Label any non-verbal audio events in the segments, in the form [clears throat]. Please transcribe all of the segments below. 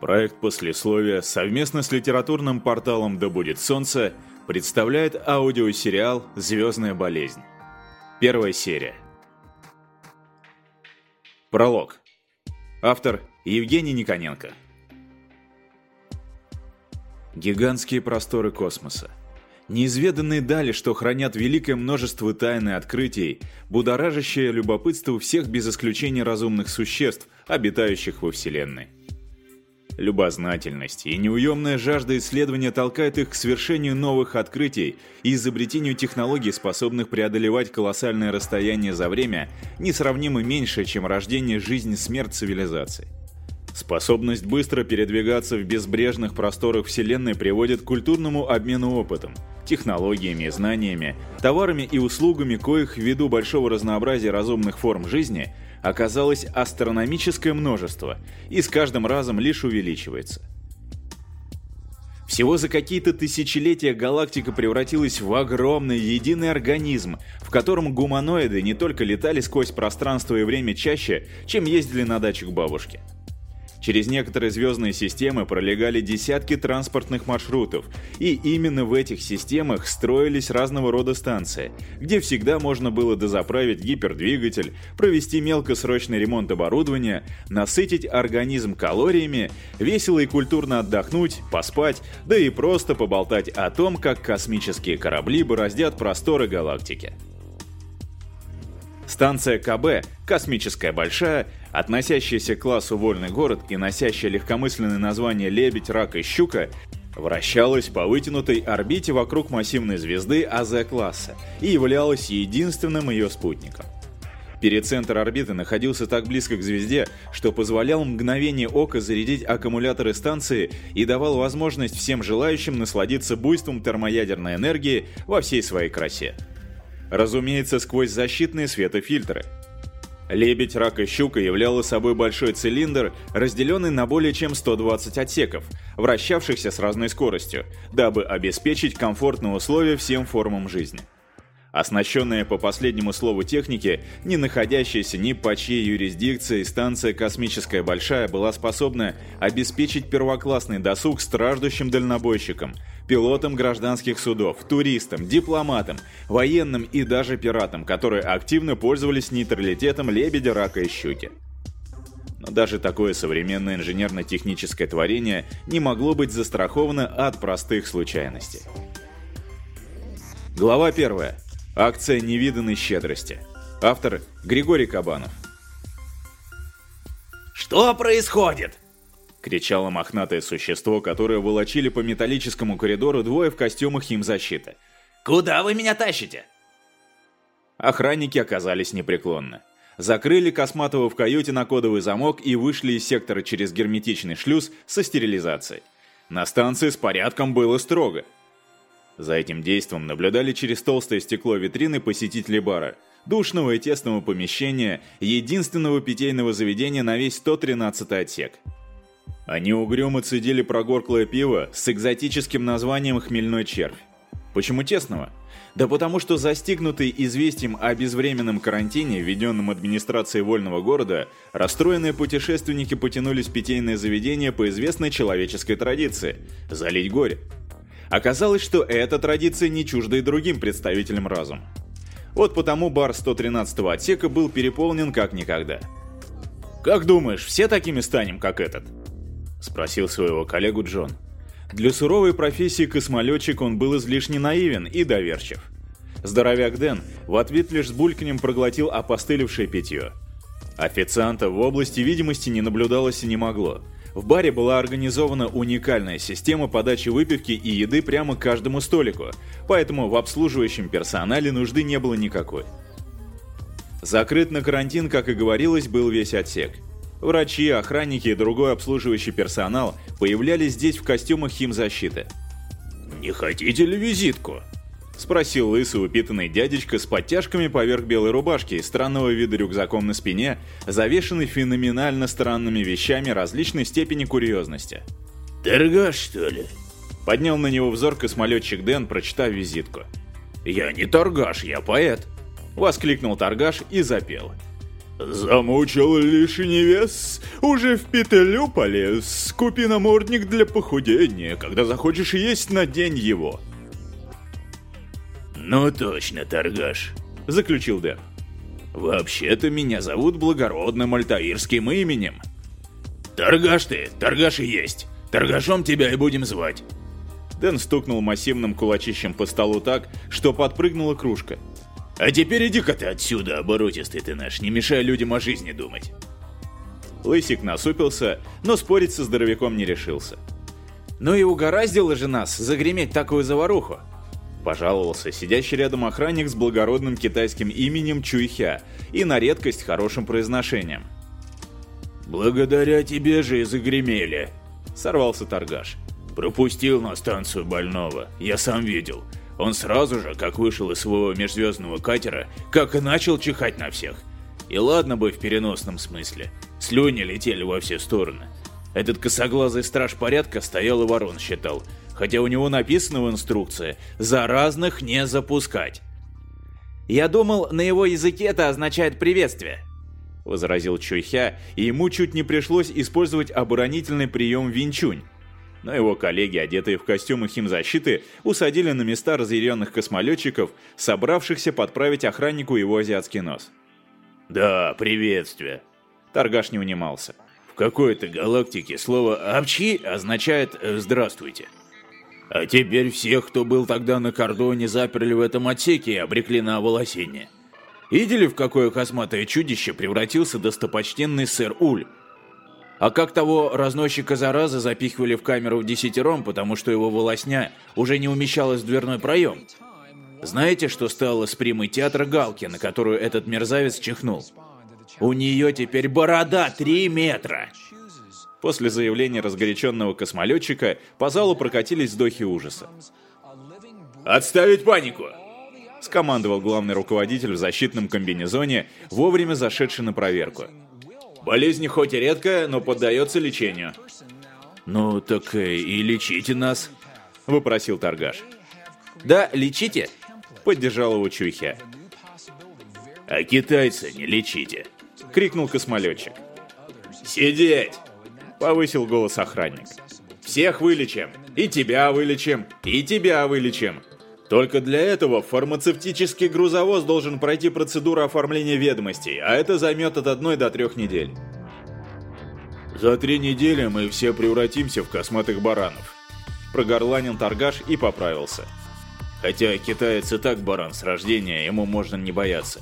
Проект «Послесловие» совместно с литературным порталом «Да будет солнце» представляет аудиосериал «Звездная болезнь». Первая серия. Пролог. Автор Евгений Никоненко. Гигантские просторы космоса. Неизведанные дали, что хранят великое множество тайн и открытий, будоражащее любопытство всех без исключения разумных существ, обитающих во Вселенной. Любознательность и неуемная жажда исследования толкают их к свершению новых открытий и изобретению технологий, способных преодолевать колоссальное расстояние за время, несравнимо меньше, чем рождение, жизнь, смерть цивилизаций. Способность быстро передвигаться в безбрежных просторах Вселенной приводит к культурному обмену опытом, технологиями, знаниями, товарами и услугами, коих ввиду большого разнообразия разумных форм жизни – оказалось астрономическое множество и с каждым разом лишь увеличивается. Всего за какие-то тысячелетия галактика превратилась в огромный единый организм, в котором гуманоиды не только летали сквозь пространство и время чаще, чем ездили на дачу к бабушке – Через некоторые звездные системы пролегали десятки транспортных маршрутов, и именно в этих системах строились разного рода станции, где всегда можно было дозаправить гипердвигатель, провести мелкосрочный ремонт оборудования, насытить организм калориями, весело и культурно отдохнуть, поспать, да и просто поболтать о том, как космические корабли бороздят просторы галактики. Станция КБ, космическая большая, относящаяся к классу «Вольный город» и носящая легкомысленное название «Лебедь», «Рак» и «Щука», вращалась по вытянутой орбите вокруг массивной звезды АЗ-класса и являлась единственным ее спутником. Перицентр орбиты находился так близко к звезде, что позволял мгновение ока зарядить аккумуляторы станции и давал возможность всем желающим насладиться буйством термоядерной энергии во всей своей красе. Разумеется, сквозь защитные светофильтры – Лебедь, рак и щука являла собой большой цилиндр, разделенный на более чем 120 отсеков, вращавшихся с разной скоростью, дабы обеспечить комфортные условия всем формам жизни. Оснащенная по последнему слову техники, не находящаяся ни по чьей юрисдикции, станция «Космическая Большая» была способна обеспечить первоклассный досуг страждущим дальнобойщикам, пилотам гражданских судов, туристам, дипломатам, военным и даже пиратам, которые активно пользовались нейтралитетом лебедя, рака и щуки. Но даже такое современное инженерно-техническое творение не могло быть застраховано от простых случайностей. Глава 1. Акция невиданной щедрости. Автор Григорий Кабанов. «Что происходит?» Кричало мохнатое существо, которое волочили по металлическому коридору двое в костюмах химзащиты. «Куда вы меня тащите?» Охранники оказались непреклонны. Закрыли Косматова в каюте на кодовый замок и вышли из сектора через герметичный шлюз со стерилизацией. На станции с порядком было строго. За этим действом наблюдали через толстое стекло витрины посетители бара, душного и тесного помещения, единственного питейного заведения на весь 113 отсек. Они угрюмо цедили прогорклое пиво с экзотическим названием «Хмельной червь». Почему тесного? Да потому что застигнутые известием о безвременном карантине, введенном администрацией вольного города, расстроенные путешественники потянулись в питейное заведение по известной человеческой традиции – залить горе. Оказалось, что эта традиция не чужда и другим представителям разума. Вот потому бар 113-го отсека был переполнен как никогда. «Как думаешь, все такими станем, как этот?» – спросил своего коллегу Джон. Для суровой профессии космолетчик он был излишне наивен и доверчив. Здоровяк Дэн в ответ лишь с бульканем проглотил опостылевшее питье. Официанта в области видимости не наблюдалось и не могло – в баре была организована уникальная система подачи выпивки и еды прямо к каждому столику, поэтому в обслуживающем персонале нужды не было никакой. Закрыт на карантин, как и говорилось, был весь отсек. Врачи, охранники и другой обслуживающий персонал появлялись здесь в костюмах химзащиты. «Не хотите ли визитку?» — спросил лысый упитанный дядечка с подтяжками поверх белой рубашки и странного вида рюкзаком на спине, завешенный феноменально странными вещами различной степени курьезности. «Торгаш, что ли?» Поднял на него взор космолетчик Дэн, прочитав визитку. «Я не торгаш, я поэт!» Воскликнул торгаш и запел. Замучил лишний вес, уже в петлю полез. Купи намордник для похудения, когда захочешь есть, надень его. Ну точно, торгаш, заключил Дэн. Вообще-то меня зовут благородным альтаирским именем. Торгаш ты, торгаш и есть. Торгашом тебя и будем звать. Дэн стукнул массивным кулачищем по столу так, что подпрыгнула кружка. А теперь иди-ка ты отсюда, оборотистый ты наш, не мешай людям о жизни думать. Лысик насупился, но спорить со здоровяком не решился. «Ну и угораздило же нас загреметь такую заваруху!» Пожаловался сидящий рядом охранник с благородным китайским именем Чуйхя и на редкость хорошим произношением. «Благодаря тебе же и загремели!» Сорвался торгаш. «Пропустил на станцию больного, я сам видел. Он сразу же, как вышел из своего межзвездного катера, как и начал чихать на всех. И ладно бы в переносном смысле. Слюни летели во все стороны. Этот косоглазый страж порядка стоял и ворон считал, хотя у него написано в инструкции «заразных не запускать». «Я думал, на его языке это означает приветствие», — возразил Чуйхя, и ему чуть не пришлось использовать оборонительный прием Винчунь но его коллеги, одетые в костюмы химзащиты, усадили на места разъяренных космолетчиков, собравшихся подправить охраннику его азиатский нос. «Да, приветствие!» Торгаш не унимался. «В какой-то галактике слово «апчи» означает «здравствуйте». А теперь всех, кто был тогда на кордоне, заперли в этом отсеке и обрекли на волосение. Видели, в какое косматое чудище превратился достопочтенный сэр Уль? А как того разносчика заразы запихивали в камеру в десятером, потому что его волосня уже не умещалась в дверной проем? Знаете, что стало с примой театра Галки, на которую этот мерзавец чихнул? У нее теперь борода 3 метра. После заявления разгоряченного космолетчика по залу прокатились вздохи ужаса. «Отставить панику!» – скомандовал главный руководитель в защитном комбинезоне, вовремя зашедший на проверку – Болезнь хоть и редкая, но поддается лечению. Ну так и лечите нас, выпросил торгаш. Да, лечите, поддержал его Чуйхя. А китайца не лечите, крикнул космолетчик. Сидеть! Повысил голос охранник. Всех вылечим, и тебя вылечим, и тебя вылечим. Только для этого фармацевтический грузовоз должен пройти процедуру оформления ведомостей, а это займет от одной до трех недель. За три недели мы все превратимся в косматых баранов. Прогорланил торгаш и поправился. Хотя китаец и так баран с рождения, ему можно не бояться.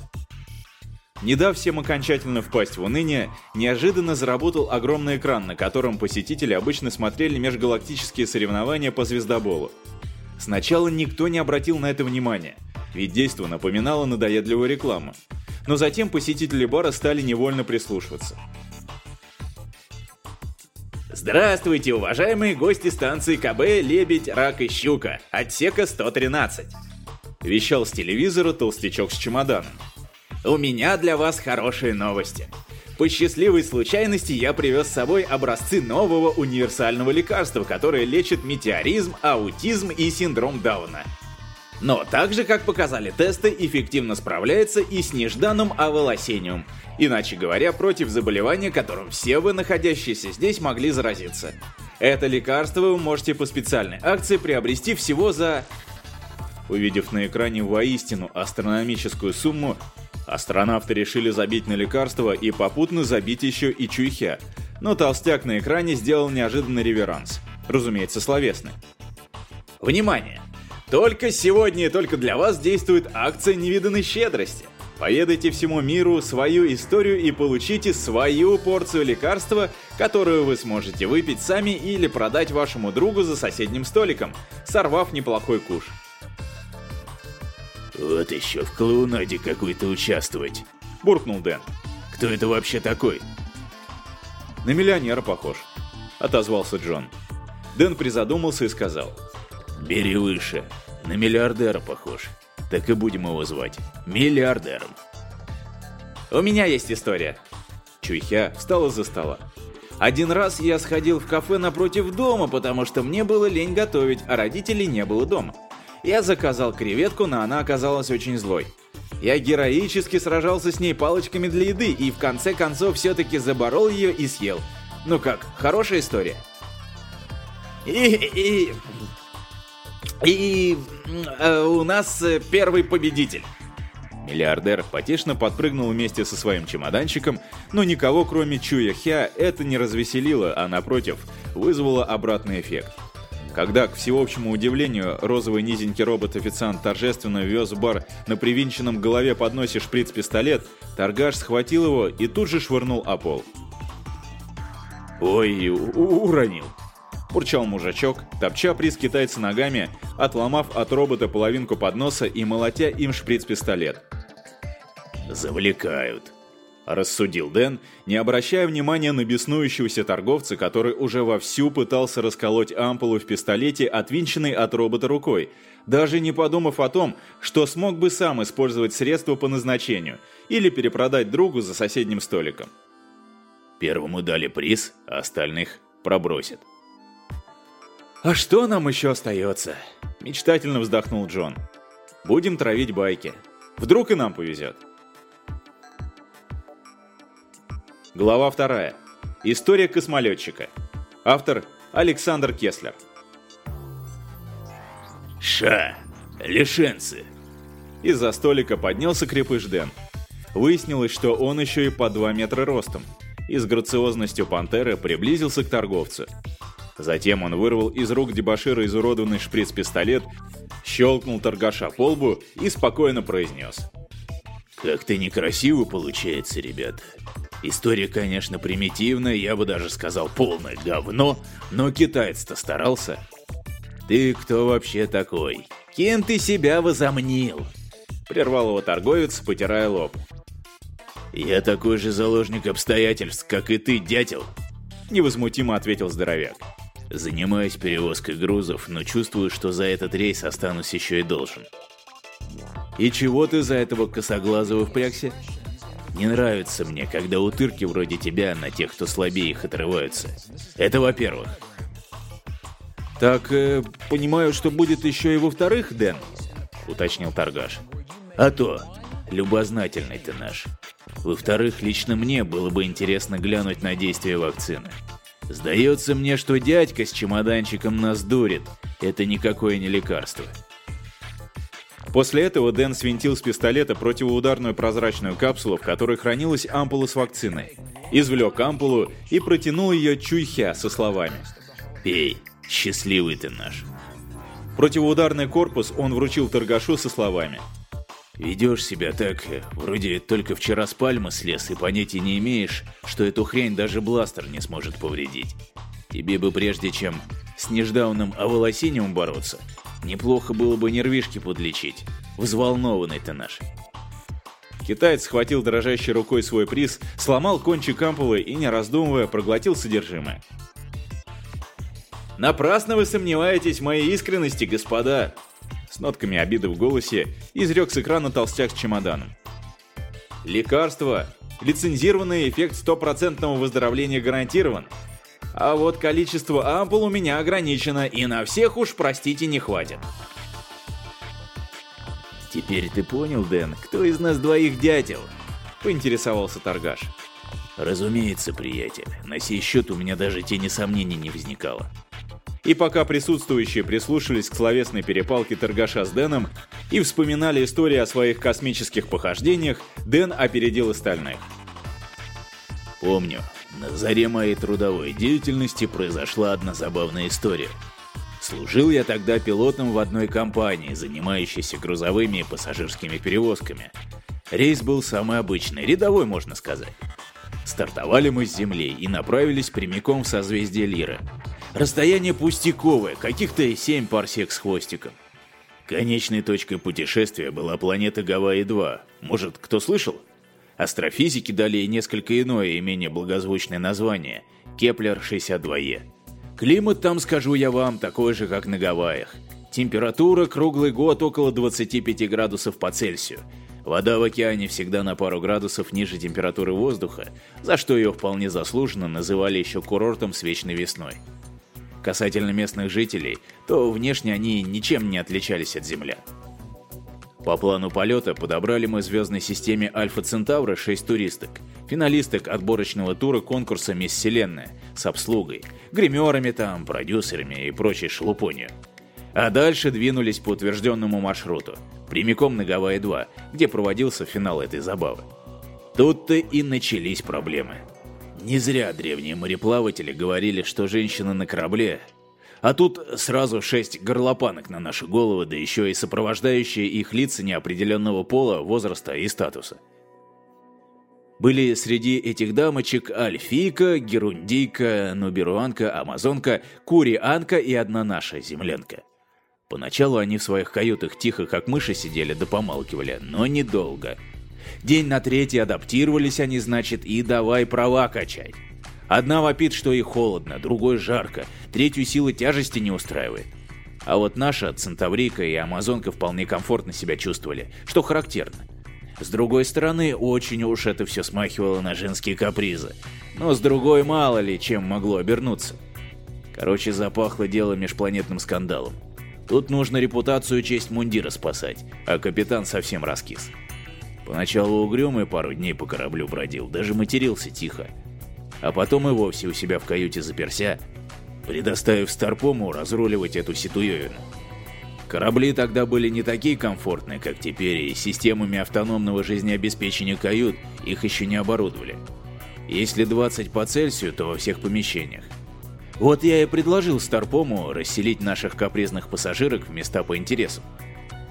Не дав всем окончательно впасть в уныние, неожиданно заработал огромный экран, на котором посетители обычно смотрели межгалактические соревнования по звездоболу. Сначала никто не обратил на это внимания, ведь действо напоминало надоедливую рекламу. Но затем посетители бара стали невольно прислушиваться. Здравствуйте, уважаемые гости станции КБ «Лебедь, рак и щука», отсека 113. Вещал с телевизора толстячок с чемоданом. У меня для вас хорошие новости. По счастливой случайности я привез с собой образцы нового универсального лекарства, которое лечит метеоризм, аутизм и синдром Дауна. Но также, как показали тесты, эффективно справляется и с нежданным оволосением. Иначе говоря, против заболевания, которым все вы, находящиеся здесь, могли заразиться. Это лекарство вы можете по специальной акции приобрести всего за... Увидев на экране воистину астрономическую сумму, Астронавты решили забить на лекарство и попутно забить еще и Чуйхя, но толстяк на экране сделал неожиданный реверанс. Разумеется, словесный. Внимание! Только сегодня и только для вас действует акция невиданной щедрости. Поведайте всему миру свою историю и получите свою порцию лекарства, которую вы сможете выпить сами или продать вашему другу за соседним столиком, сорвав неплохой куш. «Вот еще в клоунаде какой-то участвовать», — буркнул Дэн. «Кто это вообще такой?» «На миллионера похож», — отозвался Джон. Дэн призадумался и сказал. «Бери выше. На миллиардера похож. Так и будем его звать. Миллиардером». «У меня есть история». Чуйхя встал из-за стола. Один раз я сходил в кафе напротив дома, потому что мне было лень готовить, а родителей не было дома. Я заказал креветку, но она оказалась очень злой. Я героически сражался с ней палочками для еды и в конце концов все-таки заборол ее и съел. Ну как, хорошая история? И... и... и... Э, у нас э, первый победитель. Миллиардер потешно подпрыгнул вместе со своим чемоданчиком, но никого, кроме Чуя Хя, это не развеселило, а напротив, вызвало обратный эффект. Когда, к всеобщему удивлению, розовый низенький робот-официант торжественно вез в бар на привинченном голове подносе шприц-пистолет, торгаш схватил его и тут же швырнул о пол. «Ой, уронил!» Бурчал мужичок, топча приз китайца ногами, отломав от робота половинку подноса и молотя им шприц-пистолет. «Завлекают», — рассудил Дэн, не обращая внимания на беснующегося торговца, который уже вовсю пытался расколоть ампулу в пистолете, отвинченной от робота рукой, даже не подумав о том, что смог бы сам использовать средства по назначению или перепродать другу за соседним столиком. Первому дали приз, а остальных пробросят. «А что нам еще остается?» – мечтательно вздохнул Джон. «Будем травить байки. Вдруг и нам повезет». Глава вторая. История космолетчика. Автор Александр Кеслер. «Ша! Лишенцы!» Из-за столика поднялся крепыш Дэн. Выяснилось, что он еще и по 2 метра ростом. И с грациозностью пантеры приблизился к торговцу. Затем он вырвал из рук дебошира изуродованный шприц-пистолет, щелкнул торгаша по лбу и спокойно произнес. «Как-то некрасиво получается, ребят. История, конечно, примитивная, я бы даже сказал полное говно, но китаец-то старался. Ты кто вообще такой? Кем ты себя возомнил?» Прервал его торговец, потирая лоб. «Я такой же заложник обстоятельств, как и ты, дятел!» Невозмутимо ответил здоровяк. Занимаюсь перевозкой грузов, но чувствую, что за этот рейс останусь еще и должен. И чего ты за этого косоглазого впрягся? Не нравится мне, когда утырки вроде тебя на тех, кто слабее их отрываются. Это во-первых. Так, э, понимаю, что будет еще и во-вторых, Дэн? Уточнил торгаш. А то, любознательный ты наш. Во-вторых, лично мне было бы интересно глянуть на действие вакцины. Сдается мне, что дядька с чемоданчиком нас дурит. Это никакое не лекарство. После этого Дэн свинтил с пистолета противоударную прозрачную капсулу, в которой хранилась ампула с вакциной. Извлек ампулу и протянул ее Чуйхя со словами. «Пей, счастливый ты наш». Противоударный корпус он вручил торгашу со словами. Ведешь себя так, вроде только вчера с пальмы слез и понятия не имеешь, что эту хрень даже бластер не сможет повредить. Тебе бы прежде чем с неждавным оволосением бороться, неплохо было бы нервишки подлечить. Взволнованный ты наш. Китаец схватил дрожащей рукой свой приз, сломал кончик ампулы и, не раздумывая, проглотил содержимое. «Напрасно вы сомневаетесь в моей искренности, господа!» с нотками обиды в голосе, изрек с экрана толстяк с чемоданом. Лекарство. Лицензированный эффект стопроцентного выздоровления гарантирован. А вот количество ампул у меня ограничено, и на всех уж, простите, не хватит. «Теперь ты понял, Дэн, кто из нас двоих дятел?» – поинтересовался торгаш. «Разумеется, приятель. На сей счет у меня даже тени сомнений не возникало. И пока присутствующие прислушались к словесной перепалке торгаша с Дэном и вспоминали истории о своих космических похождениях, Дэн опередил остальных. Помню, на заре моей трудовой деятельности произошла одна забавная история. Служил я тогда пилотом в одной компании, занимающейся грузовыми и пассажирскими перевозками. Рейс был самый обычный, рядовой, можно сказать. Стартовали мы с Земли и направились прямиком в созвездие Лиры. Расстояние пустяковое, каких-то 7 парсек с хвостиком. Конечной точкой путешествия была планета Гавайи-2. Может, кто слышал? Астрофизики дали ей несколько иное и менее благозвучное название – Кеплер-62е. Климат там, скажу я вам, такой же, как на Гавайях. Температура круглый год около 25 градусов по Цельсию. Вода в океане всегда на пару градусов ниже температуры воздуха, за что ее вполне заслуженно называли еще курортом с вечной весной. Касательно местных жителей, то внешне они ничем не отличались от землян. По плану полета подобрали мы в звездной системе Альфа Центавра 6 туристок, финалисток отборочного тура конкурса «Мисс Вселенная» с обслугой, гримерами там, продюсерами и прочей шелупонью. А дальше двинулись по утвержденному маршруту, прямиком на Гавайи-2, где проводился финал этой забавы. Тут-то и начались проблемы. Не зря древние мореплаватели говорили, что женщина на корабле а тут сразу шесть горлопанок на наши головы, да еще и сопровождающие их лица неопределенного пола, возраста и статуса. Были среди этих дамочек Альфийка, Герундийка, Нуберуанка, Амазонка, Курианка и одна наша землянка. Поначалу они в своих каютах тихо, как мыши, сидели да помалкивали, но недолго. День на третий адаптировались они, значит, и давай права качать. Одна вопит, что ей холодно, другой жарко, третью силы тяжести не устраивает. А вот наша Центаврика и Амазонка вполне комфортно себя чувствовали, что характерно. С другой стороны, очень уж это все смахивало на женские капризы. Но с другой мало ли чем могло обернуться. Короче, запахло дело межпланетным скандалом. Тут нужно репутацию и честь мундира спасать, а капитан совсем раскис. Поначалу угрюмый пару дней по кораблю бродил, даже матерился тихо а потом и вовсе у себя в каюте заперся, предоставив Старпому разруливать эту ситуевину. Корабли тогда были не такие комфортные, как теперь, и системами автономного жизнеобеспечения кают их еще не оборудовали. Если 20 по Цельсию, то во всех помещениях. Вот я и предложил Старпому расселить наших капризных пассажирок в места по интересам.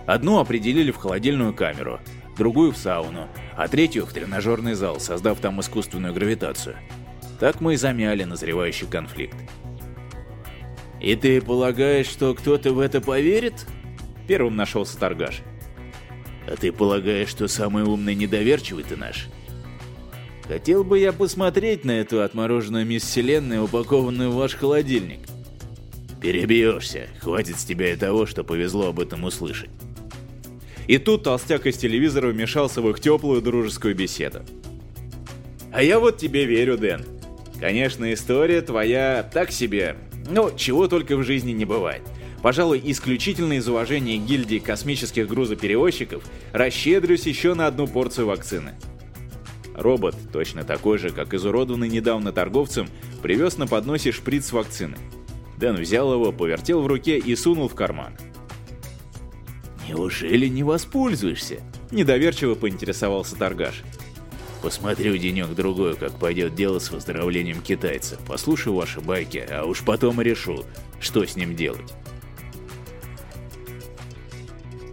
Одну определили в холодильную камеру, другую в сауну, а третью в тренажерный зал, создав там искусственную гравитацию – так мы и замяли назревающий конфликт. «И ты полагаешь, что кто-то в это поверит?» Первым нашелся торгаш. «А ты полагаешь, что самый умный недоверчивый ты наш?» «Хотел бы я посмотреть на эту отмороженную мисс Вселенную, упакованную в ваш холодильник». «Перебьешься. Хватит с тебя и того, что повезло об этом услышать». И тут толстяк из телевизора вмешался в их теплую дружескую беседу. «А я вот тебе верю, Дэн. Конечно, история твоя так себе, но чего только в жизни не бывает. Пожалуй, исключительно из уважения гильдии космических грузоперевозчиков расщедрюсь еще на одну порцию вакцины. Робот, точно такой же, как изуродованный недавно торговцем, привез на подносе шприц с вакцины. Дэн взял его, повертел в руке и сунул в карман. «Неужели не воспользуешься?» – недоверчиво поинтересовался торгаш. Посмотрю денек-другой, как пойдет дело с выздоровлением китайца. Послушаю ваши байки, а уж потом решу, что с ним делать.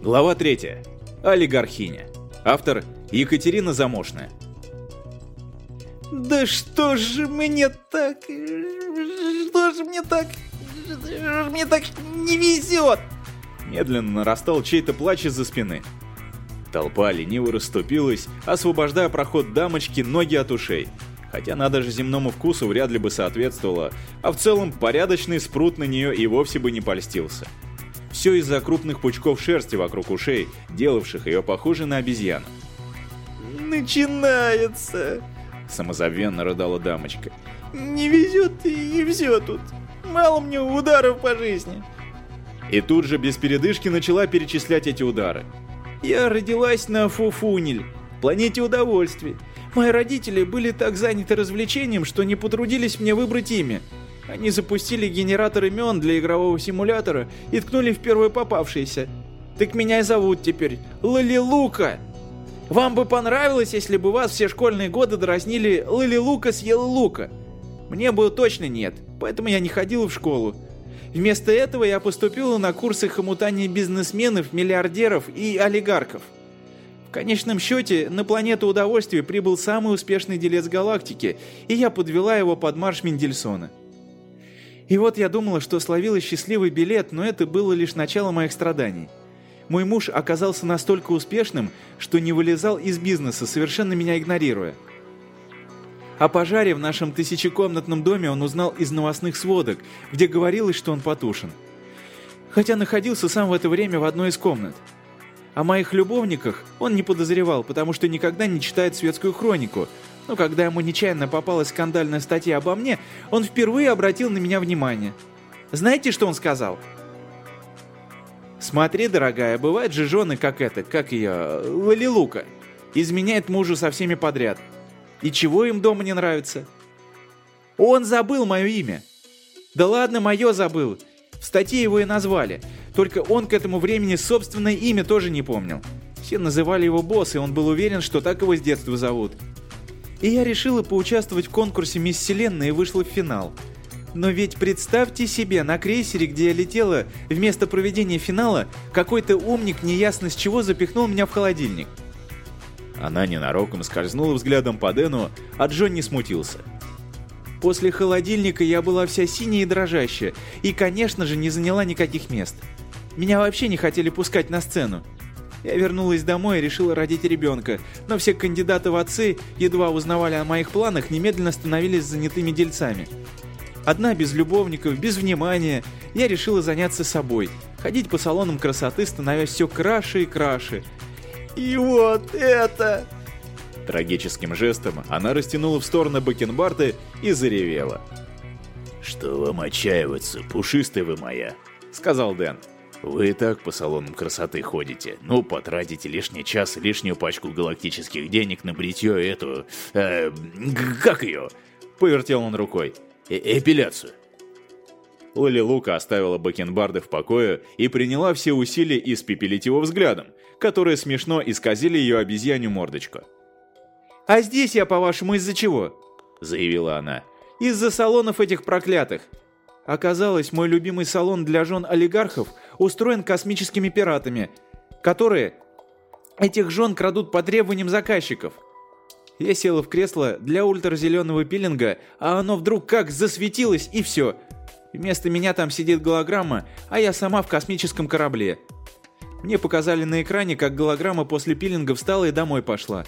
Глава 3. Олигархиня. Автор Екатерина Замошная. Да что же мне так... Что же мне так... Мне так не везет? Медленно нарастал чей-то плач из-за спины. Толпа лениво расступилась, освобождая проход дамочки ноги от ушей. Хотя надо же земному вкусу вряд ли бы соответствовало, а в целом порядочный спрут на нее и вовсе бы не польстился. Все из-за крупных пучков шерсти вокруг ушей, делавших ее похожей на обезьяну. «Начинается!» – самозабвенно рыдала дамочка. «Не везет и все тут. Мало мне ударов по жизни». И тут же без передышки начала перечислять эти удары. Я родилась на Фуфунель, планете удовольствий. Мои родители были так заняты развлечением, что не потрудились мне выбрать имя. Они запустили генератор имен для игрового симулятора и ткнули в первое попавшееся. Так меня и зовут теперь Лили Лука. Вам бы понравилось, если бы вас все школьные годы дразнили Лили Лука съела лука. Мне бы точно нет, поэтому я не ходила в школу. Вместо этого я поступила на курсы хомутания бизнесменов, миллиардеров и олигархов. В конечном счете, на планету удовольствия прибыл самый успешный делец галактики, и я подвела его под марш Мендельсона. И вот я думала, что словила счастливый билет, но это было лишь начало моих страданий. Мой муж оказался настолько успешным, что не вылезал из бизнеса, совершенно меня игнорируя. О пожаре в нашем тысячекомнатном доме он узнал из новостных сводок, где говорилось, что он потушен. Хотя находился сам в это время в одной из комнат. О моих любовниках он не подозревал, потому что никогда не читает светскую хронику. Но когда ему нечаянно попалась скандальная статья обо мне, он впервые обратил на меня внимание. Знаете, что он сказал? Смотри, дорогая, бывают же жены, как это, как ее, Лалилука. Изменяет мужу со всеми подряд. И чего им дома не нравится? Он забыл мое имя. Да ладно, мое забыл. В статье его и назвали. Только он к этому времени собственное имя тоже не помнил. Все называли его босс, и он был уверен, что так его с детства зовут. И я решила поучаствовать в конкурсе «Мисс Вселенная» и вышла в финал. Но ведь представьте себе, на крейсере, где я летела, вместо проведения финала, какой-то умник неясно с чего запихнул меня в холодильник. Она ненароком скользнула взглядом по Дэну, а Джон не смутился. После холодильника я была вся синяя и дрожащая, и, конечно же, не заняла никаких мест. Меня вообще не хотели пускать на сцену. Я вернулась домой и решила родить ребенка, но все кандидаты в отцы, едва узнавали о моих планах, немедленно становились занятыми дельцами. Одна без любовников, без внимания, я решила заняться собой, ходить по салонам красоты, становясь все краше и краше. И вот это... Трагическим жестом она растянула в сторону бакенбарды и заревела. «Что вам отчаиваться, пушистая вы моя?» — сказал Дэн. «Вы и так по салонам красоты ходите. Ну, потратите лишний час и лишнюю пачку галактических денег на бритье эту... Э, как ее?» — повертел он рукой. Э «Эпиляцию». Лоли Лука оставила бакенбарды в покое и приняла все усилия испепелить его взглядом, которые смешно исказили ее обезьянью мордочку. «А здесь я, по-вашему, из-за чего?» – заявила она. «Из-за салонов этих проклятых. Оказалось, мой любимый салон для жен олигархов устроен космическими пиратами, которые этих жен крадут по требованиям заказчиков. Я села в кресло для ультразеленого пилинга, а оно вдруг как засветилось и все. Вместо меня там сидит голограмма, а я сама в космическом корабле. Мне показали на экране, как голограмма после пилинга встала и домой пошла.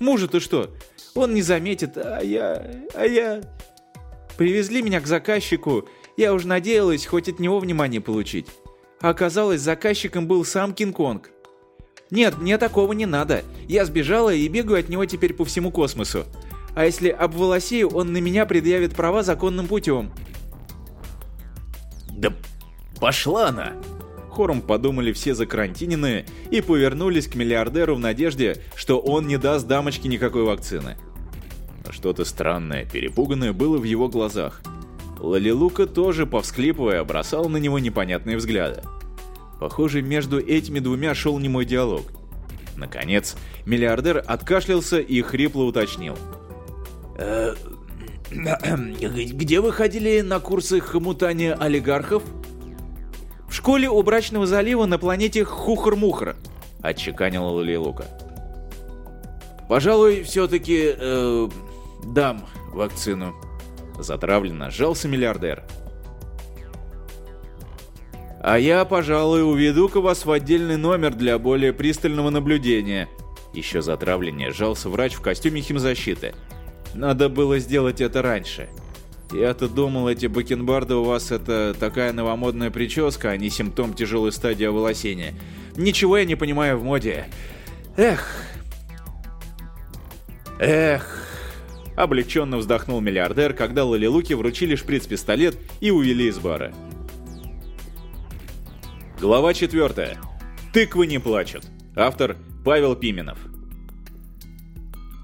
Мужа-то что? Он не заметит, а я... а я... Привезли меня к заказчику, я уж надеялась хоть от него внимание получить. А оказалось, заказчиком был сам Кинг-Конг. Нет, мне такого не надо. Я сбежала и бегаю от него теперь по всему космосу. А если обволосею, он на меня предъявит права законным путем. Да пошла она! Хором подумали все закарантиненные и повернулись к миллиардеру в надежде, что он не даст дамочке никакой вакцины. Что-то странное, перепуганное было в его глазах. Лалилука тоже, повсклипывая, бросал на него непонятные взгляды. Похоже, между этими двумя шел немой диалог. Наконец, миллиардер откашлялся и хрипло уточнил. «Э, [clears throat] [clears throat] «Где вы ходили на курсы хомутания олигархов?» В школе у Брачного залива на планете Хухр-Мухр», — отчеканила Лулилука. «Пожалуй, все-таки э, дам вакцину». Затравленно сжался миллиардер. «А я, пожалуй, уведу-ка вас в отдельный номер для более пристального наблюдения». Еще затравленнее сжался врач в костюме химзащиты. «Надо было сделать это раньше». Я-то думал, эти бакенбарды у вас это такая новомодная прическа, а не симптом тяжелой стадии оволосения. Ничего я не понимаю в моде. Эх. Эх. Облегченно вздохнул миллиардер, когда Лалилуки вручили шприц-пистолет и увели из бара. Глава 4. Тыквы не плачут. Автор Павел Пименов.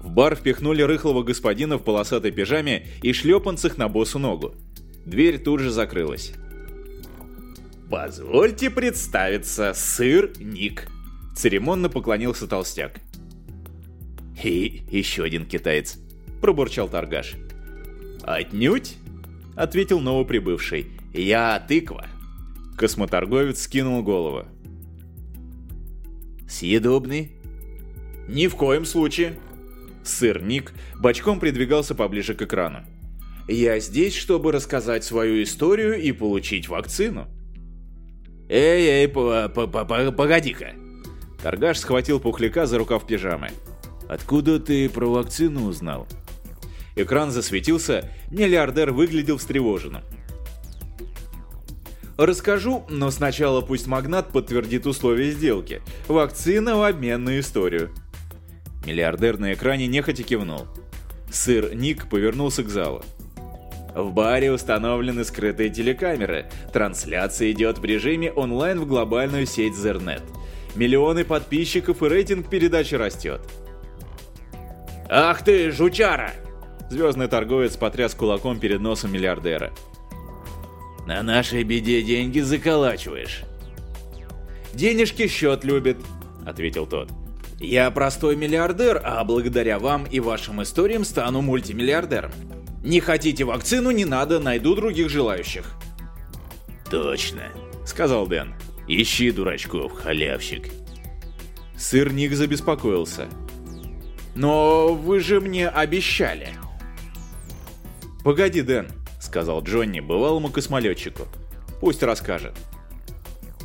В бар впихнули рыхлого господина в полосатой пижаме и шлепанцах на босу ногу. Дверь тут же закрылась. «Позвольте представиться, сыр Ник», — церемонно поклонился толстяк. «И еще один китаец», — пробурчал торгаш. «Отнюдь», — ответил новоприбывший, — «я тыква». Космоторговец скинул голову. «Съедобный?» «Ни в коем случае», Сыр Ник бочком придвигался поближе к экрану. «Я здесь, чтобы рассказать свою историю и получить вакцину». «Эй-эй, погоди-ка!» Торгаш схватил пухляка за рукав пижамы. «Откуда ты про вакцину узнал?» Экран засветился, миллиардер выглядел встревоженным. Расскажу, но сначала пусть магнат подтвердит условия сделки. Вакцина в обмен на историю. Миллиардер на экране нехотя кивнул. Сыр Ник повернулся к залу. В баре установлены скрытые телекамеры. Трансляция идет в режиме онлайн в глобальную сеть Зернет. Миллионы подписчиков и рейтинг передачи растет. «Ах ты, жучара!» Звездный торговец потряс кулаком перед носом миллиардера. «На нашей беде деньги заколачиваешь». «Денежки счет любит», — ответил тот. «Я простой миллиардер, а благодаря вам и вашим историям стану мультимиллиардером. Не хотите вакцину, не надо, найду других желающих». «Точно», — сказал Дэн. «Ищи дурачков, халявщик». Сырник забеспокоился. «Но вы же мне обещали». «Погоди, Дэн», — сказал Джонни бывалому космолетчику. «Пусть расскажет».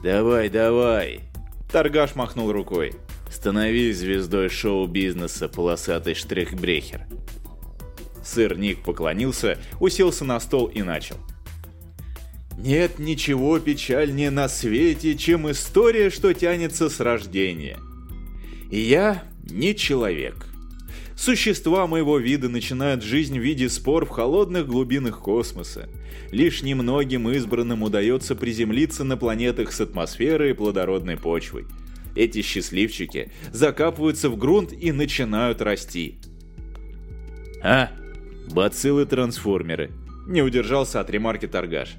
«Давай, давай!» Торгаш махнул рукой. «Становись звездой шоу-бизнеса, полосатый штрихбрехер». Сырник поклонился, уселся на стол и начал. Нет ничего печальнее на свете, чем история, что тянется с рождения. И я не человек. Существа моего вида начинают жизнь в виде спор в холодных глубинах космоса. Лишь немногим избранным удается приземлиться на планетах с атмосферой и плодородной почвой. Эти счастливчики закапываются в грунт и начинают расти. А, Бациллы-трансформеры. Не удержался от ремарки торгаш.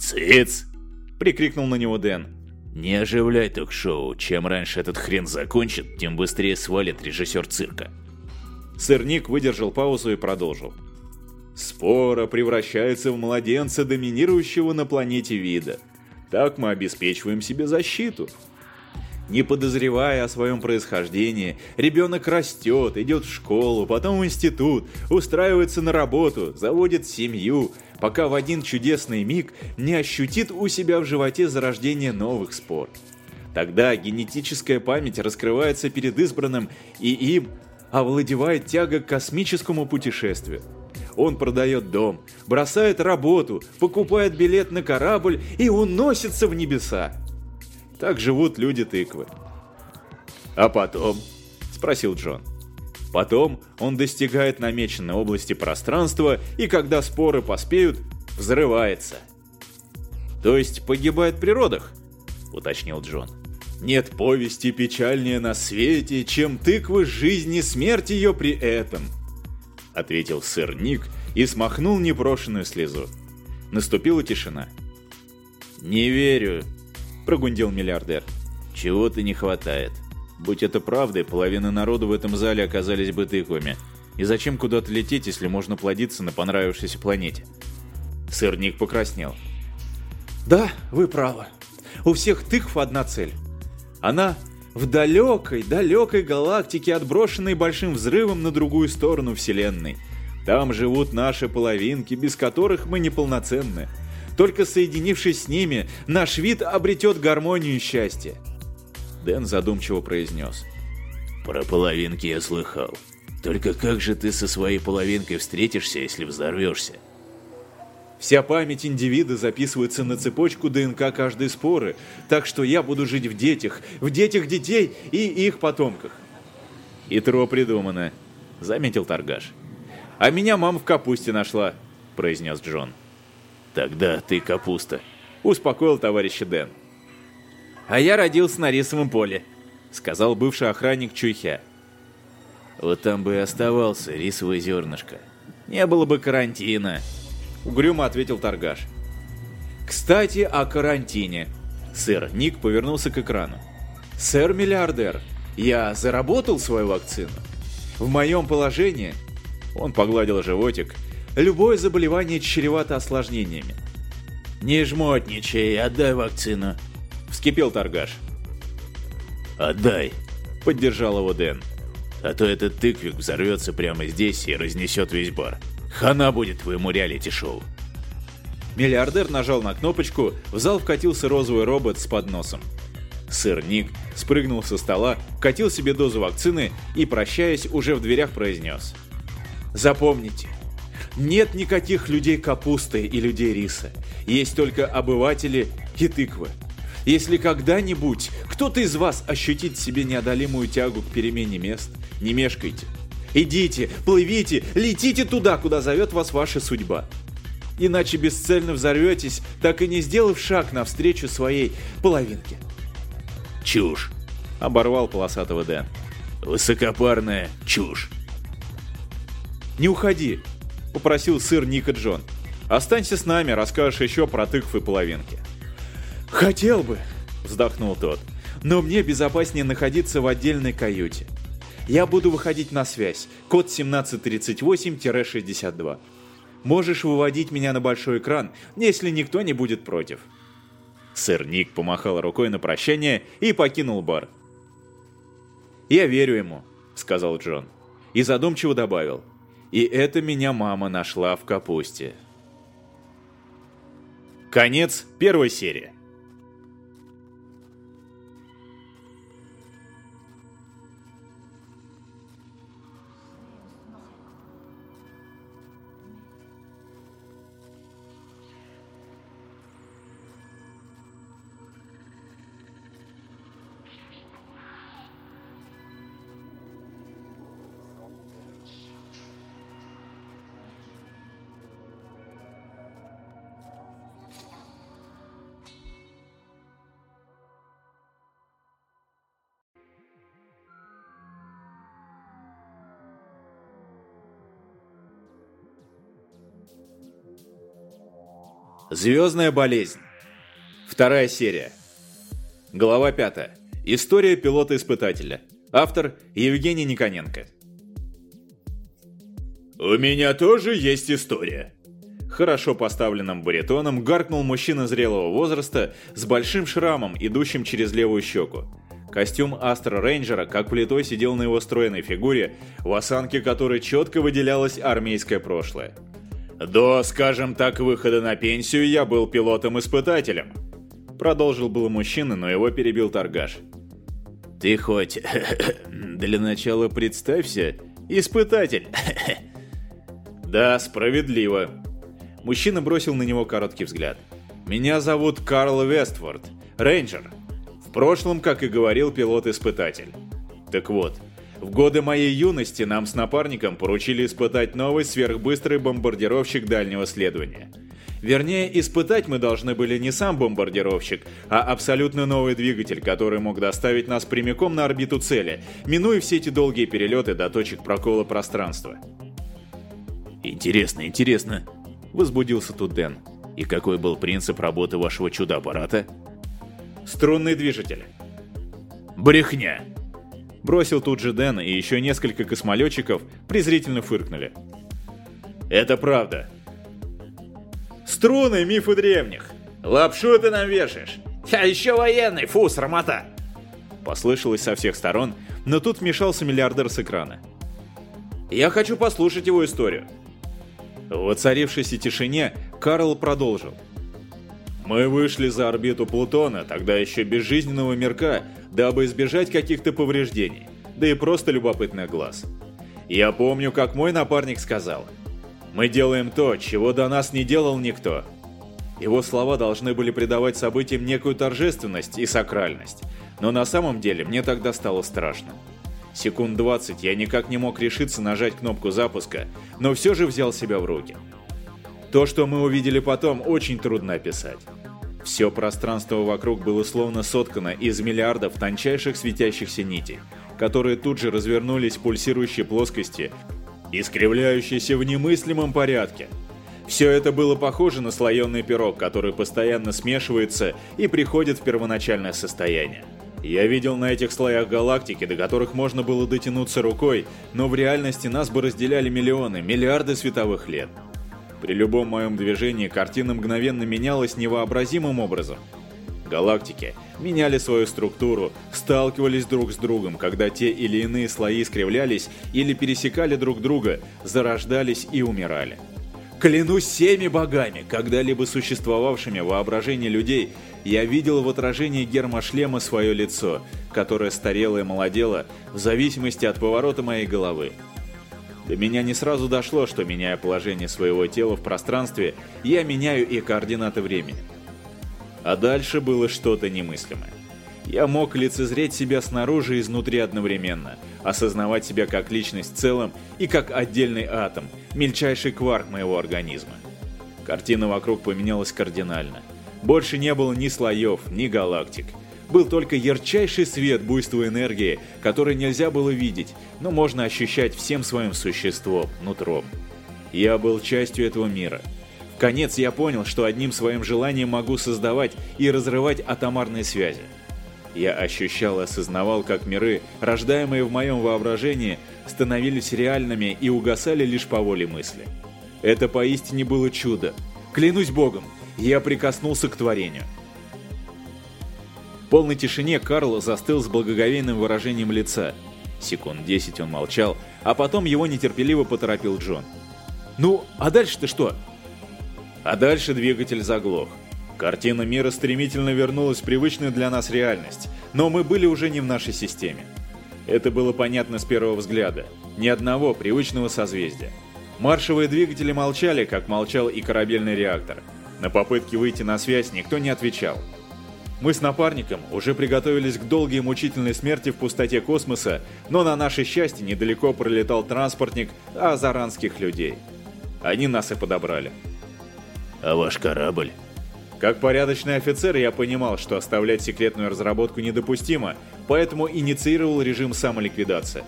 «Циц!» — прикрикнул на него Дэн. «Не оживляй ток-шоу. Чем раньше этот хрен закончит, тем быстрее свалит режиссер цирка». Сырник выдержал паузу и продолжил. Спора превращается в младенца, доминирующего на планете вида. Так мы обеспечиваем себе защиту. Не подозревая о своем происхождении, ребенок растет, идет в школу, потом в институт, устраивается на работу, заводит семью, пока в один чудесный миг не ощутит у себя в животе зарождение новых спор. Тогда генетическая память раскрывается перед избранным, и им овладевает тяга к космическому путешествию. Он продает дом, бросает работу, покупает билет на корабль и уносится в небеса. Так живут люди тыквы. «А потом?» – спросил Джон. Потом он достигает намеченной области пространства и, когда споры поспеют, взрывается. «То есть погибает при родах?» – уточнил Джон. «Нет повести печальнее на свете, чем тыквы жизни смерть ее при этом», – ответил сырник и смахнул непрошенную слезу. Наступила тишина. «Не верю», прогундел миллиардер. «Чего-то не хватает. Будь это правдой, половина народу в этом зале оказались бы тыквами. И зачем куда-то лететь, если можно плодиться на понравившейся планете?» Сырник покраснел. «Да, вы правы. У всех тыкв одна цель. Она в далекой, далекой галактике, отброшенной большим взрывом на другую сторону Вселенной. Там живут наши половинки, без которых мы неполноценны. Только соединившись с ними, наш вид обретет гармонию и счастье. Дэн задумчиво произнес. Про половинки я слыхал. Только как же ты со своей половинкой встретишься, если взорвешься? Вся память индивида записывается на цепочку ДНК каждой споры, так что я буду жить в детях, в детях детей и их потомках. «Итро придумано», — заметил торгаш. «А меня мама в капусте нашла», — произнес Джон. «Тогда ты капуста», — успокоил товарища Дэн. «А я родился на рисовом поле», — сказал бывший охранник Чуйхя. «Вот там бы и оставался рисовое зернышко. Не было бы карантина», — угрюмо ответил торгаш. «Кстати, о карантине». Сэр Ник повернулся к экрану. «Сэр-миллиардер, я заработал свою вакцину. В моем положении...» Он погладил животик Любое заболевание чревато осложнениями. «Не жмотничай, отдай вакцину», — вскипел торгаш. «Отдай», — поддержал его Дэн. «А то этот тыквик взорвется прямо здесь и разнесет весь бар. Хана будет твоему реалити-шоу». Миллиардер нажал на кнопочку, в зал вкатился розовый робот с подносом. Сыр Ник спрыгнул со стола, вкатил себе дозу вакцины и, прощаясь, уже в дверях произнес. «Запомните, нет никаких людей капусты и людей риса. Есть только обыватели и тыквы. Если когда-нибудь кто-то из вас ощутит в себе неодолимую тягу к перемене мест, не мешкайте. Идите, плывите, летите туда, куда зовет вас ваша судьба. Иначе бесцельно взорветесь, так и не сделав шаг навстречу своей половинке. Чушь. Оборвал полосатого Дэн. Высокопарная чушь. «Не уходи!» – попросил сыр Ника Джон. «Останься с нами, расскажешь еще про тыквы половинки». «Хотел бы!» – вздохнул тот. «Но мне безопаснее находиться в отдельной каюте. Я буду выходить на связь. Код 1738-62. Можешь выводить меня на большой экран, если никто не будет против». Сэр Ник помахал рукой на прощание и покинул бар. «Я верю ему», — сказал Джон. И задумчиво добавил. «И это меня мама нашла в капусте». Конец первой серии. Звездная болезнь. Вторая серия. Глава 5. История пилота-испытателя. Автор Евгений Никоненко. «У меня тоже есть история». Хорошо поставленным баритоном гаркнул мужчина зрелого возраста с большим шрамом, идущим через левую щеку. Костюм Астра Рейнджера как плитой сидел на его стройной фигуре, в осанке которой четко выделялось армейское прошлое. До, скажем так, выхода на пенсию я был пилотом-испытателем. Продолжил было мужчина, но его перебил торгаш. Ты хоть [coughs] для начала представься, испытатель. [coughs] да, справедливо. Мужчина бросил на него короткий взгляд. Меня зовут Карл Вестфорд, рейнджер. В прошлом, как и говорил пилот-испытатель. Так вот, в годы моей юности нам с напарником поручили испытать новый сверхбыстрый бомбардировщик дальнего следования. Вернее, испытать мы должны были не сам бомбардировщик, а абсолютно новый двигатель, который мог доставить нас прямиком на орбиту цели, минуя все эти долгие перелеты до точек прокола пространства. «Интересно, интересно», — возбудился тут Дэн. «И какой был принцип работы вашего чудо-аппарата?» «Струнный движитель». «Брехня», Бросил тут же Дэн, и еще несколько космолетчиков презрительно фыркнули. «Это правда». «Струны, мифы древних! Лапшу ты нам вешаешь! А еще военный, фу, срамота!» Послышалось со всех сторон, но тут вмешался миллиардер с экрана. «Я хочу послушать его историю». В воцарившейся тишине Карл продолжил. Мы вышли за орбиту Плутона, тогда еще безжизненного мирка, дабы избежать каких-то повреждений, да и просто любопытных глаз. Я помню, как мой напарник сказал, «Мы делаем то, чего до нас не делал никто». Его слова должны были придавать событиям некую торжественность и сакральность, но на самом деле мне тогда стало страшно. Секунд 20 я никак не мог решиться нажать кнопку запуска, но все же взял себя в руки. То, что мы увидели потом, очень трудно описать. Все пространство вокруг было словно соткано из миллиардов тончайших светящихся нитей, которые тут же развернулись в пульсирующей плоскости, искривляющейся в немыслимом порядке. Все это было похоже на слоеный пирог, который постоянно смешивается и приходит в первоначальное состояние. Я видел на этих слоях галактики, до которых можно было дотянуться рукой, но в реальности нас бы разделяли миллионы, миллиарды световых лет. При любом моем движении картина мгновенно менялась невообразимым образом. Галактики меняли свою структуру, сталкивались друг с другом, когда те или иные слои искривлялись или пересекали друг друга, зарождались и умирали. Клянусь всеми богами, когда-либо существовавшими в воображении людей, я видел в отражении гермошлема свое лицо, которое старело и молодело в зависимости от поворота моей головы. До меня не сразу дошло, что меняя положение своего тела в пространстве, я меняю и координаты времени. А дальше было что-то немыслимое. Я мог лицезреть себя снаружи и изнутри одновременно, осознавать себя как личность в целом и как отдельный атом, мельчайший кварк моего организма. Картина вокруг поменялась кардинально. Больше не было ни слоев, ни галактик. Был только ярчайший свет буйства энергии, который нельзя было видеть, но можно ощущать всем своим существом, нутром. Я был частью этого мира. В конец я понял, что одним своим желанием могу создавать и разрывать атомарные связи. Я ощущал и осознавал, как миры, рождаемые в моем воображении, становились реальными и угасали лишь по воле мысли. Это поистине было чудо. Клянусь Богом, я прикоснулся к творению. В полной тишине Карл застыл с благоговейным выражением лица. Секунд десять он молчал, а потом его нетерпеливо поторопил Джон. «Ну, а дальше-то что?» А дальше двигатель заглох. Картина мира стремительно вернулась в привычную для нас реальность, но мы были уже не в нашей системе. Это было понятно с первого взгляда. Ни одного привычного созвездия. Маршевые двигатели молчали, как молчал и корабельный реактор. На попытки выйти на связь никто не отвечал. Мы с напарником уже приготовились к долгой и мучительной смерти в пустоте космоса, но на наше счастье недалеко пролетал транспортник азаранских людей. Они нас и подобрали. «А ваш корабль?» Как порядочный офицер я понимал, что оставлять секретную разработку недопустимо, поэтому инициировал режим самоликвидации.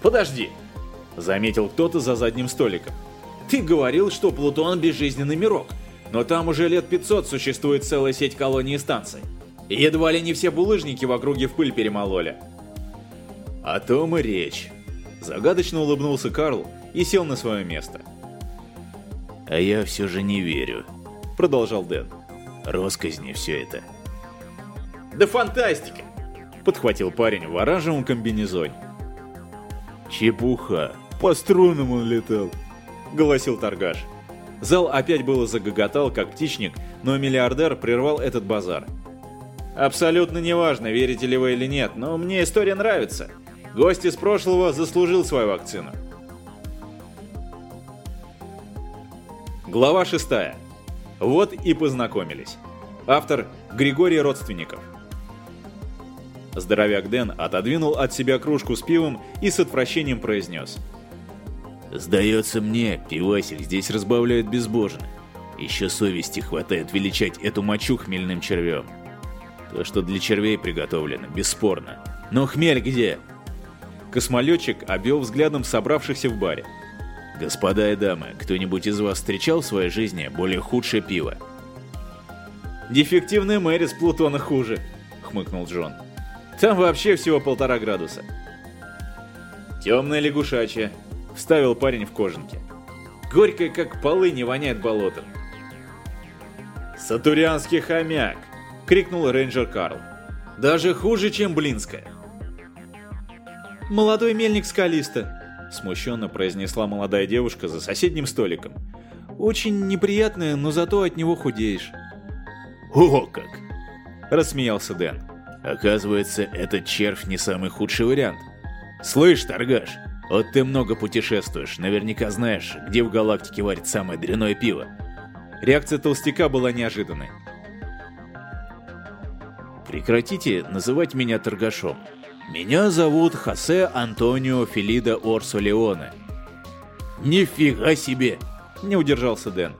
«Подожди!» – заметил кто-то за задним столиком. «Ты говорил, что Плутон – безжизненный мирок, но там уже лет 500 существует целая сеть колоний и станций. Едва ли не все булыжники в округе в пыль перемололи». «О том и речь!» Загадочно улыбнулся Карл и сел на свое место. «А я все же не верю», продолжал Дэн. Росказни все это. Да фантастика! Подхватил парень в оранжевом комбинезоне. Чепуха. По струнам он летал. Голосил торгаш. Зал опять было загоготал, как птичник, но миллиардер прервал этот базар. Абсолютно неважно, верите ли вы или нет, но мне история нравится. Гость из прошлого заслужил свою вакцину. Глава шестая. Вот и познакомились. Автор Григорий Родственников. Здоровяк Дэн отодвинул от себя кружку с пивом и с отвращением произнес. «Сдается мне, пивасик здесь разбавляют безбожно. Еще совести хватает величать эту мочу хмельным червем. То, что для червей приготовлено, бесспорно. Но хмель где?» Космолетчик обвел взглядом собравшихся в баре. Господа и дамы, кто-нибудь из вас встречал в своей жизни более худшее пиво? Дефективный Мэрис Плутона хуже, хмыкнул Джон. Там вообще всего полтора градуса. Темная лягушачья, вставил парень в кожанке. Горькая, как полы, не воняет болотом. «Сатурианский хомяк!» — крикнул рейнджер Карл. «Даже хуже, чем Блинская!» «Молодой мельник скалиста!» Смущенно произнесла молодая девушка за соседним столиком. «Очень неприятное, но зато от него худеешь». «О как!» – рассмеялся Дэн. «Оказывается, этот червь не самый худший вариант. Слышь, торгаш, вот ты много путешествуешь, наверняка знаешь, где в галактике варит самое дряное пиво». Реакция толстяка была неожиданной. «Прекратите называть меня торгашом», меня зовут Хосе Антонио Филида Орсо Леоне. Нифига себе! Не удержался Дэн.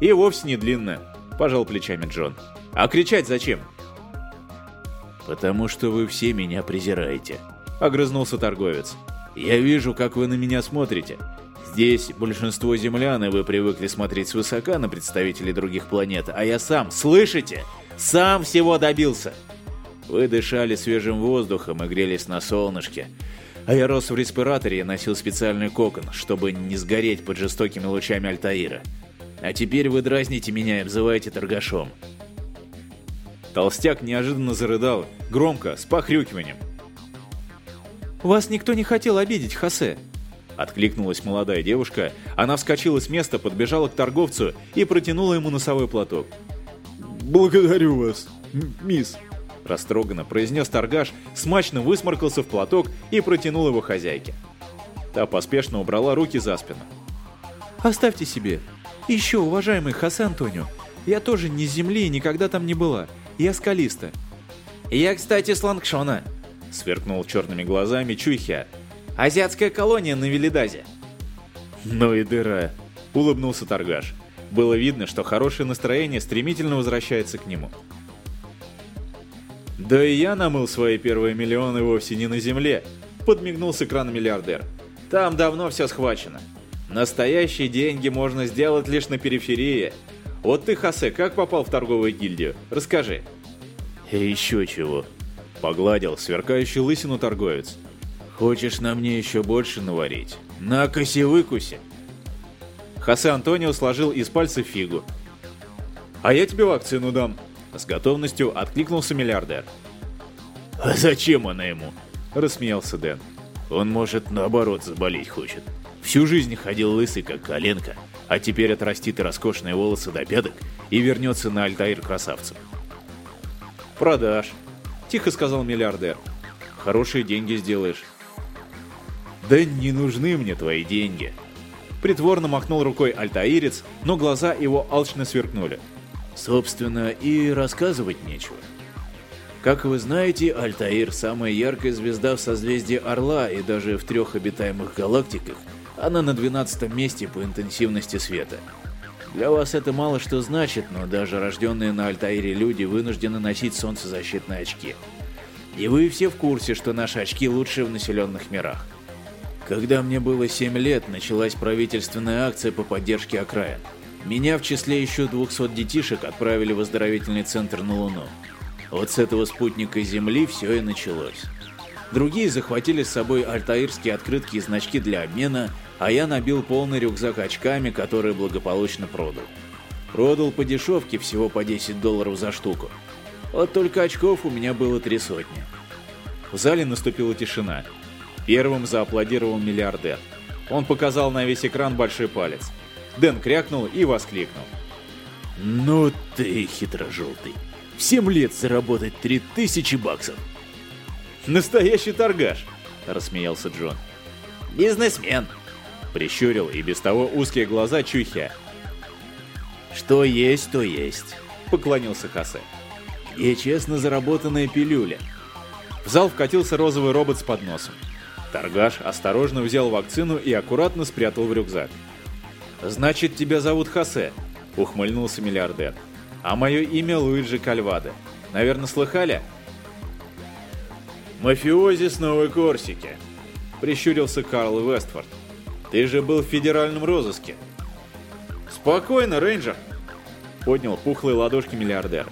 И вовсе не длинно, пожал плечами Джон. А кричать зачем? Потому что вы все меня презираете. Огрызнулся торговец. Я вижу, как вы на меня смотрите. Здесь большинство землян, и вы привыкли смотреть свысока на представителей других планет, а я сам, слышите? Сам всего добился. Вы дышали свежим воздухом и грелись на солнышке. А я рос в респираторе и носил специальный кокон, чтобы не сгореть под жестокими лучами Альтаира. А теперь вы дразните меня и обзываете торгашом. Толстяк неожиданно зарыдал, громко, с похрюкиванием. «Вас никто не хотел обидеть, Хосе!» Откликнулась молодая девушка, она вскочила с места, подбежала к торговцу и протянула ему носовой платок. «Благодарю вас, мисс!» Растроганно произнес торгаш, смачно высморкался в платок и протянул его хозяйке. Та поспешно убрала руки за спину. «Оставьте себе. Еще, уважаемый Хосе Антонио, я тоже не с земли и никогда там не была. Я скалиста». «Я, кстати, с Лангшона», — сверкнул черными глазами Чуйхя. «Азиатская колония на Велидазе». «Ну и дыра», — улыбнулся торгаш. Было видно, что хорошее настроение стремительно возвращается к нему. «Да и я намыл свои первые миллионы вовсе не на земле», — подмигнул с экрана миллиардер. «Там давно все схвачено. Настоящие деньги можно сделать лишь на периферии. Вот ты, Хосе, как попал в торговую гильдию? Расскажи». «И еще чего?» — погладил сверкающий лысину торговец. «Хочешь на мне еще больше наварить? На-каси выкуси!» Хосе Антонио сложил из пальцев фигу. «А я тебе вакцину дам!» С готовностью откликнулся миллиардер. «А зачем она ему?» – рассмеялся Дэн. «Он, может, наоборот, заболеть хочет. Всю жизнь ходил лысый, как коленка, а теперь отрастит роскошные волосы до пяток и вернется на Альтаир красавцем». «Продашь», – тихо сказал миллиардер. «Хорошие деньги сделаешь». «Да не нужны мне твои деньги», Притворно махнул рукой альтаирец, но глаза его алчно сверкнули. Собственно, и рассказывать нечего. Как вы знаете, Альтаир – самая яркая звезда в созвездии Орла, и даже в трех обитаемых галактиках она на 12 месте по интенсивности света. Для вас это мало что значит, но даже рожденные на Альтаире люди вынуждены носить солнцезащитные очки. И вы все в курсе, что наши очки лучшие в населенных мирах. Когда мне было 7 лет, началась правительственная акция по поддержке окраин. Меня в числе еще 200 детишек отправили в оздоровительный центр на Луну. Вот с этого спутника Земли все и началось. Другие захватили с собой альтаирские открытки и значки для обмена, а я набил полный рюкзак очками, которые благополучно продал. Продал по дешевке, всего по 10 долларов за штуку. Вот только очков у меня было три сотни. В зале наступила тишина. Первым зааплодировал миллиардер. Он показал на весь экран большой палец. Дэн крякнул и воскликнул. «Ну ты хитрожелтый! В 7 лет заработать 3000 баксов!» «Настоящий торгаш!» – рассмеялся Джон. «Бизнесмен!» – прищурил и без того узкие глаза Чуйхя. «Что есть, то есть!» – поклонился Хасе. «И честно заработанная пилюля!» В зал вкатился розовый робот с подносом. Торгаш осторожно взял вакцину и аккуратно спрятал в рюкзак. «Значит, тебя зовут Хосе», — ухмыльнулся миллиардер. «А мое имя Луиджи Кальваде. Наверное, слыхали?» «Мафиози с Новой Корсики», — прищурился Карл Вестфорд. «Ты же был в федеральном розыске». «Спокойно, рейнджер», — поднял пухлые ладошки миллиардер.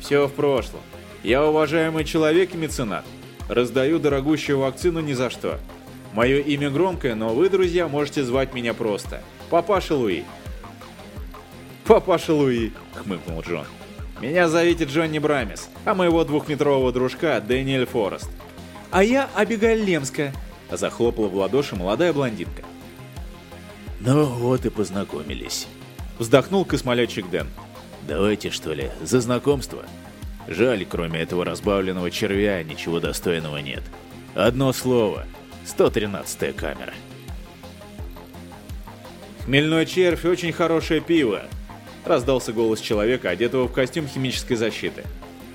«Все в прошлом. Я уважаемый человек и меценат. Раздаю дорогущую вакцину ни за что. Мое имя громкое, но вы, друзья, можете звать меня просто. Папаша Луи. Папаша Луи, хмыкнул Джон. Меня зовите Джонни Брамис, а моего двухметрового дружка Дэниэль Форест. А я Абигаль Лемская, захлопала в ладоши молодая блондинка. Ну вот и познакомились. Вздохнул космолетчик Дэн. Давайте, что ли, за знакомство. Жаль, кроме этого разбавленного червя, ничего достойного нет. Одно слово. 113-я камера. «Хмельной червь – очень хорошее пиво», – раздался голос человека, одетого в костюм химической защиты.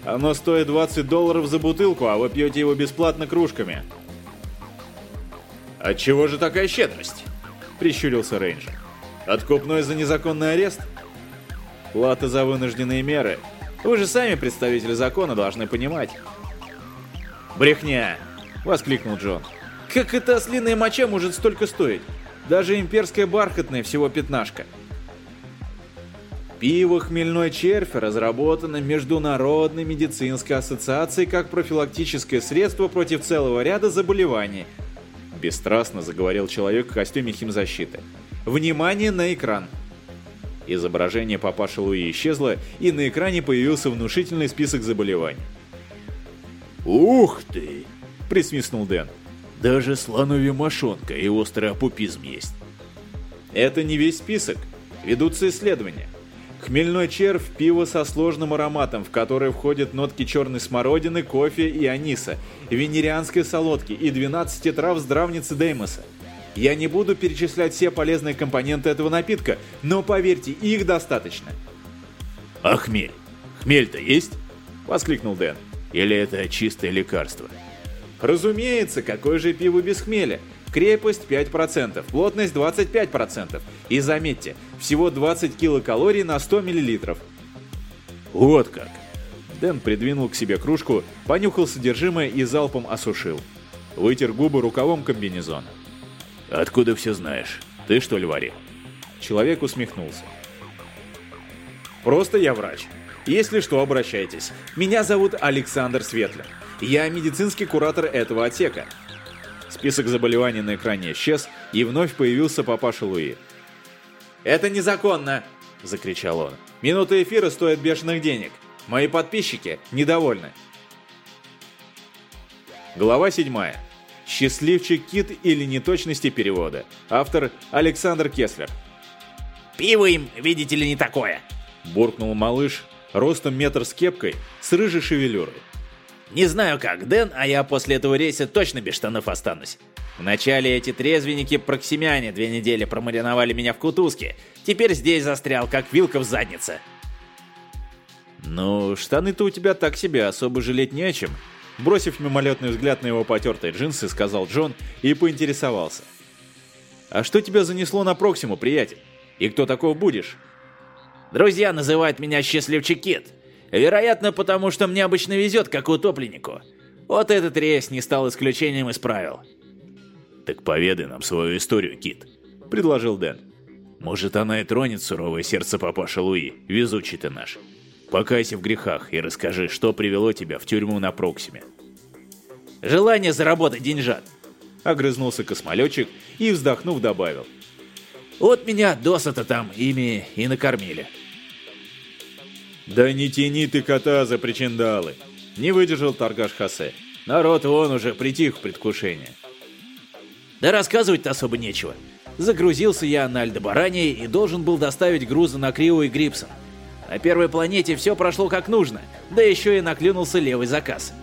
«Оно стоит 20 долларов за бутылку, а вы пьете его бесплатно кружками». «Отчего же такая щедрость?» – прищурился рейнджер. «Откупной за незаконный арест?» «Плата за вынужденные меры. Вы же сами, представители закона, должны понимать». «Брехня!» – воскликнул Джон. «Как эта ослиная моча может столько стоить?» Даже имперская бархатная всего пятнашка. Пиво «Хмельной червь» разработано Международной медицинской ассоциацией как профилактическое средство против целого ряда заболеваний. Бесстрастно заговорил человек в костюме химзащиты. Внимание на экран. Изображение папаши Луи исчезло, и на экране появился внушительный список заболеваний. «Ух ты!» – присвистнул Дэн. Даже слоновья мошонка и острый апупизм есть. Это не весь список. Ведутся исследования. Хмельной червь – пиво со сложным ароматом, в которое входят нотки черной смородины, кофе и аниса, венерианской солодки и 12 трав здравницы Деймоса. Я не буду перечислять все полезные компоненты этого напитка, но поверьте, их достаточно. «А хмель? Хмель-то есть?» – воскликнул Дэн. «Или это чистое лекарство?» Разумеется, какое же пиво без хмеля? Крепость 5%, плотность 25%. И заметьте, всего 20 килокалорий на 100 мл. Вот как. Дэн придвинул к себе кружку, понюхал содержимое и залпом осушил. Вытер губы рукавом комбинезона. «Откуда все знаешь? Ты что ли варил?» Человек усмехнулся. «Просто я врач. Если что, обращайтесь. Меня зовут Александр Светлер. Я медицинский куратор этого отсека». Список заболеваний на экране исчез, и вновь появился папаша Луи. «Это незаконно!» – закричал он. «Минута эфира стоит бешеных денег. Мои подписчики недовольны». Глава 7. Счастливчик Кит или неточности перевода. Автор Александр Кеслер. «Пиво им, видите ли, не такое!» Буркнул малыш, ростом метр с кепкой, с рыжей шевелюрой. «Не знаю как, Дэн, а я после этого рейса точно без штанов останусь. Вначале эти трезвенники-проксимяне две недели промариновали меня в кутузке. Теперь здесь застрял, как вилка в заднице». «Ну, штаны-то у тебя так себе, особо жалеть не о чем», Бросив мимолетный взгляд на его потертые джинсы, сказал Джон и поинтересовался. «А что тебя занесло на Проксиму, приятель? И кто таков будешь?» «Друзья называют меня Счастливчик Кит. Вероятно, потому что мне обычно везет, как утопленнику. Вот этот рейс не стал исключением из правил». «Так поведай нам свою историю, Кит», — предложил Дэн. «Может, она и тронет суровое сердце папаша Луи, везучий ты наш». Покайся в грехах и расскажи, что привело тебя в тюрьму на Проксиме. Желание заработать деньжат. Огрызнулся космолетчик и, вздохнув, добавил. Вот меня досыта там ими и накормили. Да не тяни ты кота за причиндалы. Не выдержал торгаш Хосе. Народ вон уже притих в предвкушении. Да рассказывать-то особо нечего. Загрузился я на Альдебаране и должен был доставить грузы на Крио и Грипсон. На первой планете все прошло как нужно, да еще и наклюнулся левый заказ.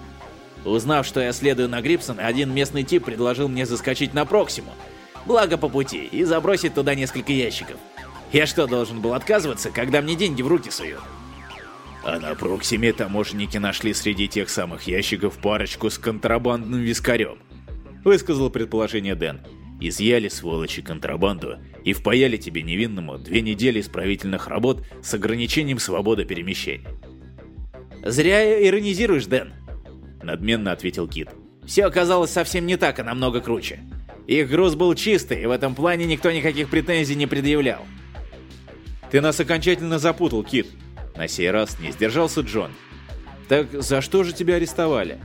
Узнав, что я следую на Грипсон, один местный тип предложил мне заскочить на Проксиму. Благо по пути, и забросить туда несколько ящиков. Я что, должен был отказываться, когда мне деньги в руки суют? А на Проксиме таможенники нашли среди тех самых ящиков парочку с контрабандным вискарем. Высказал предположение Дэн. Изъяли, сволочи, контрабанду и впаяли тебе невинному две недели исправительных работ с ограничением свободы перемещений. «Зря иронизируешь, Дэн», — надменно ответил Кит. «Все оказалось совсем не так, а намного круче. Их груз был чистый, и в этом плане никто никаких претензий не предъявлял». «Ты нас окончательно запутал, Кит», — на сей раз не сдержался Джон. «Так за что же тебя арестовали?»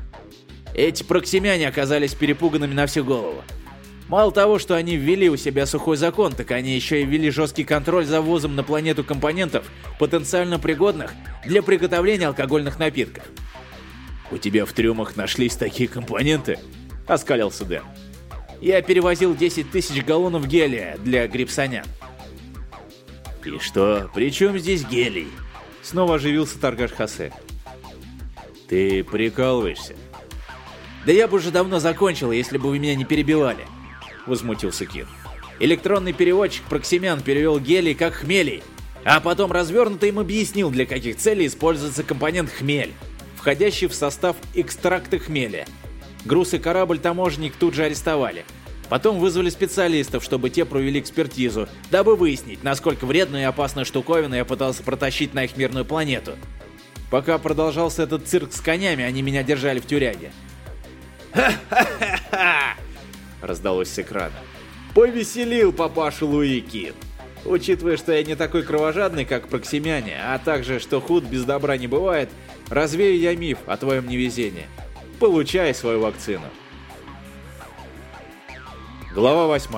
«Эти проксимяне оказались перепуганными на всю голову. Мало того, что они ввели у себя сухой закон, так они еще и ввели жесткий контроль за ввозом на планету компонентов, потенциально пригодных для приготовления алкогольных напитков. «У тебя в трюмах нашлись такие компоненты?» – оскалился Дэн. «Я перевозил 10 тысяч галлонов гелия для грипсонян». «И что? При чем здесь гелий?» Снова оживился торгаш Хосе. «Ты прикалываешься?» «Да я бы уже давно закончил, если бы вы меня не перебивали», возмутился Кит. Электронный переводчик Проксимян перевел гелий как хмелей, а потом развернуто им объяснил, для каких целей используется компонент хмель, входящий в состав экстракта хмеля. Груз и корабль таможенник тут же арестовали. Потом вызвали специалистов, чтобы те провели экспертизу, дабы выяснить, насколько вредную и опасную штуковину я пытался протащить на их мирную планету. Пока продолжался этот цирк с конями, они меня держали в тюряге. «Ха-ха-ха-ха!» раздалось с экрана. Повеселил папашу Луи Кит. Учитывая, что я не такой кровожадный, как Проксимяне, а также, что худ без добра не бывает, развею я миф о твоем невезении. Получай свою вакцину. Глава 8.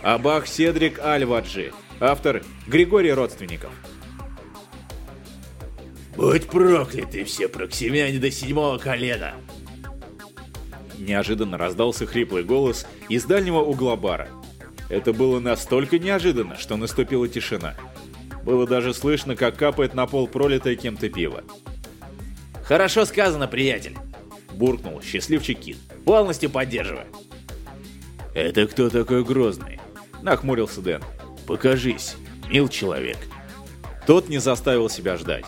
Абах Седрик Альваджи. Автор Григорий Родственников. «Будь прокляты все проксимяне до седьмого колена!» Неожиданно раздался хриплый голос из дальнего угла бара. Это было настолько неожиданно, что наступила тишина. Было даже слышно, как капает на пол пролитое кем-то пиво. «Хорошо сказано, приятель!» Буркнул счастливчик Кит. «Полностью поддерживаю!» «Это кто такой грозный?» Нахмурился Дэн. «Покажись, мил человек!» Тот не заставил себя ждать.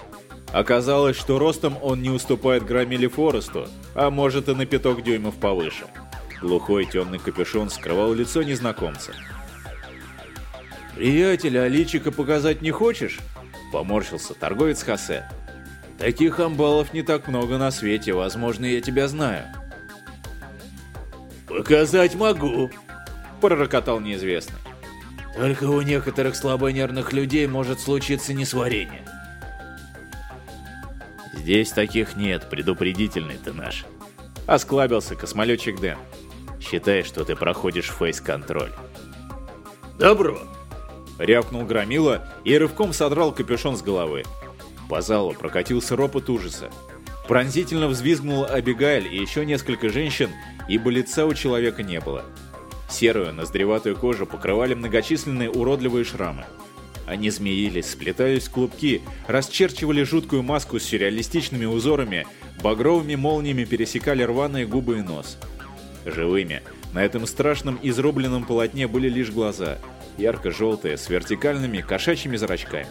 Оказалось, что ростом он не уступает Громиле Форесту, а может и на пяток дюймов повыше. Глухой темный капюшон скрывал лицо незнакомца. «Приятель, а личика показать не хочешь?» Поморщился торговец Хосе. «Таких амбалов не так много на свете, возможно, я тебя знаю». «Показать могу», — пророкотал неизвестный. «Только у некоторых слабонервных людей может случиться несварение». «Здесь таких нет, предупредительный ты наш», — осклабился космолетчик Дэн. «Считай, что ты проходишь фейс-контроль». «Добро», — рявкнул Громила и рывком содрал капюшон с головы. По залу прокатился ропот ужаса. Пронзительно взвизгнула Абигайль и еще несколько женщин, ибо лица у человека не было. Серую, ноздреватую кожу покрывали многочисленные уродливые шрамы. Они змеились, сплетались в клубки, расчерчивали жуткую маску с сюрреалистичными узорами, багровыми молниями пересекали рваные губы и нос. Живыми, на этом страшном изрубленном полотне были лишь глаза, ярко-желтые, с вертикальными кошачьими зрачками.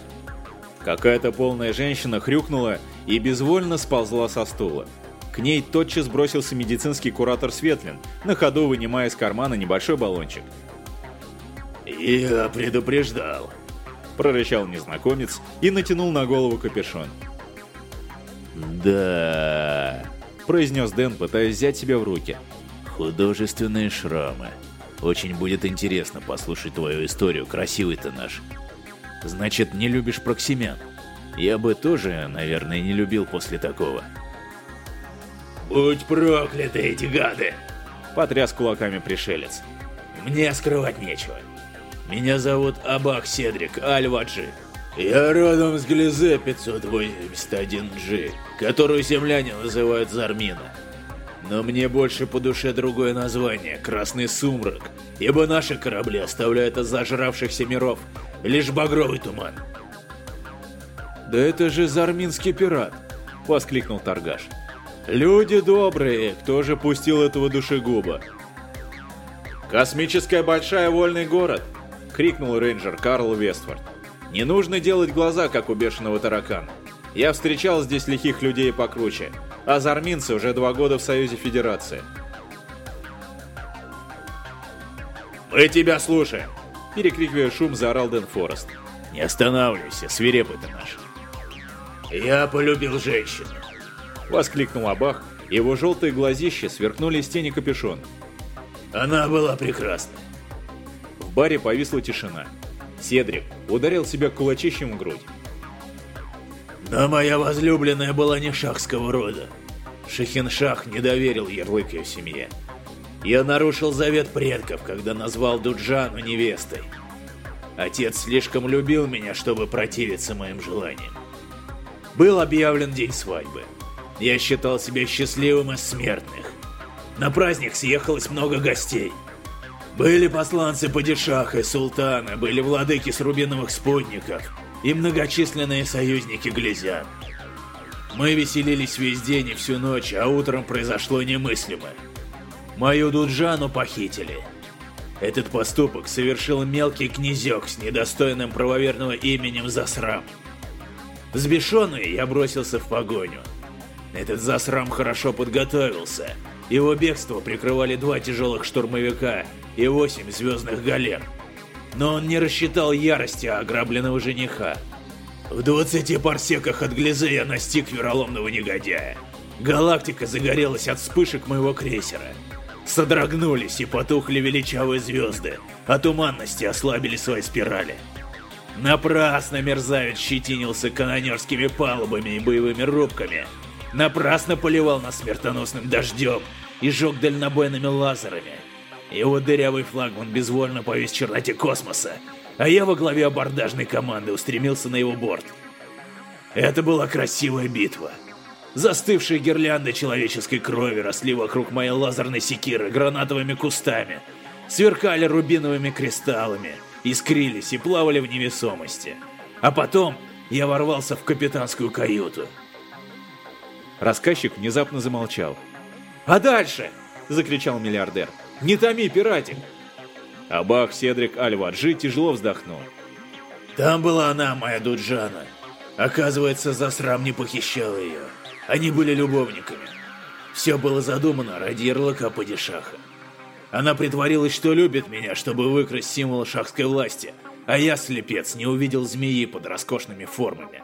Какая-то полная женщина хрюкнула и безвольно сползла со стула. К ней тотчас бросился медицинский куратор Светлин, на ходу вынимая из кармана небольшой баллончик. «Я предупреждал», – прорычал незнакомец и натянул на голову капюшон. «Да...» – произнес Дэн, пытаясь взять себя в руки. «Художественные шрамы. Очень будет интересно послушать твою историю, красивый ты наш. Значит, не любишь проксимян? Я бы тоже, наверное, не любил после такого». «Будь прокляты эти гады!» – потряс кулаками пришелец. «Мне скрывать нечего. Меня зовут Абак Седрик Альваджи. Я родом с Глизе 581G, которую земляне называют Зармина. Но мне больше по душе другое название – Красный Сумрак, ибо наши корабли оставляют от зажравшихся миров лишь багровый туман. «Да это же Зарминский пират!» – воскликнул торгаш. «Люди добрые, кто же пустил этого душегуба?» «Космическая большая вольный город!» — крикнул рейнджер Карл Вестфорд. «Не нужно делать глаза, как у бешеного таракана. Я встречал здесь лихих людей покруче, а зарминцы уже два года в Союзе Федерации». «Мы тебя слушаем!» — перекрикивая шум, заорал Дэн Форест. «Не останавливайся, свирепый ты наш!» «Я полюбил женщину!» — воскликнул Абах, его желтые глазища сверкнули из тени капюшона. «Она была прекрасна!» В баре повисла тишина. Седрик ударил себя кулачищем в грудь. Но моя возлюбленная была не шахского рода. Шахиншах не доверил ярлык ее семье. Я нарушил завет предков, когда назвал Дуджану невестой. Отец слишком любил меня, чтобы противиться моим желаниям. Был объявлен день свадьбы. Я считал себя счастливым из смертных. На праздник съехалось много гостей. Были посланцы падишаха и султана, были владыки с рубиновых спутников и многочисленные союзники глизян. Мы веселились весь день и всю ночь, а утром произошло немыслимое. Мою Дуджану похитили. Этот поступок совершил мелкий князек с недостойным правоверного именем Засрам. Взбешенный, я бросился в погоню. Этот Засрам хорошо подготовился. Его бегство прикрывали два тяжелых штурмовика и восемь звездных галер. Но он не рассчитал ярости ограбленного жениха. В 20 парсеках от Глизы я настиг вероломного негодяя. Галактика загорелась от вспышек моего крейсера. Содрогнулись и потухли величавые звезды, а туманности ослабили свои спирали. Напрасно мерзавец щетинился канонерскими палубами и боевыми рубками. Напрасно поливал нас смертоносным дождем и жег дальнобойными лазерами. Его дырявый флагман безвольно повис в черноте космоса, а я во главе абордажной команды устремился на его борт. Это была красивая битва. Застывшие гирлянды человеческой крови росли вокруг моей лазерной секиры гранатовыми кустами, сверкали рубиновыми кристаллами, искрились и плавали в невесомости. А потом я ворвался в капитанскую каюту. Рассказчик внезапно замолчал. «А дальше?» – закричал миллиардер. Не томи, пиратик!» Абах Седрик Альваджи тяжело вздохнул. «Там была она, моя Дуджана. Оказывается, засрам не похищал ее. Они были любовниками. Все было задумано ради ярлыка падишаха. Она притворилась, что любит меня, чтобы выкрасть символ шахской власти, а я, слепец, не увидел змеи под роскошными формами.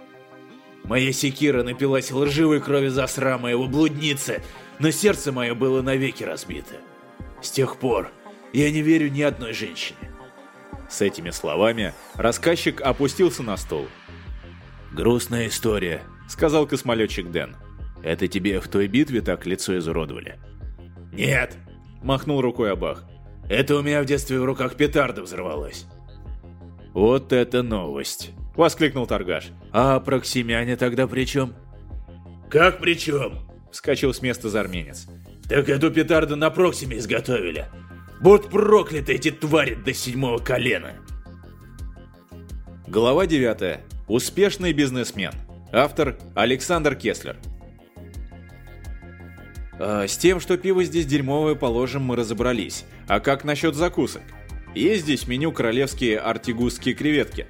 Моя секира напилась лживой крови засра моего блудницы, но сердце мое было навеки разбито. С тех пор я не верю ни одной женщине. С этими словами рассказчик опустился на стол. «Грустная история», — сказал космолетчик Дэн. «Это тебе в той битве так лицо изуродовали?» «Нет», — махнул рукой Абах. «Это у меня в детстве в руках петарда взорвалась». «Вот это новость!» — воскликнул торгаш. «А проксимяне тогда при чем?» «Как при чем?» — вскочил с места зарменец. «Так эту петарду на Проксиме изготовили. Будь прокляты эти твари до седьмого колена!» Глава 9. Успешный бизнесмен. Автор Александр Кеслер. А, с тем, что пиво здесь дерьмовое положим, мы разобрались. А как насчет закусок? Есть здесь меню королевские артигузские креветки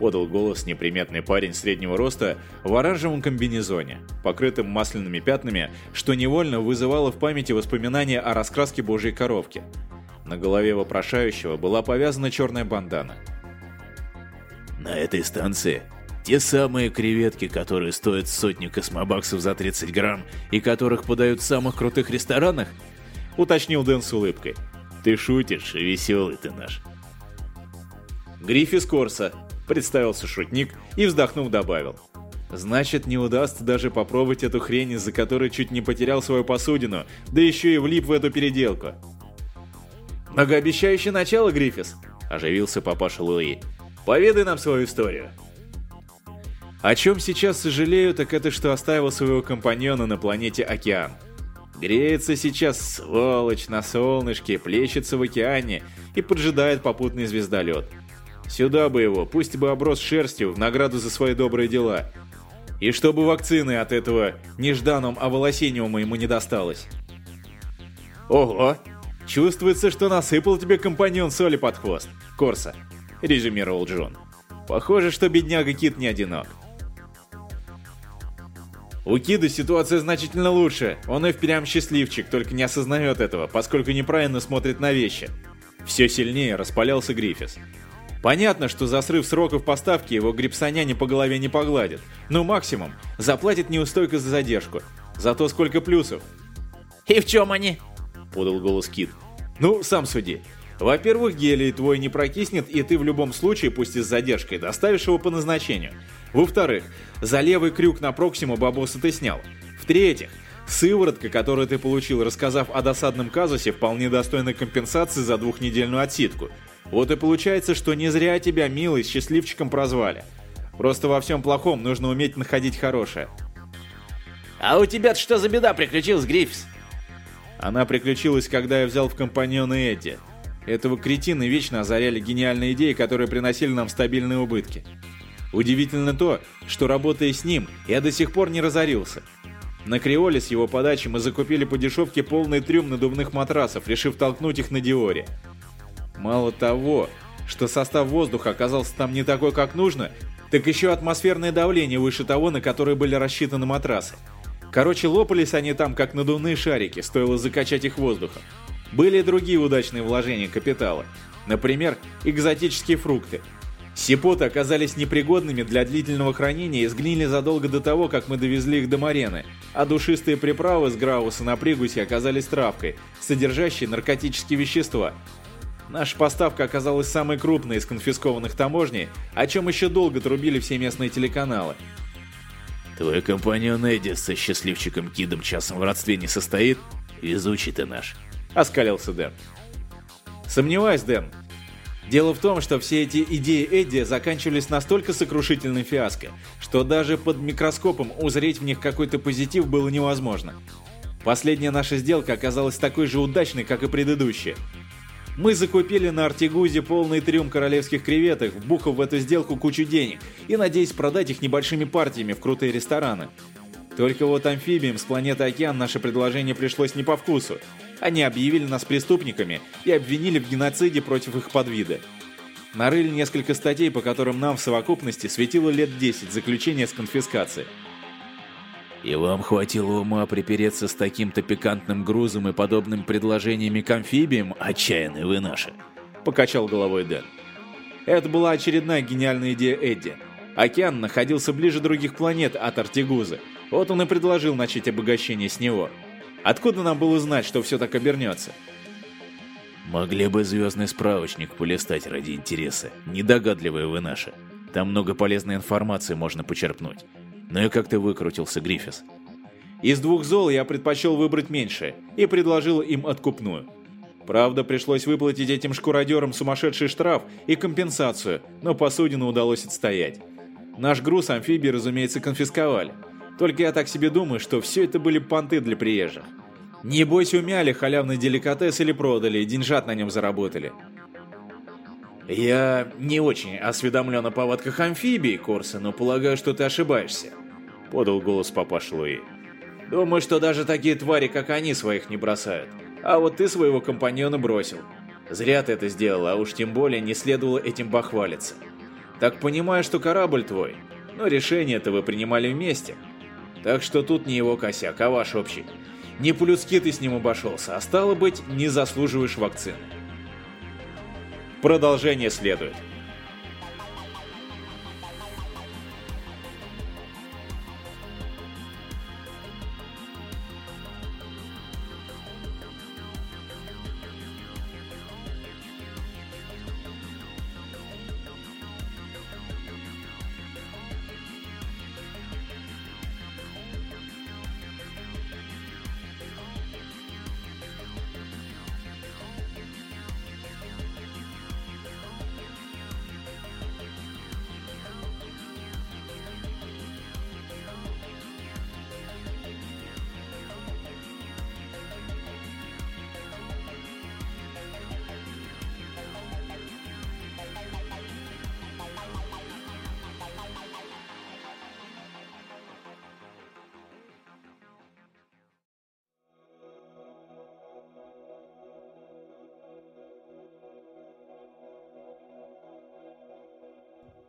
подал голос неприметный парень среднего роста в оранжевом комбинезоне, покрытым масляными пятнами, что невольно вызывало в памяти воспоминания о раскраске божьей коровки. На голове вопрошающего была повязана черная бандана. «На этой станции те самые креветки, которые стоят сотню космобаксов за 30 грамм и которых подают в самых крутых ресторанах?» — уточнил Дэн с улыбкой. «Ты шутишь, веселый ты наш». «Гриффис Корса», представился шутник и, вздохнув, добавил. Значит, не удастся даже попробовать эту хрень, из-за которой чуть не потерял свою посудину, да еще и влип в эту переделку. «Многообещающее начало, Гриффис!» – оживился папаша Луи. «Поведай нам свою историю!» О чем сейчас сожалею, так это что оставил своего компаньона на планете Океан. Греется сейчас сволочь на солнышке, плещется в океане и поджидает попутный звездолет – Сюда бы его, пусть бы оброс шерстью в награду за свои добрые дела. И чтобы вакцины от этого нежданном оволосениума ему не досталось. Ого! Чувствуется, что насыпал тебе компаньон соли под хвост, Корса, резюмировал Джон. Похоже, что бедняга Кит не одинок. У Кида ситуация значительно лучше. Он и впрямь счастливчик, только не осознает этого, поскольку неправильно смотрит на вещи. Все сильнее распалялся Гриффис. Понятно, что за срыв сроков поставки его грипсоняне по голове не погладит, но максимум заплатит неустойка за задержку. Зато сколько плюсов. «И в чем они?» – подал голос Кит. «Ну, сам суди. Во-первых, гелий твой не прокиснет, и ты в любом случае, пусть и с задержкой, доставишь его по назначению. Во-вторых, за левый крюк на Проксиму бабоса ты снял. В-третьих, сыворотка, которую ты получил, рассказав о досадном казусе, вполне достойна компенсации за двухнедельную отсидку. Вот и получается, что не зря тебя, милый, счастливчиком прозвали. Просто во всем плохом нужно уметь находить хорошее. А у тебя что за беда приключилась, Гриффис? Она приключилась, когда я взял в компаньоны Эдди. Этого кретина вечно озаряли гениальные идеи, которые приносили нам стабильные убытки. Удивительно то, что работая с ним, я до сих пор не разорился. На Криоле с его подачи мы закупили по дешевке полный трюм надувных матрасов, решив толкнуть их на Диоре. Мало того, что состав воздуха оказался там не такой, как нужно, так еще атмосферное давление выше того, на которое были рассчитаны матрасы. Короче, лопались они там, как надувные шарики, стоило закачать их воздухом. Были и другие удачные вложения капитала. Например, экзотические фрукты. Сипоты оказались непригодными для длительного хранения и сгнили задолго до того, как мы довезли их до Марены, а душистые приправы с Грауса на пригусе оказались травкой, содержащей наркотические вещества, Наша поставка оказалась самой крупной из конфискованных таможней, о чем еще долго трубили все местные телеканалы. Твой компаньон Эдди со счастливчиком Кидом часом в родстве не состоит? Везучий ты наш. Оскалился Дэн. Сомневаюсь, Дэн. Дело в том, что все эти идеи Эдди заканчивались настолько сокрушительной фиаско, что даже под микроскопом узреть в них какой-то позитив было невозможно. Последняя наша сделка оказалась такой же удачной, как и предыдущая. Мы закупили на Артигузе полный трюм королевских креветок, вбухав в эту сделку кучу денег и надеясь продать их небольшими партиями в крутые рестораны. Только вот амфибиям с планеты Океан наше предложение пришлось не по вкусу. Они объявили нас преступниками и обвинили в геноциде против их подвида. Нарыли несколько статей, по которым нам в совокупности светило лет 10 заключения с конфискацией. И вам хватило ума припереться с таким-то пикантным грузом и подобным предложениями к амфибиям, отчаянные вы наши?» Покачал головой Дэн. Это была очередная гениальная идея Эдди. Океан находился ближе других планет от Артигузы. Вот он и предложил начать обогащение с него. Откуда нам было знать, что все так обернется? Могли бы звездный справочник полистать ради интереса. Недогадливые вы наши. Там много полезной информации можно почерпнуть. Ну и как ты выкрутился, Гриффис? Из двух зол я предпочел выбрать меньшее и предложил им откупную. Правда, пришлось выплатить этим шкуродерам сумасшедший штраф и компенсацию, но посудину удалось отстоять. Наш груз амфибии, разумеется, конфисковали. Только я так себе думаю, что все это были понты для приезжих. Небось умяли халявный деликатес или продали, деньжат на нем заработали. Я не очень осведомлен о повадках амфибий, Корса, но полагаю, что ты ошибаешься. Подал голос папаш Луи. Думаю, что даже такие твари, как они, своих не бросают. А вот ты своего компаньона бросил. Зря ты это сделал, а уж тем более не следовало этим бахвалиться. Так понимаю, что корабль твой, но решение-то вы принимали вместе. Так что тут не его косяк, а ваш общий. Не по-людски ты с ним обошелся, а стало быть, не заслуживаешь вакцины. Продолжение следует.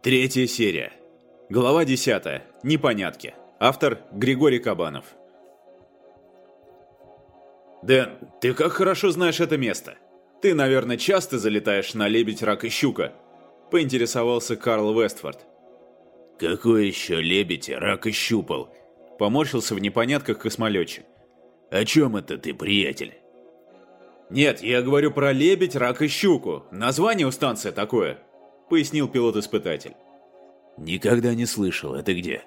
Третья серия. Глава 10. Непонятки. Автор Григорий Кабанов. Дэн, ты как хорошо знаешь это место. Ты, наверное, часто залетаешь на лебедь, рак и щука. Поинтересовался Карл Вестфорд. Какой еще лебедь, рак и щупал? Поморщился в непонятках космолетчик. О чем это ты, приятель? Нет, я говорю про лебедь, рак и щуку. Название у станции такое пояснил пилот-испытатель. Никогда не слышал, это где?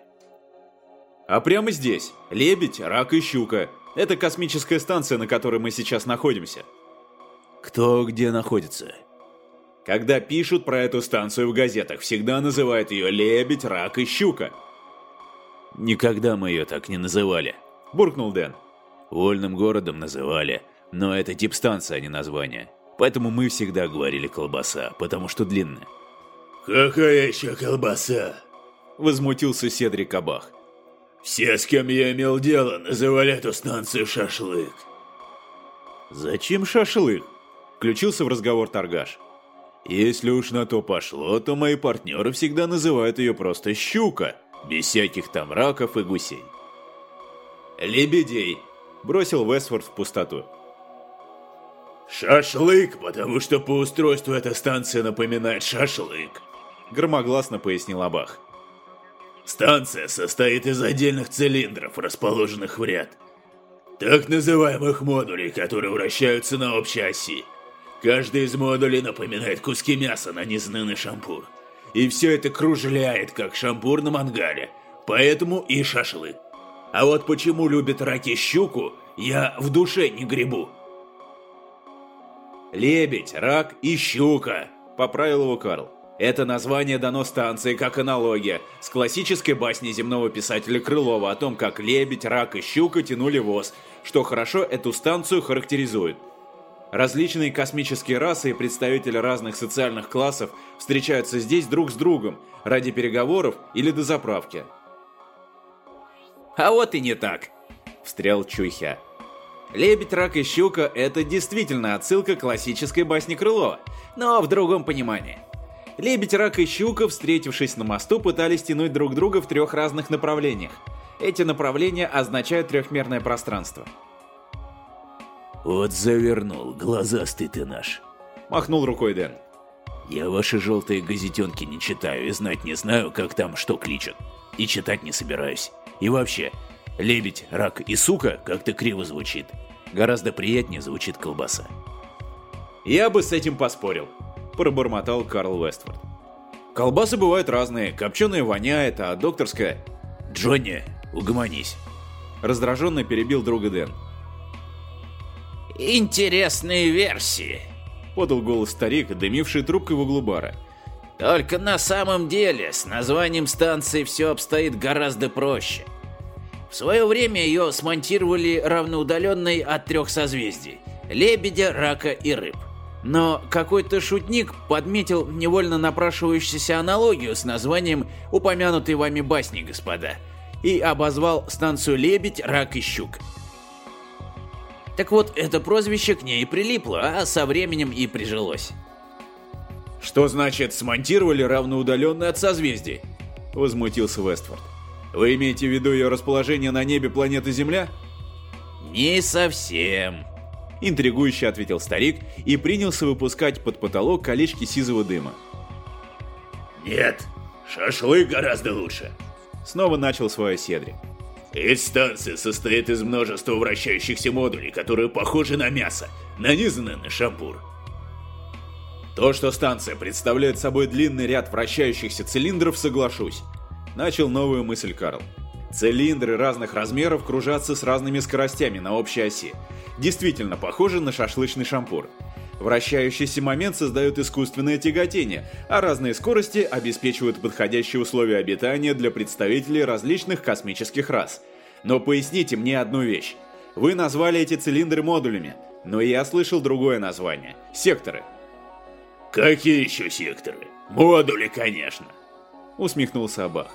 А прямо здесь. Лебедь, рак и щука. Это космическая станция, на которой мы сейчас находимся. Кто где находится? Когда пишут про эту станцию в газетах, всегда называют ее «Лебедь, рак и щука». «Никогда мы ее так не называли», – буркнул Дэн. «Вольным городом называли, но это тип станции, а не название. Поэтому мы всегда говорили «колбаса», потому что длинная. «Какая еще колбаса?» Возмутился Седрик Кабах. «Все, с кем я имел дело, называли эту станцию шашлык». «Зачем шашлык?» Включился в разговор торгаш. «Если уж на то пошло, то мои партнеры всегда называют ее просто «щука», без всяких там раков и гусей». «Лебедей!» – бросил Вестфорд в пустоту. «Шашлык, потому что по устройству эта станция напоминает шашлык», громогласно пояснил Абах. Станция состоит из отдельных цилиндров, расположенных в ряд. Так называемых модулей, которые вращаются на общей оси. Каждый из модулей напоминает куски мяса, нанизанные на шампур. И все это кружляет, как шампур на мангале. Поэтому и шашлык. А вот почему любят раки щуку, я в душе не гребу. «Лебедь, рак и щука», — поправил его Карл. Это название дано станции как аналогия с классической басней земного писателя Крылова о том, как лебедь, рак и щука тянули воз, что хорошо эту станцию характеризует. Различные космические расы и представители разных социальных классов встречаются здесь друг с другом ради переговоров или до заправки. «А вот и не так», – встрял Чуйхя. «Лебедь, рак и щука – это действительно отсылка к классической басне Крылова, но в другом понимании – Лебедь, рак и щука, встретившись на мосту, пытались тянуть друг друга в трех разных направлениях. Эти направления означают трехмерное пространство. «Вот завернул, глазастый ты наш!» Махнул рукой Дэн. «Я ваши желтые газетенки не читаю и знать не знаю, как там что кличут. И читать не собираюсь. И вообще, лебедь, рак и сука как-то криво звучит. Гораздо приятнее звучит колбаса». «Я бы с этим поспорил», – пробормотал Карл Вестфорд. «Колбасы бывают разные, копченая воняет, а докторская...» «Джонни, угомонись!» Раздраженно перебил друга Дэн. «Интересные версии», — подал голос старик, дымивший трубкой в углу бара. «Только на самом деле с названием станции все обстоит гораздо проще. В свое время ее смонтировали равноудаленной от трех созвездий – лебедя, рака и рыб. Но какой-то шутник подметил невольно напрашивающуюся аналогию с названием упомянутой вами басни, господа, и обозвал станцию «Лебедь, рак и щук». Так вот, это прозвище к ней прилипло, а со временем и прижилось. «Что значит смонтировали равноудаленно от созвездий?» – возмутился Вестфорд. «Вы имеете в виду ее расположение на небе планеты Земля?» «Не совсем», – интригующе ответил старик и принялся выпускать под потолок колечки сизого дыма. «Нет, шашлык гораздо лучше», – снова начал свое Седрик. Эта станция состоит из множества вращающихся модулей, которые похожи на мясо, нанизаны на шампур. То, что станция представляет собой длинный ряд вращающихся цилиндров, соглашусь. Начал новую мысль Карл. Цилиндры разных размеров кружатся с разными скоростями на общей оси. Действительно похоже на шашлычный шампур. Вращающийся момент создает искусственное тяготение, а разные скорости обеспечивают подходящие условия обитания для представителей различных космических рас. Но поясните мне одну вещь. Вы назвали эти цилиндры модулями, но я слышал другое название – секторы. Какие еще секторы? Модули, конечно. Усмехнулся Абах.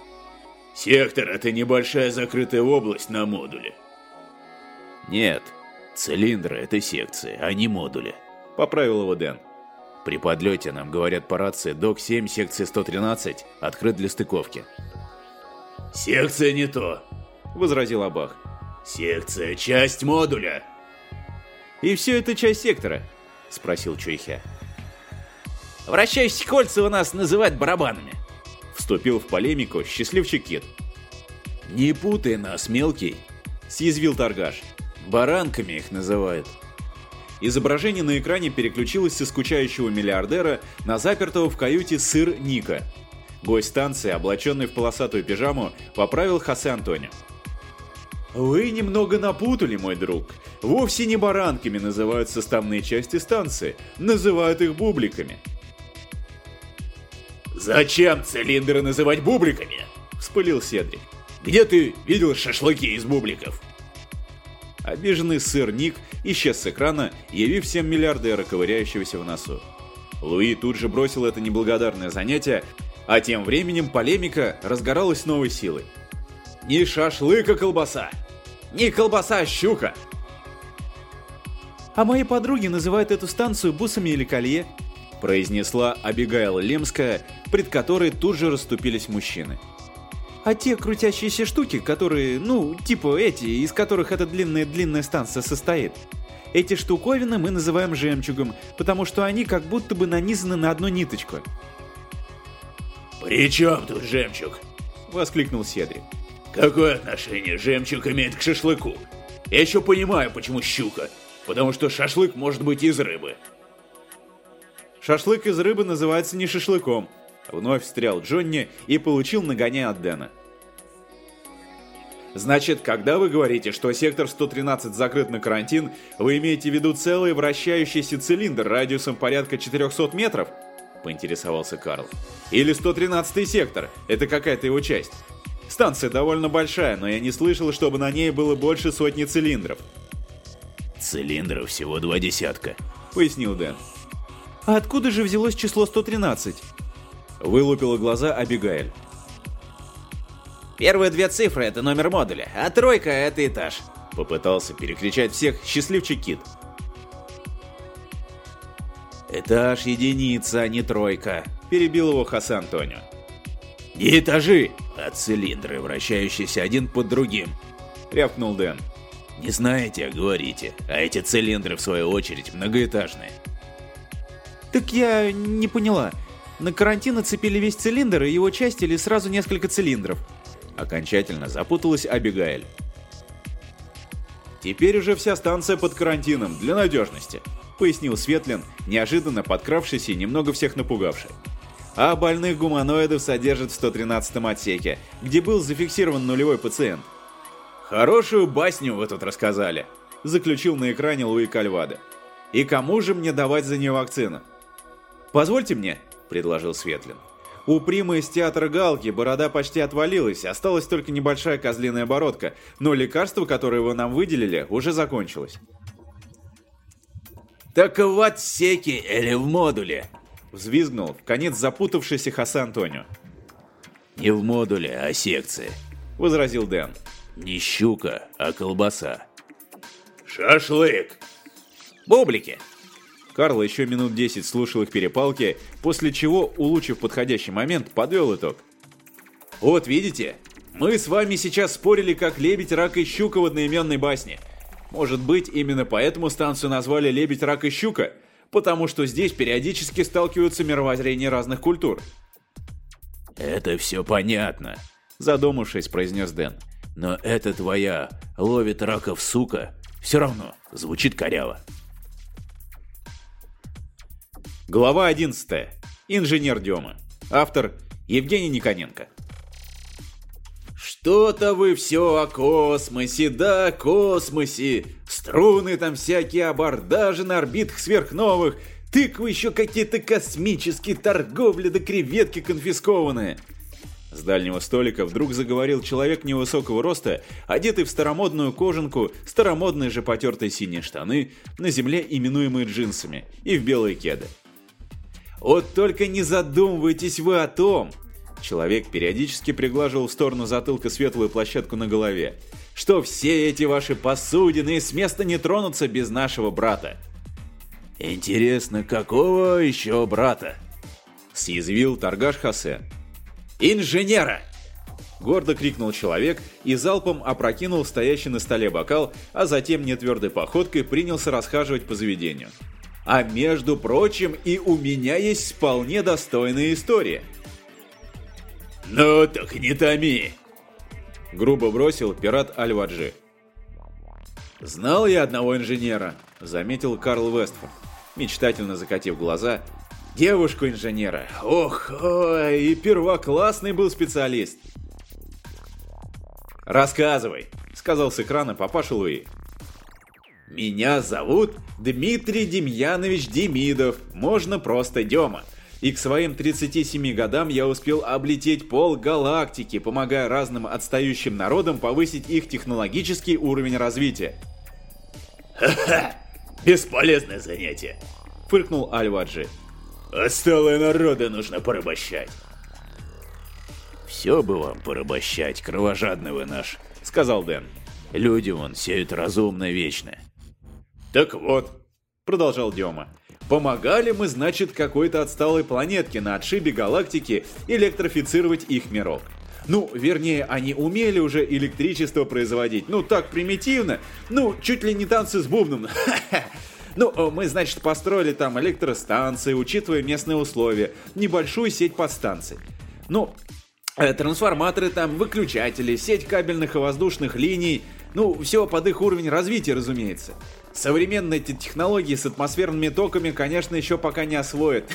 Сектор – это небольшая закрытая область на модуле. Нет, цилиндры – это секции, а не модули поправил его Дэн. При подлете нам говорят по рации ДОК-7 секции 113 открыт для стыковки. «Секция не то», — возразил Абах. «Секция — часть модуля». «И все это часть сектора?» — спросил Чуйхя. «Вращающиеся кольца у нас называют барабанами», — вступил в полемику счастливчик Кит. «Не путай нас, мелкий», — съязвил торгаш. «Баранками их называют». Изображение на экране переключилось со скучающего миллиардера на запертого в каюте сыр Ника. Гость станции, облаченный в полосатую пижаму, поправил Хосе Антонио. «Вы немного напутали, мой друг. Вовсе не баранками называют составные части станции, называют их бубликами». «Зачем цилиндры называть бубликами?» – вспылил Седрик. «Где ты видел шашлыки из бубликов?» Обиженный сыр Ник исчез с экрана, явив всем миллиардера, ковыряющегося в носу. Луи тут же бросил это неблагодарное занятие, а тем временем полемика разгоралась новой силой. «Не шашлык, а колбаса! Не колбаса, а щука!» «А мои подруги называют эту станцию бусами или колье», произнесла Абигайл Лемская, пред которой тут же расступились мужчины. А те крутящиеся штуки, которые, ну, типа эти, из которых эта длинная-длинная станция состоит. Эти штуковины мы называем жемчугом, потому что они как будто бы нанизаны на одну ниточку. «При чем тут жемчуг?» — воскликнул Седри. «Какое отношение жемчуг имеет к шашлыку? Я еще понимаю, почему щука, потому что шашлык может быть из рыбы». «Шашлык из рыбы называется не шашлыком», Вновь встрял Джонни и получил нагоняя от Дэна. Значит, когда вы говорите, что сектор 113 закрыт на карантин, вы имеете в виду целый вращающийся цилиндр радиусом порядка 400 метров? Поинтересовался Карл. Или 113 сектор, это какая-то его часть. Станция довольно большая, но я не слышал, чтобы на ней было больше сотни цилиндров. Цилиндров всего два десятка, пояснил Дэн. А откуда же взялось число 113? Вылупила глаза Абигаэль. Первые две цифры — это номер модуля, а тройка — это этаж. Попытался перекричать всех счастливчик Кит. «Этаж единица, а не тройка», — перебил его Хасан Антонио. «Не этажи, а цилиндры, вращающиеся один под другим», — рявкнул Дэн. «Не знаете, а говорите, а эти цилиндры, в свою очередь, многоэтажные». «Так я не поняла, на карантин оцепили весь цилиндр и его части или сразу несколько цилиндров?» Окончательно запуталась Абигаэль. «Теперь уже вся станция под карантином, для надежности», — пояснил Светлин, неожиданно подкравшийся и немного всех напугавший. «А больных гуманоидов содержат в 113-м отсеке, где был зафиксирован нулевой пациент». «Хорошую басню вы тут рассказали», — заключил на экране Луи Кальвада. «И кому же мне давать за нее вакцину?» «Позвольте мне», — предложил Светлин. У Примы из театра Галки борода почти отвалилась, осталась только небольшая козлиная бородка, но лекарство, которое вы нам выделили, уже закончилось. «Так в отсеке или в модуле?» Взвизгнул в конец запутавшийся Хосе Антонио. «Не в модуле, а секции», — возразил Дэн. «Не щука, а колбаса». «Шашлык!» «Бублики!» Карл еще минут 10 слушал их перепалки, после чего, улучив подходящий момент, подвел итог. «Вот видите, мы с вами сейчас спорили, как лебедь, рак и щука в одноименной басне. Может быть, именно поэтому станцию назвали «Лебедь, рак и щука», потому что здесь периодически сталкиваются мировоззрения разных культур». «Это все понятно», — задумавшись, произнес Дэн. «Но это твоя ловит раков сука все равно звучит коряво». Глава 11. Инженер Дема. Автор Евгений Никоненко. Что-то вы все о космосе, да, космосе. Струны там всякие, абордажи на орбитах сверхновых. Тыквы еще какие-то космические, торговля да креветки конфискованные. С дальнего столика вдруг заговорил человек невысокого роста, одетый в старомодную кожанку, старомодные же потертые синие штаны, на земле именуемые джинсами, и в белые кеды. Вот только не задумывайтесь вы о том, Человек периодически приглаживал в сторону затылка светлую площадку на голове. Что все эти ваши посудины с места не тронутся без нашего брата. Интересно, какого еще брата? Съязвил торгаш Хосе. Инженера! Гордо крикнул человек и залпом опрокинул стоящий на столе бокал, а затем нетвердой походкой принялся расхаживать по заведению. А между прочим, и у меня есть вполне достойная история. «Ну так не томи!» Грубо бросил пират Альваджи. «Знал я одного инженера», — заметил Карл Вестфорд, мечтательно закатив глаза. «Девушку-инженера! Ох, ой, и первоклассный был специалист!» «Рассказывай», — сказал с экрана папаша Луи. «Меня зовут Дмитрий Демьянович Демидов, можно просто Дема. И к своим 37 годам я успел облететь пол галактики, помогая разным отстающим народам повысить их технологический уровень развития. «Ха-ха! Бесполезное занятие!» — фыркнул Альваджи. «Отсталые народы нужно порабощать!» «Все бы вам порабощать, кровожадный вы наш», — сказал Дэн. «Люди вон сеют разумно вечно. «Так вот», — продолжал Дема, «помогали мы, значит, какой-то отсталой планетке на отшибе галактики электрифицировать их мирок. Ну, вернее, они умели уже электричество производить. Ну, так примитивно. Ну, чуть ли не танцы с бубном. [laughs] Ну, мы, значит, построили там электростанции, учитывая местные условия, небольшую сеть подстанций. Ну, э, трансформаторы там, выключатели, сеть кабельных и воздушных линий, ну, все под их уровень развития, разумеется. Современные эти технологии с атмосферными токами, конечно, еще пока не освоят.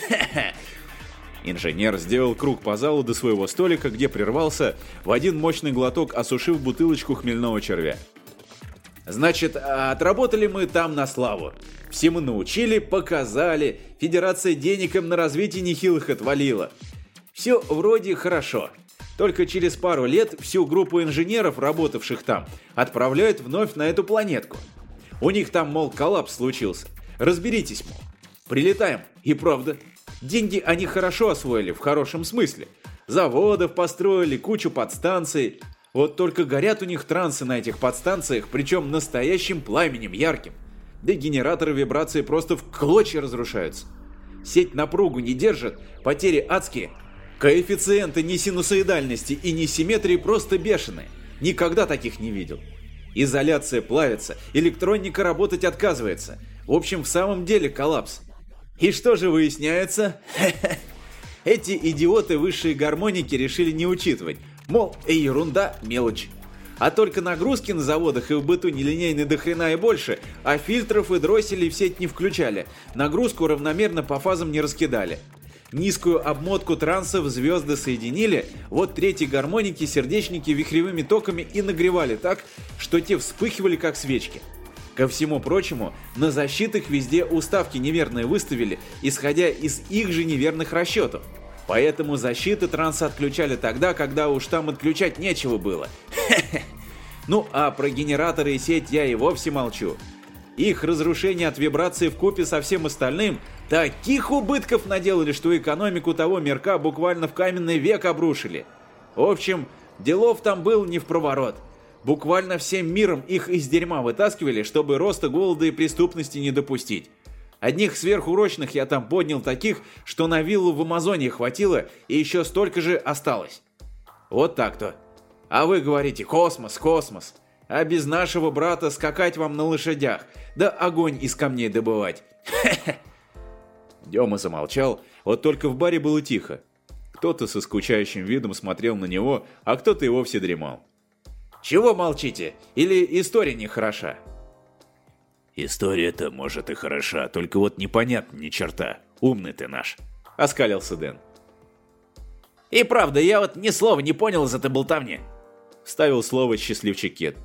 [laughs] Инженер сделал круг по залу до своего столика, где прервался, в один мощный глоток осушив бутылочку хмельного червя. Значит, отработали мы там на славу. Все мы научили, показали, федерация денег им на развитие нехилых отвалила. Все вроде хорошо. Только через пару лет всю группу инженеров, работавших там, отправляют вновь на эту планетку. У них там, мол, коллапс случился. Разберитесь, мол. Прилетаем. И правда. Деньги они хорошо освоили, в хорошем смысле. Заводов построили, кучу подстанций. Вот только горят у них трансы на этих подстанциях, причем настоящим пламенем ярким. Да и генераторы вибрации просто в клочья разрушаются. Сеть напругу не держит, потери адские. Коэффициенты несинусоидальности и несимметрии просто бешеные. Никогда таких не видел. Изоляция плавится, электроника работать отказывается. В общем, в самом деле коллапс. И что же выясняется? [laughs] Эти идиоты высшие гармоники решили не учитывать. Мол, э, ерунда, мелочь. А только нагрузки на заводах и в быту нелинейны до хрена и больше, а фильтров и дросселей в сеть не включали, нагрузку равномерно по фазам не раскидали. Низкую обмотку трансов звезды соединили, вот третьи гармоники сердечники вихревыми токами и нагревали так, что те вспыхивали как свечки. Ко всему прочему, на защитах везде уставки неверные выставили, исходя из их же неверных расчетов. Поэтому защиты транса отключали тогда, когда уж там отключать нечего было. Ну а про генераторы и сеть я и вовсе молчу. Их разрушение от вибрации в купе со всем остальным таких убытков наделали, что экономику того мирка буквально в каменный век обрушили. В общем, делов там был не в проворот. Буквально всем миром их из дерьма вытаскивали, чтобы роста голода и преступности не допустить. Одних сверхурочных я там поднял таких, что на виллу в Амазонии хватило, и еще столько же осталось. Вот так-то. А вы говорите «космос, космос». А без нашего брата скакать вам на лошадях, да огонь из камней добывать. [laughs] Дема замолчал, вот только в баре было тихо. Кто-то со скучающим видом смотрел на него, а кто-то и вовсе дремал. «Чего молчите? Или история не хороша?» «История-то, может, и хороша, только вот непонятно ни черта. Умный ты наш», — оскалился Дэн. «И правда, я вот ни слова не понял из этой болтовни», — вставил слово счастливчик Кит.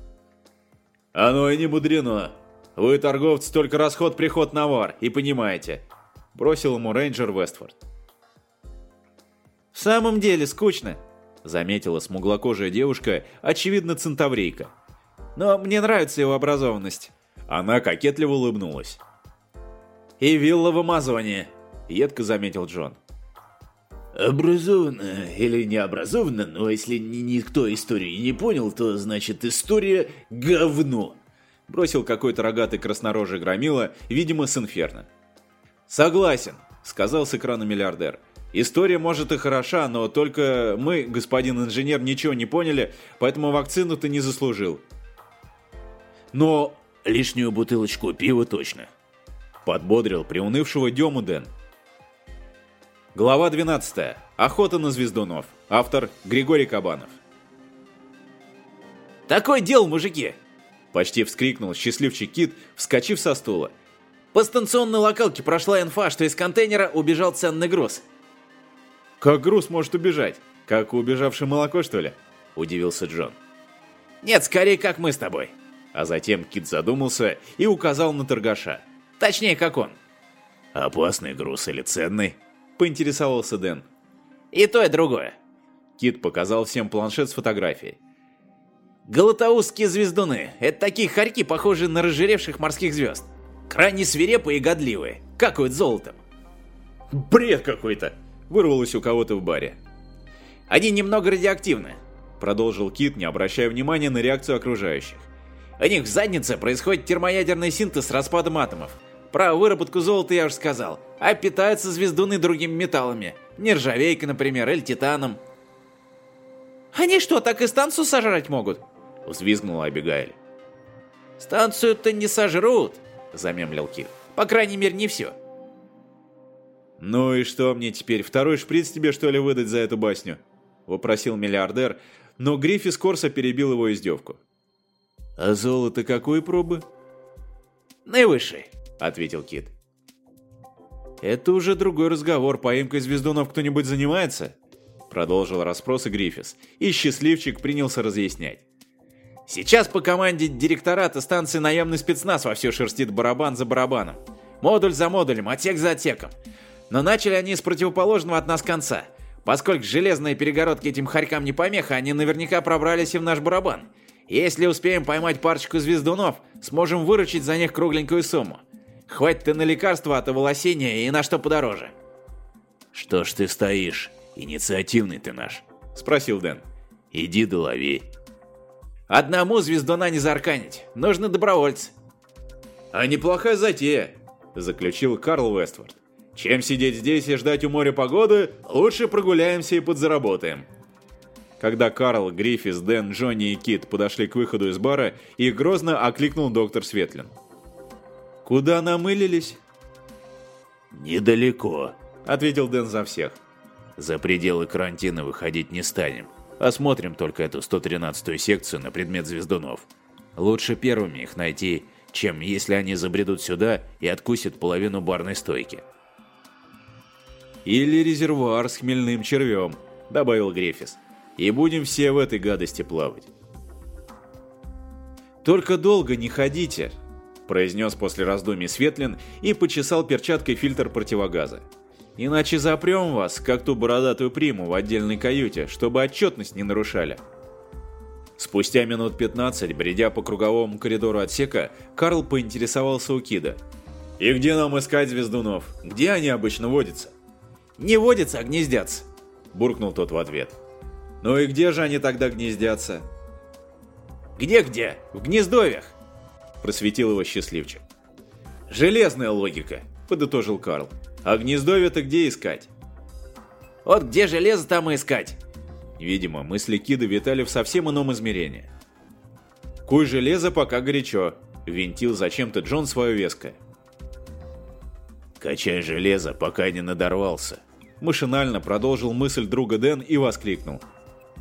«Оно и не мудрено. Вы, торговцы, только расход-приход навар, и понимаете», — бросил ему рейнджер Вестфорд. «В самом деле скучно», — заметила смуглокожая девушка, очевидно, центаврийка. «Но мне нравится его образованность». Она кокетливо улыбнулась. «И вилла в Амазонии», — едко заметил Джон. Образованно или не образованно, но если никто истории не понял, то значит история — говно. Бросил какой-то рогатый краснорожий громила, видимо, с инферно. «Согласен», — сказал с экрана миллиардер. «История, может, и хороша, но только мы, господин инженер, ничего не поняли, поэтому вакцину ты не заслужил». «Но Лишнюю бутылочку пива точно. Подбодрил приунывшего Дему Дэн. Глава 12. Охота на звездунов. Автор Григорий Кабанов. «Такой дел, мужики!» Почти вскрикнул счастливчик Кит, вскочив со стула. По станционной локалке прошла инфа, что из контейнера убежал ценный груз. «Как груз может убежать? Как убежавший молоко, что ли?» – удивился Джон. «Нет, скорее, как мы с тобой. А затем Кит задумался и указал на торгаша. Точнее, как он. «Опасный груз или ценный?» – поинтересовался Дэн. «И то, и другое». Кит показал всем планшет с фотографией. Галатаузские звездуны – это такие хорьки, похожие на разжиревших морских звезд. Крайне свирепые и годливые, какают золотом. «Бред какой-то!» – вырвалось у кого-то в баре. «Они немного радиоактивны», – продолжил Кит, не обращая внимания на реакцию окружающих. У них в заднице происходит термоядерный синтез с распадом атомов. Про выработку золота я уже сказал. А питаются звездуны другими металлами. Нержавейкой, например, или титаном. «Они что, так и станцию сожрать могут?» — взвизгнула Абигаэль. «Станцию-то не сожрут», — замемлил Кир. «По крайней мере, не все». «Ну и что мне теперь, второй шприц тебе что ли выдать за эту басню?» — вопросил миллиардер, но Гриффис Корса перебил его издевку. «А золото какой пробы?» «Наивысший», — ответил Кит. «Это уже другой разговор. Поимкой звездунов кто-нибудь занимается?» Продолжил расспросы Гриффис, и счастливчик принялся разъяснять. «Сейчас по команде директората станции наемный спецназ вовсю шерстит барабан за барабаном. Модуль за модулем, отсек за отсеком. Но начали они с противоположного от нас конца. Поскольку железные перегородки этим хорькам не помеха, они наверняка пробрались и в наш барабан. Если успеем поймать парочку звездунов, сможем выручить за них кругленькую сумму. Хватит и на лекарства от оволосения и на что подороже. «Что ж ты стоишь? Инициативный ты наш», — спросил Дэн. «Иди долови». «Одному звездуна не зарканить. Нужны добровольцы». «А неплохая затея», — заключил Карл Вестфорд. Чем сидеть здесь и ждать у моря погоды, лучше прогуляемся и подзаработаем. Когда Карл, Гриффис, Дэн, Джонни и Кит подошли к выходу из бара, их грозно окликнул доктор Светлин. «Куда намылились?» «Недалеко», — ответил Дэн за всех. «За пределы карантина выходить не станем. Осмотрим только эту 113-ю секцию на предмет звездунов. Лучше первыми их найти, чем если они забредут сюда и откусят половину барной стойки». «Или резервуар с хмельным червем», — добавил Гриффис и будем все в этой гадости плавать. «Только долго не ходите», – произнес после раздумий Светлин и почесал перчаткой фильтр противогаза. «Иначе запрем вас, как ту бородатую приму в отдельной каюте, чтобы отчетность не нарушали». Спустя минут 15, бредя по круговому коридору отсека, Карл поинтересовался у Кида. «И где нам искать звездунов? Где они обычно водятся?» «Не водятся, а гнездятся», – буркнул тот в ответ. «Ну и где же они тогда гнездятся?» «Где-где? В гнездовьях!» – просветил его счастливчик. «Железная логика», – подытожил Карл. «А гнездовье-то где искать?» «Вот где железо, там и искать!» Видимо, мысли Кида витали в совсем ином измерении. «Куй железо, пока горячо», – винтил зачем-то Джон свое веское. «Качай железо, пока не надорвался», – машинально продолжил мысль друга Дэн и воскликнул –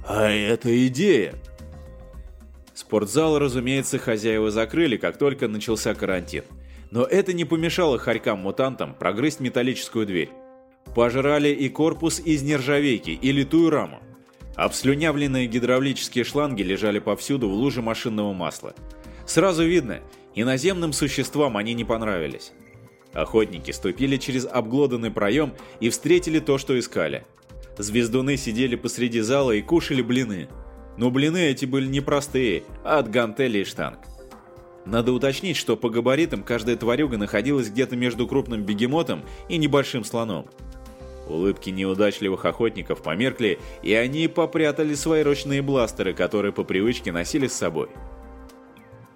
а это идея! Спортзал, разумеется, хозяева закрыли, как только начался карантин. Но это не помешало хорькам-мутантам прогрызть металлическую дверь. Пожрали и корпус из нержавейки, и литую раму. Обслюнявленные гидравлические шланги лежали повсюду в луже машинного масла. Сразу видно, иноземным существам они не понравились. Охотники ступили через обглоданный проем и встретили то, что искали – Звездуны сидели посреди зала и кушали блины. Но блины эти были не простые, а от гантелей и штанг. Надо уточнить, что по габаритам каждая тварюга находилась где-то между крупным бегемотом и небольшим слоном. Улыбки неудачливых охотников померкли, и они попрятали свои ручные бластеры, которые по привычке носили с собой.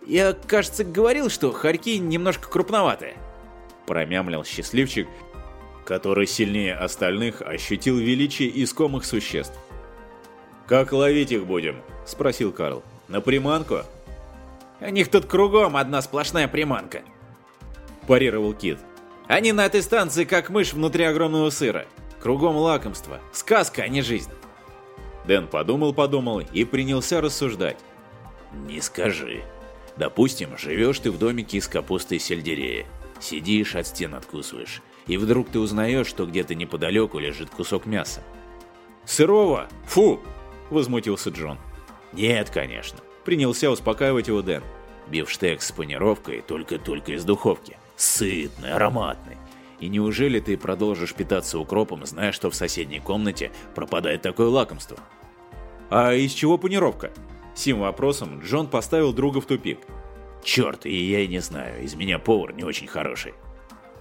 «Я, кажется, говорил, что хорьки немножко крупноватые», – промямлил счастливчик, который сильнее остальных ощутил величие искомых существ. «Как ловить их будем?» – спросил Карл. «На приманку?» «У них тут кругом одна сплошная приманка», – парировал Кит. «Они на этой станции как мышь внутри огромного сыра. Кругом лакомство. Сказка, а не жизнь». Дэн подумал-подумал и принялся рассуждать. «Не скажи. Допустим, живешь ты в домике из капусты и сельдерея. Сидишь, от стен откусываешь и вдруг ты узнаешь, что где-то неподалеку лежит кусок мяса. «Сырого! Фу!» – возмутился Джон. «Нет, конечно», – принялся успокаивать его Дэн. «Бифштекс с панировкой только-только из духовки. Сытный, ароматный. И неужели ты продолжишь питаться укропом, зная, что в соседней комнате пропадает такое лакомство?» «А из чего панировка?» Сим вопросом Джон поставил друга в тупик. «Черт, и я и не знаю, из меня повар не очень хороший».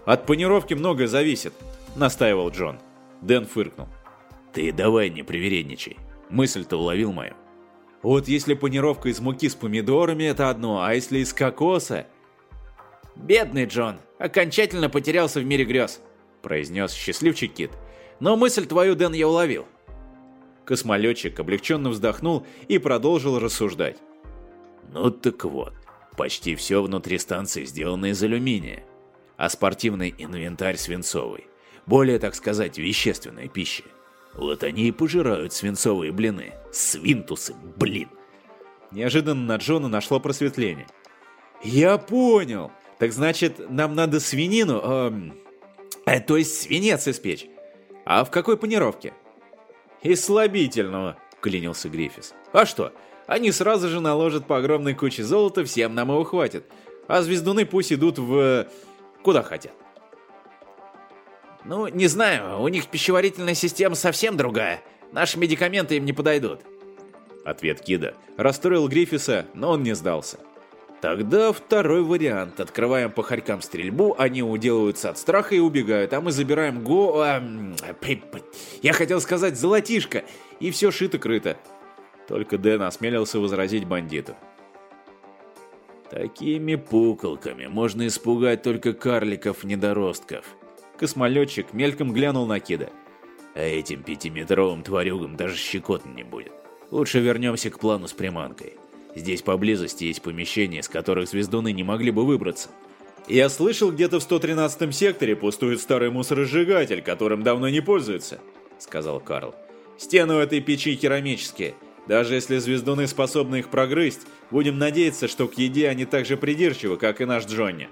От панировки многое зависит», — настаивал Джон. Дэн фыркнул. «Ты давай не привередничай. Мысль-то уловил мою». «Вот если панировка из муки с помидорами — это одно, а если из кокоса...» «Бедный Джон, окончательно потерялся в мире грез», — произнес счастливчик Кит. «Но мысль твою, Дэн, я уловил». Космолетчик облегченно вздохнул и продолжил рассуждать. «Ну так вот, почти все внутри станции сделано из алюминия а спортивный инвентарь свинцовый. Более, так сказать, вещественной пищи. Вот они и пожирают свинцовые блины. Свинтусы, блин. Неожиданно на Джона нашло просветление. «Я понял. Так значит, нам надо свинину, эм, э, то есть свинец испечь. А в какой панировке?» «Из слабительного», — клянился Гриффис. «А что, они сразу же наложат по огромной куче золота, всем нам его хватит. А звездуны пусть идут в куда хотят. Ну, не знаю, у них пищеварительная система совсем другая. Наши медикаменты им не подойдут. Ответ Кида расстроил Гриффиса, но он не сдался. Тогда второй вариант. Открываем по хорькам стрельбу, они уделываются от страха и убегают, а мы забираем го... А, я хотел сказать золотишко, и все шито-крыто. Только Дэн осмелился возразить бандиту. Такими пуколками можно испугать только карликов-недоростков. Космолетчик мельком глянул на Кида. А этим пятиметровым тварюгам даже щекотно не будет. Лучше вернемся к плану с приманкой. Здесь поблизости есть помещения, с которых звездуны не могли бы выбраться. Я слышал, где-то в 113-м секторе пустует старый мусоросжигатель, которым давно не пользуются, сказал Карл. Стены у этой печи керамические. Даже если звездуны способны их прогрызть, будем надеяться, что к еде они так же придирчивы, как и наш Джонни.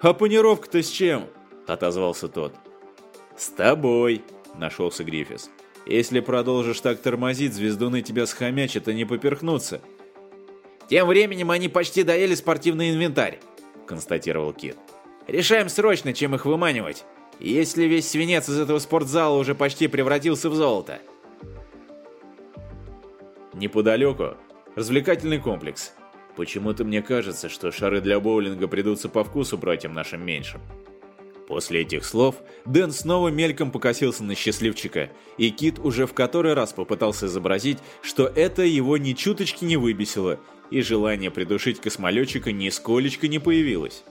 «А панировка-то с чем?» – отозвался тот. «С тобой», – нашелся Гриффис. «Если продолжишь так тормозить, звездуны тебя схомячат и не поперхнутся». «Тем временем они почти доели спортивный инвентарь», – констатировал Кит. «Решаем срочно, чем их выманивать. Если весь свинец из этого спортзала уже почти превратился в золото». Неподалеку развлекательный комплекс. Почему-то мне кажется, что шары для боулинга придутся по вкусу братьям нашим меньшим. После этих слов Дэн снова мельком покосился на счастливчика, и Кит уже в который раз попытался изобразить, что это его ни чуточки не выбесило, и желание придушить космолетчика нисколечко не появилось.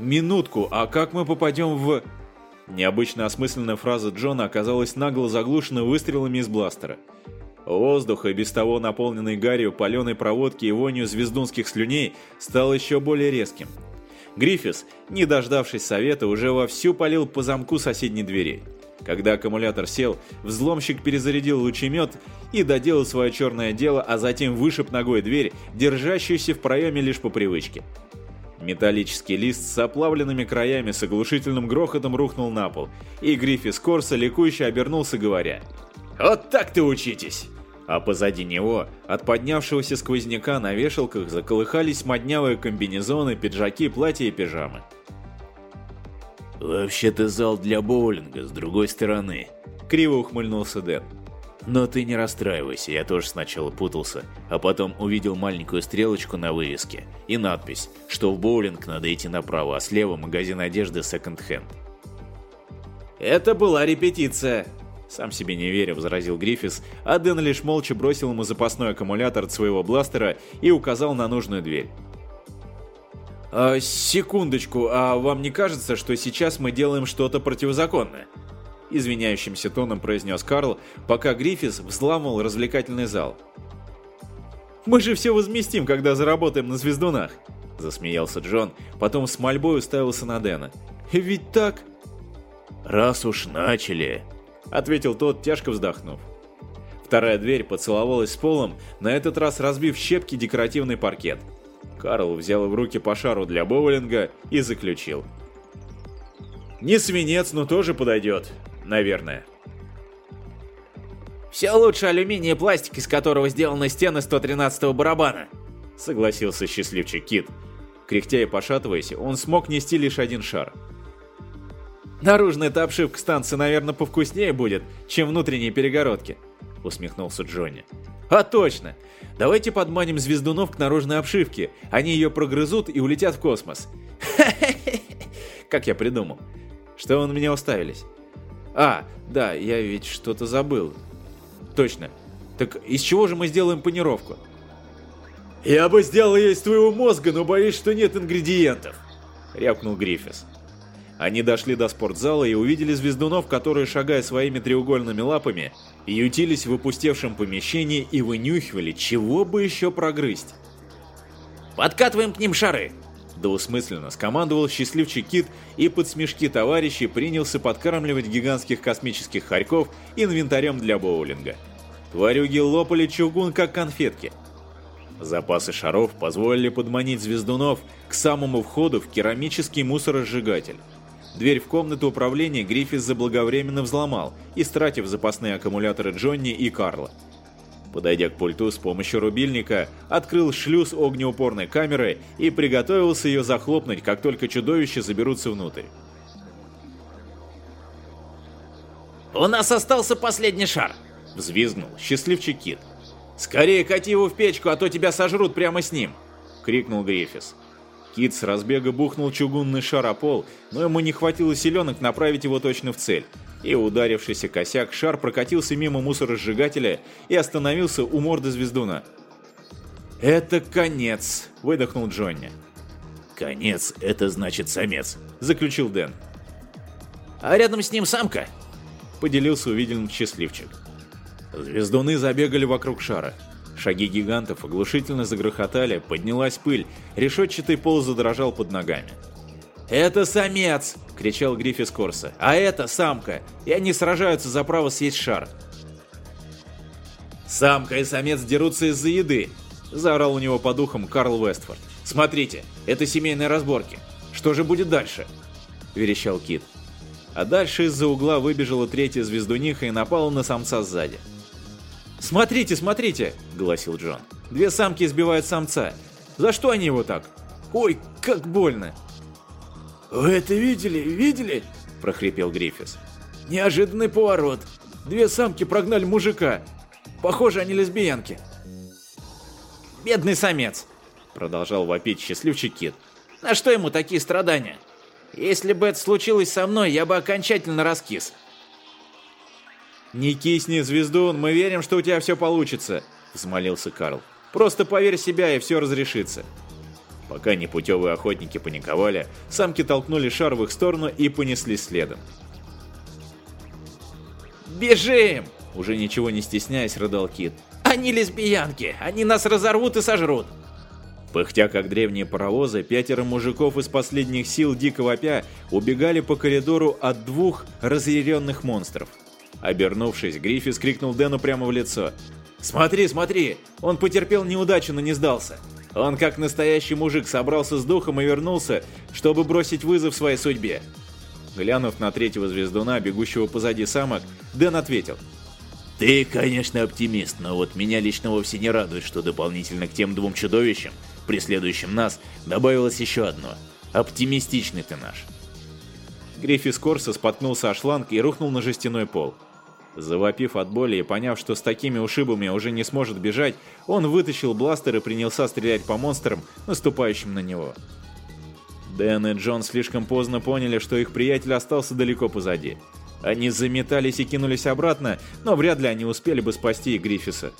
«Минутку, а как мы попадем в...» Необычно осмысленная фраза Джона оказалась нагло заглушена выстрелами из бластера. Воздух, и без того наполненный гарью паленой проводки и вонью звездунских слюней, стал еще более резким – Гриффис, не дождавшись совета, уже вовсю полил по замку соседней двери. Когда аккумулятор сел, взломщик перезарядил лучемет и доделал свое черное дело, а затем вышиб ногой дверь, держащуюся в проеме лишь по привычке. Металлический лист с оплавленными краями с оглушительным грохотом рухнул на пол, и Гриффис Корса ликующе обернулся, говоря «Вот так-то учитесь!» А позади него, от поднявшегося сквозняка на вешалках, заколыхались моднявые комбинезоны, пиджаки, платья и пижамы. «Вообще-то зал для боулинга с другой стороны», — криво ухмыльнулся Дэн. «Но ты не расстраивайся, я тоже сначала путался, а потом увидел маленькую стрелочку на вывеске и надпись, что в боулинг надо идти направо, а слева магазин одежды Hand». «Это была репетиция», сам себе не веря, возразил Гриффис, а Дэн лишь молча бросил ему запасной аккумулятор от своего бластера и указал на нужную дверь. «А, секундочку, а вам не кажется, что сейчас мы делаем что-то противозаконное?» Извиняющимся тоном произнес Карл, пока Гриффис взламывал развлекательный зал. «Мы же все возместим, когда заработаем на звездунах!» Засмеялся Джон, потом с мольбой уставился на Дэна. «Ведь так...» «Раз уж начали...» ответил тот, тяжко вздохнув. Вторая дверь поцеловалась с полом, на этот раз разбив щепки декоративный паркет. Карл взял в руки по шару для боулинга и заключил. «Не свинец, но тоже подойдет, наверное». «Все лучше алюминия и пластик, из которого сделаны стены 113-го барабана», согласился счастливчик Кит. Кряхтя и пошатываясь, он смог нести лишь один шар – Наружная-то обшивка станции, наверное, повкуснее будет, чем внутренние перегородки», — усмехнулся Джонни. «А точно! Давайте подманим звездунов к наружной обшивке, они ее прогрызут и улетят в космос». [laughs] Как я придумал. Что вы на меня уставились? А, да, я ведь что-то забыл. Точно. Так из чего же мы сделаем панировку? «Я бы сделал ее из твоего мозга, но боюсь, что нет ингредиентов», — рявкнул Гриффис. Они дошли до спортзала и увидели звездунов, которые, шагая своими треугольными лапами, ютились в опустевшем помещении и вынюхивали, чего бы еще прогрызть. «Подкатываем к ним шары!» Двусмысленно скомандовал счастливчик Кит и под смешки товарищей принялся подкармливать гигантских космических хорьков инвентарем для боулинга. Тварюги лопали чугун, как конфетки. Запасы шаров позволили подманить звездунов к самому входу в керамический мусоросжигатель. Дверь в комнату управления Гриффис заблаговременно взломал, истратив запасные аккумуляторы Джонни и Карла. Подойдя к пульту с помощью рубильника, открыл шлюз огнеупорной камеры и приготовился ее захлопнуть, как только чудовища заберутся внутрь. «У нас остался последний шар!» – взвизгнул счастливчик Кит. «Скорее кати его в печку, а то тебя сожрут прямо с ним!» – крикнул Гриффис. Кит с разбега бухнул чугунный шар о пол, но ему не хватило силенок направить его точно в цель. И ударившийся косяк, шар прокатился мимо мусоросжигателя и остановился у морды звездуна. «Это конец!» – выдохнул Джонни. «Конец – это значит самец», – заключил Дэн. а рядом с ним самка. Поделился увиденным счастливчик. Звездуны забегали вокруг шара. Шаги гигантов оглушительно загрохотали, поднялась пыль, решетчатый пол задрожал под ногами. «Это самец!» — кричал Гриффис Корса. «А это самка! И они сражаются за право съесть шар!» «Самка и самец дерутся из-за еды!» — заорал у него по духам Карл Вестфорд. «Смотрите, это семейные разборки. Что же будет дальше?» — верещал Кит. А дальше из-за угла выбежала третья звездуниха и напала на самца сзади. «Смотрите, смотрите!» — гласил Джон. «Две самки избивают самца. За что они его так? Ой, как больно!» «Вы это видели? Видели?» – прохрипел Гриффис. «Неожиданный поворот. Две самки прогнали мужика. Похоже, они лесбиянки». «Бедный самец!» – продолжал вопить счастливчик Кит. «На что ему такие страдания? Если бы это случилось со мной, я бы окончательно раскис». «Не кисни, звездун, мы верим, что у тебя все получится», – взмолился Карл. «Просто поверь себя, и все разрешится». Пока непутевые охотники паниковали, самки толкнули шар в их сторону и понесли следом. «Бежим!» – уже ничего не стесняясь, рыдал Кит. «Они лесбиянки! Они нас разорвут и сожрут!» Пыхтя как древние паровозы, пятеро мужиков из последних сил дикого пя убегали по коридору от двух разъяренных монстров. Обернувшись, Гриффис крикнул Дэну прямо в лицо. «Смотри, смотри! Он потерпел неудачу, но не сдался!» Он, как настоящий мужик, собрался с духом и вернулся, чтобы бросить вызов своей судьбе. Глянув на третьего звездуна, бегущего позади самок, Дэн ответил. «Ты, конечно, оптимист, но вот меня лично вовсе не радует, что дополнительно к тем двум чудовищам, преследующим нас, добавилось еще одно. Оптимистичный ты наш». Гриффис Корса споткнулся о шланг и рухнул на жестяной пол. Завопив от боли и поняв, что с такими ушибами уже не сможет бежать, он вытащил бластер и принялся стрелять по монстрам, наступающим на него. Дэн и Джон слишком поздно поняли, что их приятель остался далеко позади. Они заметались и кинулись обратно, но вряд ли они успели бы спасти Гриффиса.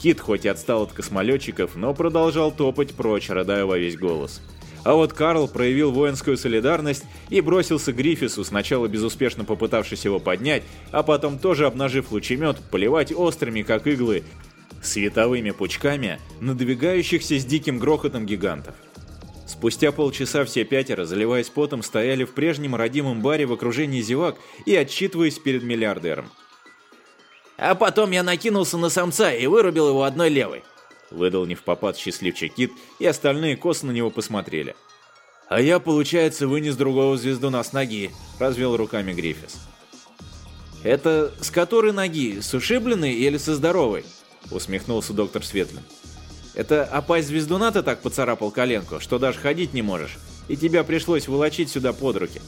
Кит хоть и отстал от космолетчиков, но продолжал топать прочь, рыдая во весь голос. А вот Карл проявил воинскую солидарность и бросился к Гриффису, сначала безуспешно попытавшись его поднять, а потом тоже обнажив лучемет, поливать острыми, как иглы, световыми пучками надвигающихся с диким грохотом гигантов. Спустя полчаса все пятеро, заливаясь потом, стояли в прежнем родимом баре в окружении зевак и отчитываясь перед миллиардером. А потом я накинулся на самца и вырубил его одной левой. Выдал не в попад счастливчик Кит, и остальные косо на него посмотрели. «А я, получается, вынес другого звездуна с ноги», — развел руками Гриффис. «Это с которой ноги, с ушибленной или со здоровой?» — усмехнулся доктор Светлин. «Это опасть звездуна ты так поцарапал коленку, что даже ходить не можешь, и тебя пришлось волочить сюда под руки».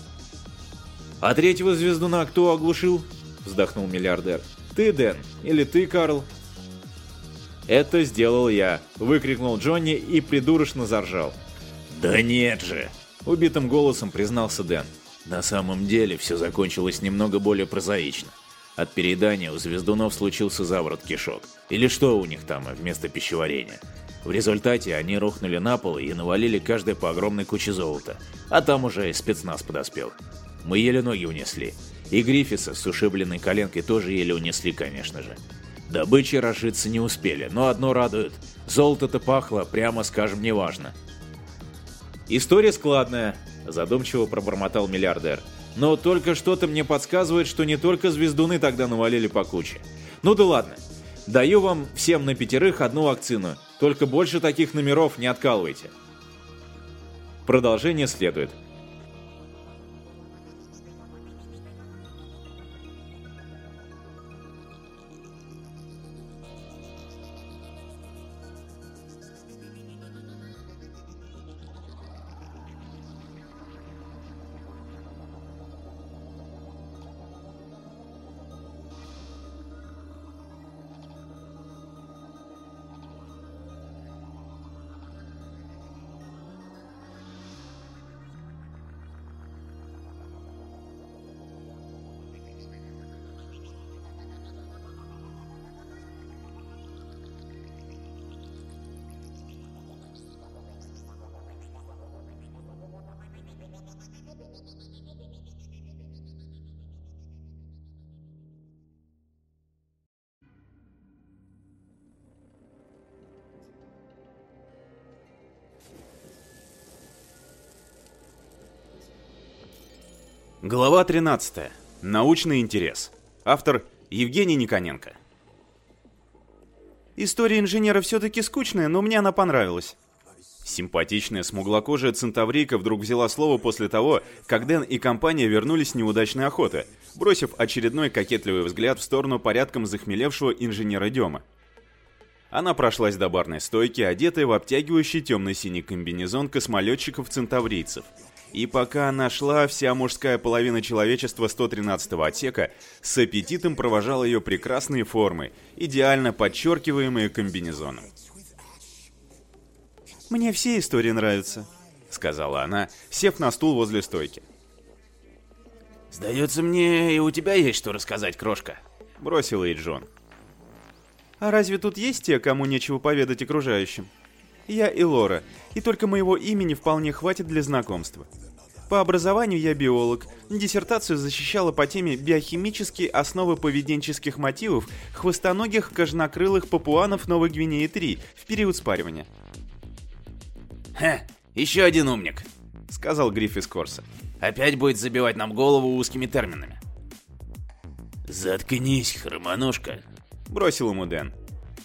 «А третьего звездуна кто оглушил?» — вздохнул миллиардер. «Ты, Дэн, или ты, Карл?» «Это сделал я!» – выкрикнул Джонни и придурочно заржал. «Да нет же!» – убитым голосом признался Дэн. На самом деле все закончилось немного более прозаично. От переедания у звездунов случился заворот кишок. Или что у них там вместо пищеварения. В результате они рухнули на пол и навалили каждый по огромной куче золота. А там уже и спецназ подоспел. Мы еле ноги унесли. И Гриффиса с ушибленной коленкой тоже еле унесли, конечно же. Добычи разжиться не успели, но одно радует. Золото-то пахло, прямо скажем, неважно. «История складная», – задумчиво пробормотал миллиардер. «Но только что-то мне подсказывает, что не только звездуны тогда навалили по куче. Ну да ладно. Даю вам всем на пятерых одну вакцину, только больше таких номеров не откалывайте». Продолжение следует. Глава 13. Научный интерес. Автор Евгений Никоненко. История инженера все-таки скучная, но мне она понравилась. Симпатичная смуглокожая центаврийка вдруг взяла слово после того, как Дэн и компания вернулись с неудачной охоты, бросив очередной кокетливый взгляд в сторону порядком захмелевшего инженера Дема. Она прошлась до барной стойки, одетая в обтягивающий темно-синий комбинезон космолетчиков-центаврийцев. И пока она шла, вся мужская половина человечества 113-го отсека с аппетитом провожала ее прекрасные формы, идеально подчеркиваемые комбинезоном. «Мне все истории нравятся», — сказала она, сев на стул возле стойки. «Сдается мне, и у тебя есть что рассказать, крошка», — бросил ей Джон. А разве тут есть те, кому нечего поведать окружающим? Я и Лора, и только моего имени вполне хватит для знакомства. По образованию я биолог. Диссертацию защищала по теме «Биохимические основы поведенческих мотивов хвостоногих кожнокрылых папуанов Новой Гвинеи-3 в период спаривания». «Ха, еще один умник», — сказал Гриффис Корса. «Опять будет забивать нам голову узкими терминами». «Заткнись, хромоножка», бросил ему Дэн.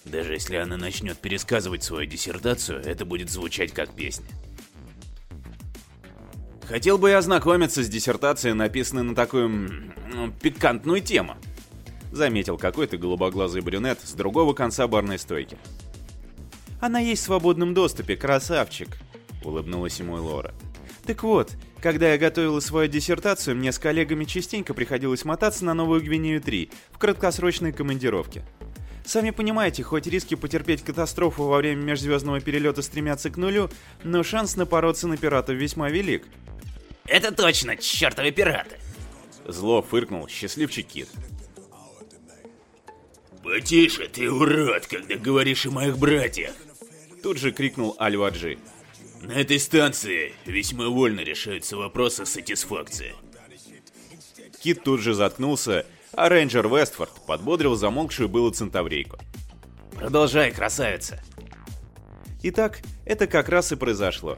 Даже если она начнет пересказывать свою диссертацию, это будет звучать как песня. Хотел бы я ознакомиться с диссертацией, написанной на такую ну, пикантную тему. Заметил какой-то голубоглазый брюнет с другого конца барной стойки. Она есть в свободном доступе, красавчик, улыбнулась ему Лора. Так вот, когда я готовила свою диссертацию, мне с коллегами частенько приходилось мотаться на Новую Гвинею-3 в краткосрочной командировке. Сами понимаете, хоть риски потерпеть катастрофу во время межзвездного перелета стремятся к нулю, но шанс напороться на пиратов весьма велик. Это точно, чертовы пираты! Зло фыркнул счастливчик Кит. «Потише, ты урод, когда говоришь о моих братьях!» Тут же крикнул Альваджи. На этой станции весьма вольно решаются вопросы сатисфакции. Кит тут же заткнулся, а рейнджер Вестфорд подбодрил замолкшую было центаврейку. «Продолжай, красавица!» Итак, это как раз и произошло.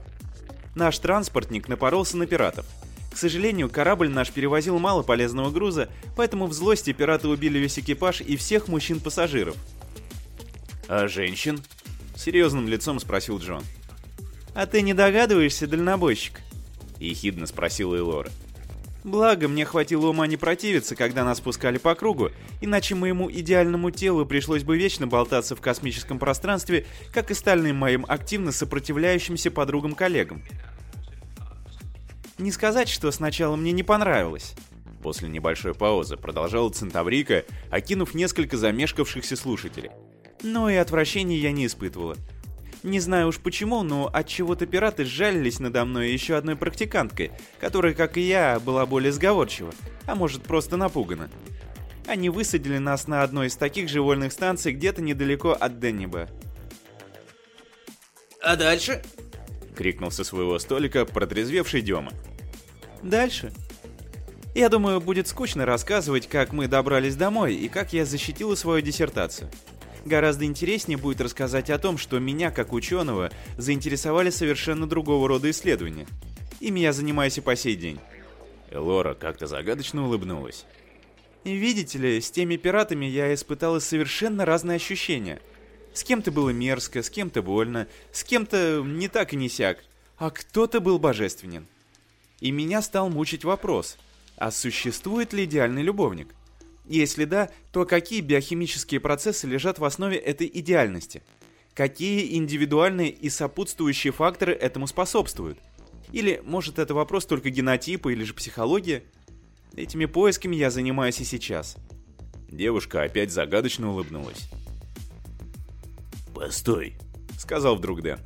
Наш транспортник напоролся на пиратов. К сожалению, корабль наш перевозил мало полезного груза, поэтому в злости пираты убили весь экипаж и всех мужчин-пассажиров. «А женщин?» — серьезным лицом спросил Джон. «А ты не догадываешься, дальнобойщик?» — ехидно спросила Элора. «Благо, мне хватило ума не противиться, когда нас пускали по кругу, иначе моему идеальному телу пришлось бы вечно болтаться в космическом пространстве, как и остальным моим активно сопротивляющимся подругам-коллегам. Не сказать, что сначала мне не понравилось». После небольшой паузы продолжала Центаврика, окинув несколько замешкавшихся слушателей. Но и отвращения я не испытывала. Не знаю уж почему, но от чего-то пираты сжалились надо мной еще одной практиканткой, которая, как и я, была более сговорчива, а может просто напугана. Они высадили нас на одной из таких же вольных станций где-то недалеко от Денниба. «А дальше?» — крикнул со своего столика протрезвевший Дема. «Дальше?» Я думаю, будет скучно рассказывать, как мы добрались домой и как я защитила свою диссертацию. Гораздо интереснее будет рассказать о том, что меня, как ученого, заинтересовали совершенно другого рода исследования. Ими я занимаюсь и по сей день. Элора как-то загадочно улыбнулась. Видите ли, с теми пиратами я испытала совершенно разные ощущения. С кем-то было мерзко, с кем-то больно, с кем-то не так и не сяк, а кто-то был божественен. И меня стал мучить вопрос, а существует ли идеальный любовник? Если да, то какие биохимические процессы лежат в основе этой идеальности? Какие индивидуальные и сопутствующие факторы этому способствуют? Или, может, это вопрос только генотипа или же психология? Этими поисками я занимаюсь и сейчас. Девушка опять загадочно улыбнулась. «Постой», — сказал вдруг Дэн.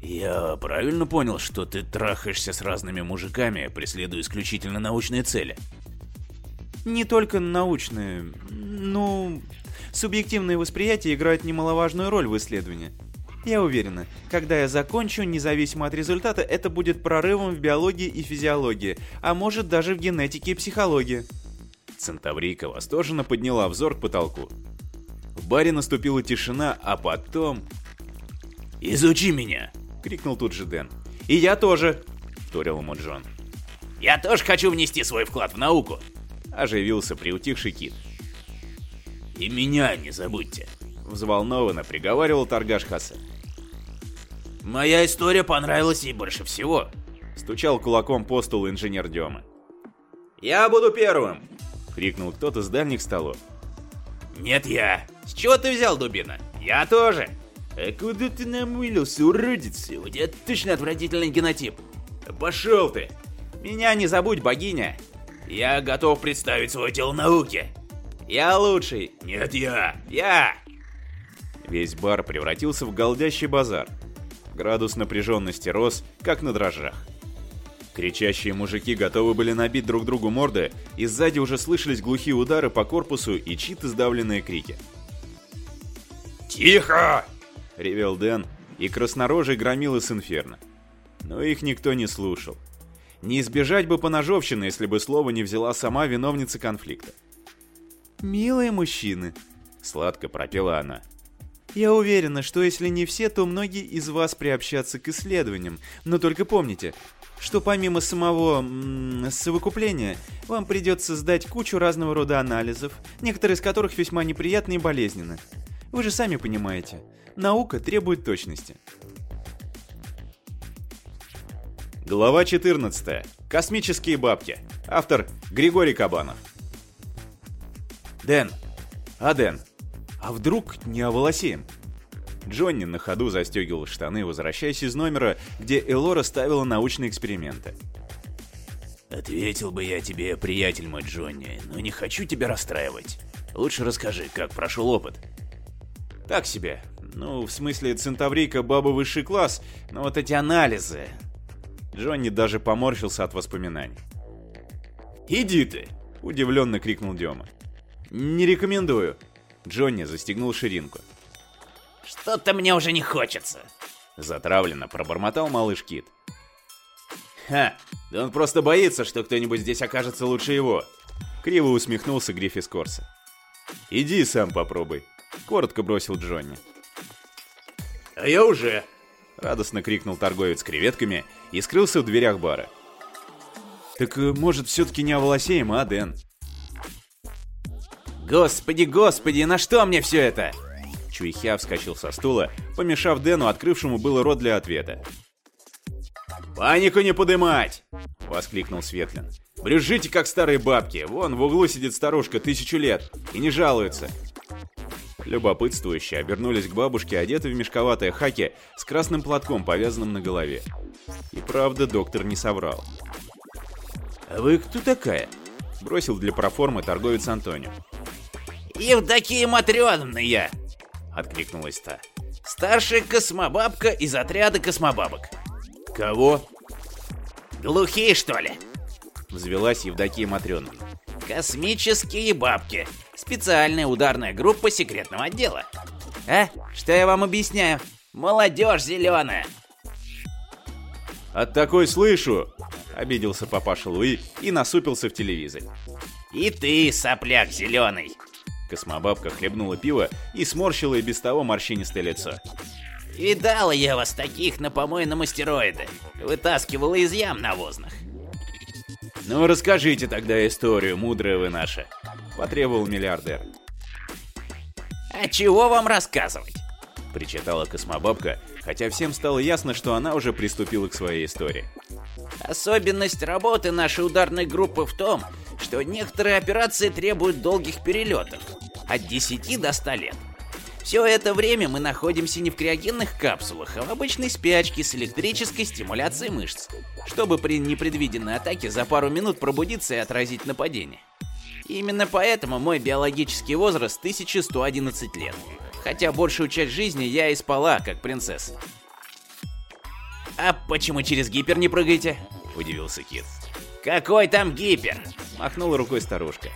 «Я правильно понял, что ты трахаешься с разными мужиками, преследуя исключительно научные цели?» Не только научные. Ну, субъективное восприятие играет немаловажную роль в исследовании. Я уверена, когда я закончу, независимо от результата, это будет прорывом в биологии и физиологии, а может даже в генетике и психологии. Центаврийка восторженно подняла взор к потолку. В баре наступила тишина, а потом... «Изучи меня!» — крикнул тут же Дэн. «И я тоже!» — вторил ему Джон. Я тоже хочу внести свой вклад в науку. Оживился приутихший кит. И меня не забудьте. Взволнованно приговаривал торгаш Хасе. Моя история понравилась ей больше всего. Стучал кулаком по столу инженер Дема. «Я буду первым!» — крикнул кто-то с дальних столов. «Нет, я!» «С чего ты взял, дубина?» «Я тоже!» «А куда ты намылился, уродец? У тебя точно отвратительный генотип!» «Пошел ты! Меня не забудь, богиня! Я готов представить свое тело науке!» «Я лучший!» «Нет, я!» «Я!» Весь бар превратился в голдящий базар. Градус напряженности рос, как на дрожжах. Кричащие мужики готовы были набить друг другу морды, и сзади уже слышались глухие удары по корпусу и чьи-то сдавленные крики. «Тихо!» — ревел Дэн, и краснорожий громил из инферно. Но их никто не слушал. Не избежать бы поножовщины, если бы слово не взяла сама виновница конфликта. «Милые мужчины», — сладко пропела она. «Я уверена, что если не все, то многие из вас приобщатся к исследованиям. Но только помните, что помимо самого м совокупления, вам придется сдать кучу разного рода анализов, некоторые из которых весьма неприятны и болезненны. Вы же сами понимаете, наука требует точности. Глава 14. Космические бабки. Автор Григорий Кабанов. Дэн. А, Дэн. А вдруг не оволосеем? Джонни на ходу застегивал штаны, возвращаясь из номера, где Элора ставила научные эксперименты. «Ответил бы я тебе, приятель мой Джонни, но не хочу тебя расстраивать. Лучше расскажи, как прошел опыт». «Так себе. Ну, в смысле, центаврийка баба высший класс, но вот эти анализы...» Джонни даже поморщился от воспоминаний. «Иди ты!» – удивленно крикнул Дема. «Не рекомендую!» Джонни застегнул ширинку. Что-то мне уже не хочется. Затравленно пробормотал малыш Кит. Ха, да он просто боится, что кто-нибудь здесь окажется лучше его. Криво усмехнулся Гриффис Корса. Иди сам попробуй. Коротко бросил Джонни. А я уже. Радостно крикнул торговец креветками и скрылся в дверях бара. Так э, может все-таки не оволосеем, а, Дэн? Господи, господи, на что мне все это? Чуйхя вскочил со стула, помешав Дэну, открывшему было рот для ответа. «Панику не подымать!» — воскликнул Светлин. «Брюжите, как старые бабки. Вон, в углу сидит старушка тысячу лет и не жалуется». Любопытствующие обернулись к бабушке, одетой в мешковатое хаки с красным платком, повязанным на голове. И правда, доктор не соврал. «А вы кто такая?» — бросил для проформы торговец Антонио. «Евдокия Матрёновна я!» откликнулась та. Старшая космобабка из отряда космобабок. Кого? Глухие, что ли? Взвелась Евдокия Матрёна. Космические бабки. Специальная ударная группа секретного отдела. А? Что я вам объясняю? Молодежь зеленая. От такой слышу, обиделся папаша Луи и насупился в телевизор. И ты, сопляк зеленый. Космобабка хлебнула пиво и сморщила и без того морщинистое лицо. «Видала я вас таких на помойном астероиде. Вытаскивала из ям навозных». «Ну, расскажите тогда историю, мудрая вы наша», — потребовал миллиардер. «А чего вам рассказывать?» — причитала космобабка, хотя всем стало ясно, что она уже приступила к своей истории. «Особенность работы нашей ударной группы в том, что некоторые операции требуют долгих перелетов, от 10 до 100 лет. Все это время мы находимся не в криогенных капсулах, а в обычной спячке с электрической стимуляцией мышц, чтобы при непредвиденной атаке за пару минут пробудиться и отразить нападение. Именно поэтому мой биологический возраст 1111 лет, хотя большую часть жизни я и спала, как принцесса. «А почему через гипер не прыгаете?» – удивился Кит. «Какой там гипер?» – махнула рукой старушка.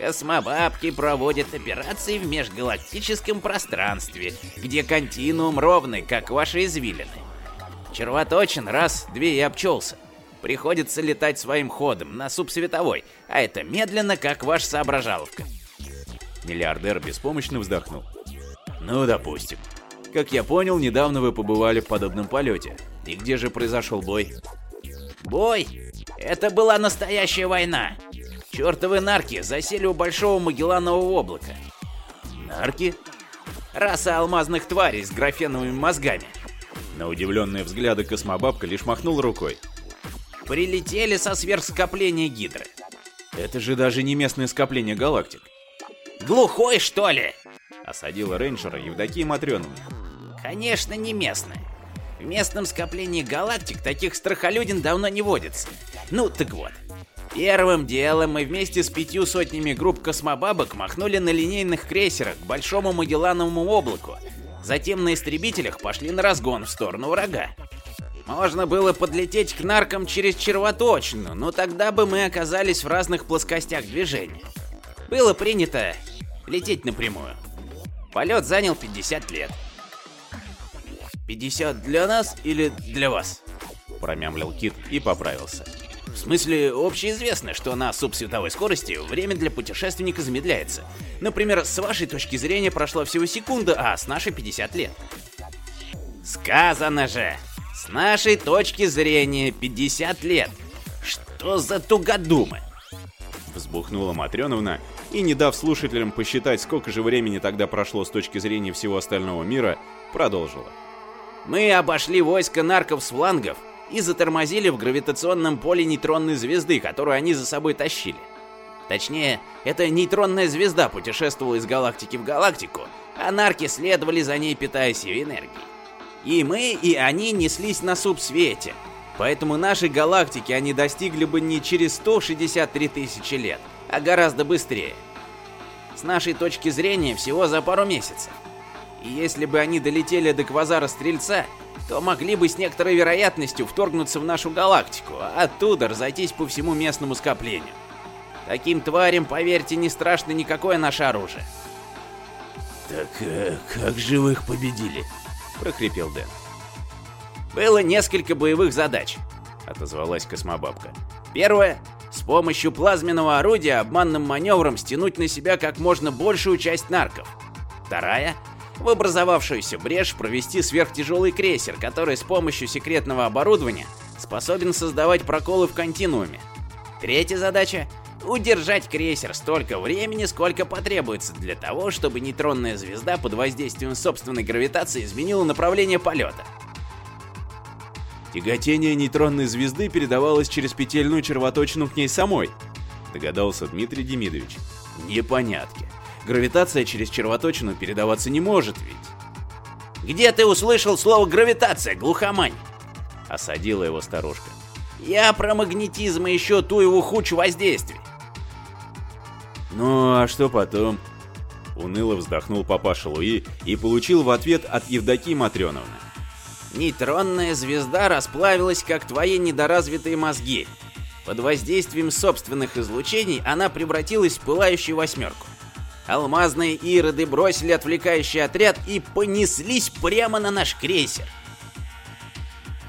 Космобабки проводят операции в межгалактическом пространстве, где континуум ровный, как ваши извилины. Червоточин раз, две и обчелся. Приходится летать своим ходом на субсветовой, а это медленно, как ваш соображаловка. Миллиардер беспомощно вздохнул. Ну, допустим. Как я понял, недавно вы побывали в подобном полете. И где же произошел бой? Бой? Это была настоящая война. Чертовы нарки засели у Большого Магелланового облака. Нарки? Раса алмазных тварей с графеновыми мозгами. На удивленные взгляды космобабка лишь махнул рукой. Прилетели со сверхскопления Гидры. Это же даже не местное скопление галактик. Глухой, что ли? Осадила рейнджера Евдокия Матрёновна. Конечно, не местное. В местном скоплении галактик таких страхолюдин давно не водится. Ну, так вот. Первым делом мы вместе с пятью сотнями групп космобабок махнули на линейных крейсерах к Большому Магеллановому облаку. Затем на истребителях пошли на разгон в сторону врага. Можно было подлететь к наркам через червоточину, но тогда бы мы оказались в разных плоскостях движения. Было принято лететь напрямую. Полет занял 50 лет. 50 для нас или для вас? Промямлил Кит и поправился. В смысле, общеизвестно, что на субсветовой скорости время для путешественника замедляется. Например, с вашей точки зрения прошла всего секунда, а с нашей 50 лет. Сказано же, нашей точки зрения 50 лет. Что за тугодумы? Взбухнула Матрёновна и, не дав слушателям посчитать, сколько же времени тогда прошло с точки зрения всего остального мира, продолжила. Мы обошли войско нарков с флангов и затормозили в гравитационном поле нейтронной звезды, которую они за собой тащили. Точнее, эта нейтронная звезда путешествовала из галактики в галактику, а нарки следовали за ней, питаясь ее энергией. И мы, и они неслись на субсвете, поэтому нашей галактики они достигли бы не через 163 тысячи лет, а гораздо быстрее. С нашей точки зрения, всего за пару месяцев. И если бы они долетели до квазара Стрельца, то могли бы с некоторой вероятностью вторгнуться в нашу галактику, а оттуда разойтись по всему местному скоплению. Таким тварям, поверьте, не страшно никакое наше оружие. Так э, как же вы их победили? Прохрипел Дэн. Было несколько боевых задач, отозвалась космобабка. Первое с помощью плазменного орудия обманным маневром стянуть на себя как можно большую часть нарков. Вторая в образовавшуюся брешь провести сверхтяжелый крейсер, который с помощью секретного оборудования способен создавать проколы в континууме. Третья задача — удержать крейсер столько времени, сколько потребуется для того, чтобы нейтронная звезда под воздействием собственной гравитации изменила направление полета. Тяготение нейтронной звезды передавалось через петельную червоточину к ней самой, догадался Дмитрий Демидович. Непонятки. Гравитация через червоточину передаваться не может ведь. Где ты услышал слово гравитация, глухомань? Осадила его старушка. Я про магнетизм и еще ту его хучу воздействий. Ну, а что потом? Уныло вздохнул папаша Луи и получил в ответ от Евдокии Матрёновны. Нейтронная звезда расплавилась, как твои недоразвитые мозги. Под воздействием собственных излучений она превратилась в пылающую восьмерку. Алмазные ироды бросили отвлекающий отряд и понеслись прямо на наш крейсер.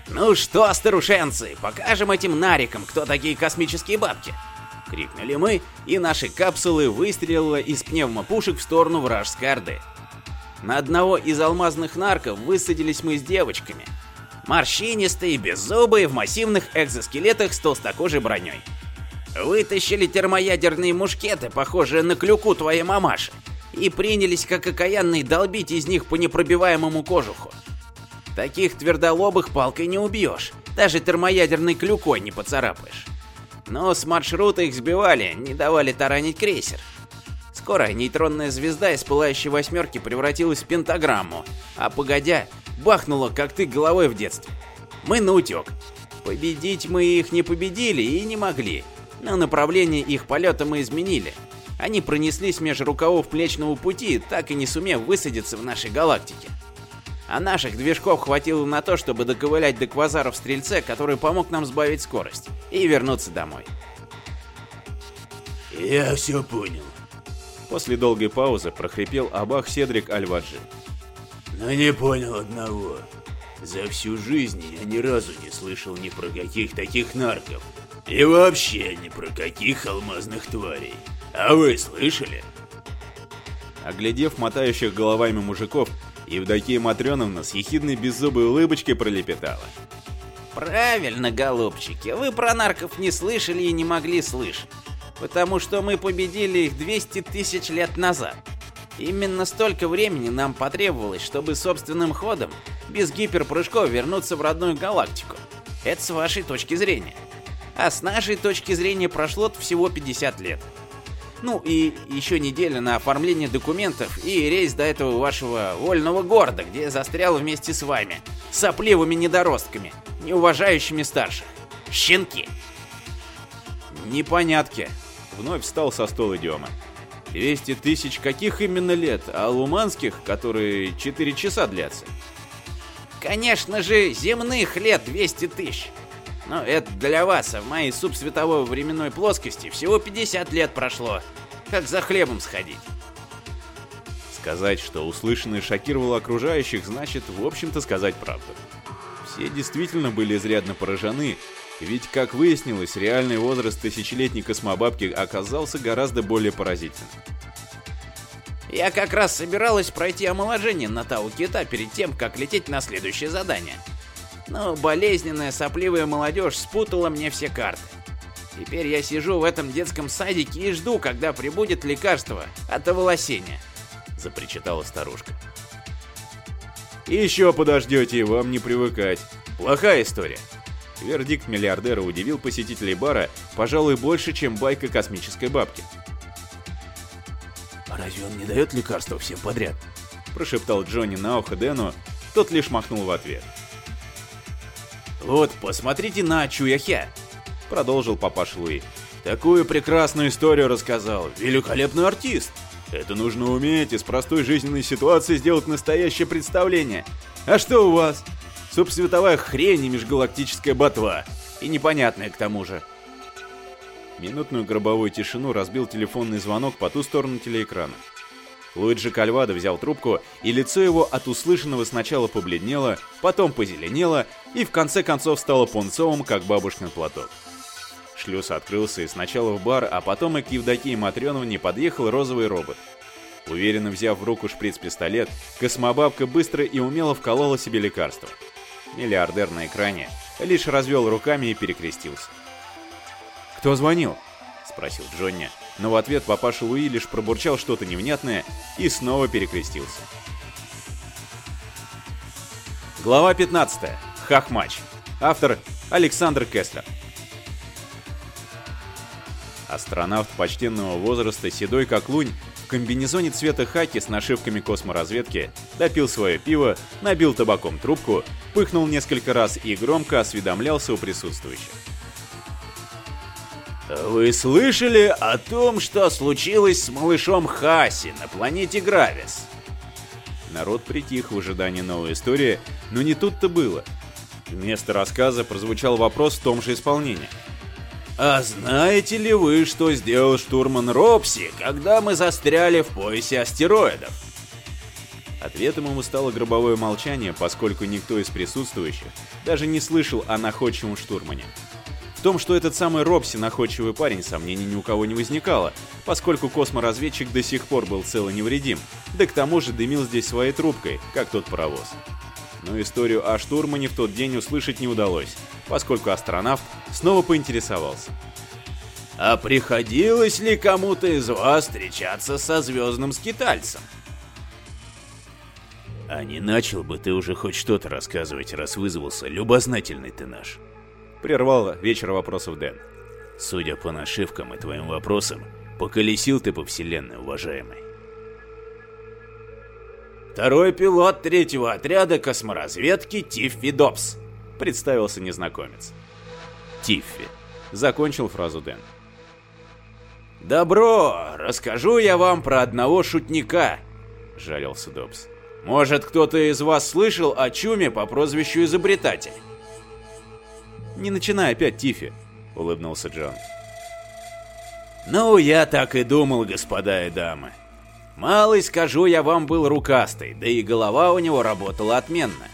«Ну что, старушенцы, покажем этим нарикам, кто такие космические бабки!» Крикнули мы, и наши капсулы выстрелила из пневмопушек в сторону вражеской орды. На одного из алмазных нарков высадились мы с девочками. Морщинистые, беззубые, в массивных экзоскелетах с толстокожей броней. Вытащили термоядерные мушкеты, похожие на клюку твоей мамаши, и принялись как окаянные долбить из них по непробиваемому кожуху. Таких твердолобых палкой не убьешь, даже термоядерной клюкой не поцарапаешь. Но с маршрута их сбивали, не давали таранить крейсер. Скоро нейтронная звезда из пылающей восьмерки превратилась в пентаграмму, а погодя, бахнула, как ты головой в детстве. Мы наутек. Победить мы их не победили и не могли, но направление их полета мы изменили. Они пронеслись между рукавов Плечного Пути, так и не сумев высадиться в нашей галактике. А наших движков хватило на то, чтобы доковылять до квазара в Стрельце, который помог нам сбавить скорость, и вернуться домой. Я все понял. После долгой паузы прохрипел Абах Седрик Альваджи. Но не понял одного. За всю жизнь я ни разу не слышал ни про каких таких нарков. И вообще ни про каких алмазных тварей. А вы слышали? Оглядев мотающих головами мужиков, Евдокия Матрёновна с ехидной беззубой улыбочкой пролепетала. Правильно, голубчики, вы про нарков не слышали и не могли слышать. Потому что мы победили их 200 тысяч лет назад. Именно столько времени нам потребовалось, чтобы собственным ходом, без гиперпрыжков, вернуться в родную галактику. Это с вашей точки зрения. А с нашей точки зрения прошло всего 50 лет. Ну и еще неделя на оформление документов и рейс до этого вашего вольного города, где я застрял вместе с вами, сопливыми недоростками, не уважающими старших. Щенки. Непонятки. Вновь встал со стола Дема. 200 тысяч каких именно лет, а луманских, которые 4 часа длятся? Конечно же, земных лет 200 тысяч. Но это для вас, а в моей субсветовой временной плоскости всего 50 лет прошло. Как за хлебом сходить. Сказать, что услышанное шокировало окружающих, значит, в общем-то, сказать правду. Все действительно были изрядно поражены, ведь, как выяснилось, реальный возраст тысячелетней космобабки оказался гораздо более поразительным. Я как раз собиралась пройти омоложение на Тау-Кита перед тем, как лететь на следующее задание. Но болезненная сопливая молодежь спутала мне все карты. Теперь я сижу в этом детском садике и жду, когда прибудет лекарство от оволосения. Запричитала старушка. еще подождете, вам не привыкать. Плохая история. Вердикт миллиардера удивил посетителей бара, пожалуй, больше, чем байка космической бабки. «А разве он не дает лекарства всем подряд?» Прошептал Джонни на ухо Дэну, тот лишь махнул в ответ. «Вот, посмотрите на Чуяхя!» Продолжил папаш Луи. «Такую прекрасную историю рассказал. Великолепный артист! Это нужно уметь из простой жизненной ситуации сделать настоящее представление. А что у вас? Субсветовая хрень и межгалактическая ботва. И непонятная к тому же». Минутную гробовую тишину разбил телефонный звонок по ту сторону телеэкрана. Луиджи Кальвадо взял трубку, и лицо его от услышанного сначала побледнело, потом позеленело и в конце концов стало пунцовым, как бабушкин платок. Шлюз открылся, и сначала в бар, а потом и к Евдокии Матрёновне подъехал розовый робот. Уверенно взяв в руку шприц-пистолет, космобабка быстро и умело вколола себе лекарство. Миллиардер на экране лишь развел руками и перекрестился. «Кто звонил?» — спросил Джонни, но в ответ папаша Луи лишь пробурчал что-то невнятное и снова перекрестился. Глава 15. Хахмач. Автор Александр Кеслер. Астронавт почтенного возраста, седой как лунь, в комбинезоне цвета хаки с нашивками косморазведки, допил свое пиво, набил табаком трубку, пыхнул несколько раз и громко осведомлялся у присутствующих. Вы слышали о том, что случилось с малышом Хаси на планете Гравис? Народ притих в ожидании новой истории, но не тут-то было. Вместо рассказа прозвучал вопрос в том же исполнении. А знаете ли вы, что сделал штурман Робси, когда мы застряли в поясе астероидов? Ответом ему стало гробовое молчание, поскольку никто из присутствующих даже не слышал о находчивом штурмане. В том, что этот самый Робси находчивый парень, сомнений ни у кого не возникало, поскольку косморазведчик до сих пор был цел и невредим, да к тому же дымил здесь своей трубкой, как тот паровоз. Но историю о штурмане в тот день услышать не удалось, поскольку астронавт снова поинтересовался. А приходилось ли кому-то из вас встречаться со звездным скитальцем? А не начал бы ты уже хоть что-то рассказывать, раз вызвался, любознательный ты наш. Прервал вечер вопросов Дэн. Судя по нашивкам и твоим вопросам, поколесил ты по вселенной, уважаемый. Второй пилот третьего отряда косморазведки Тиффи Добс, представился незнакомец. Тиффи. Закончил фразу Дэн. «Добро, расскажу я вам про одного шутника», — жалился Добс. «Может, кто-то из вас слышал о чуме по прозвищу Изобретатель?» «Не начинай опять, Тифи», — улыбнулся Джон. «Ну, я так и думал, господа и дамы. Малый, скажу я вам, был рукастый, да и голова у него работала отменно.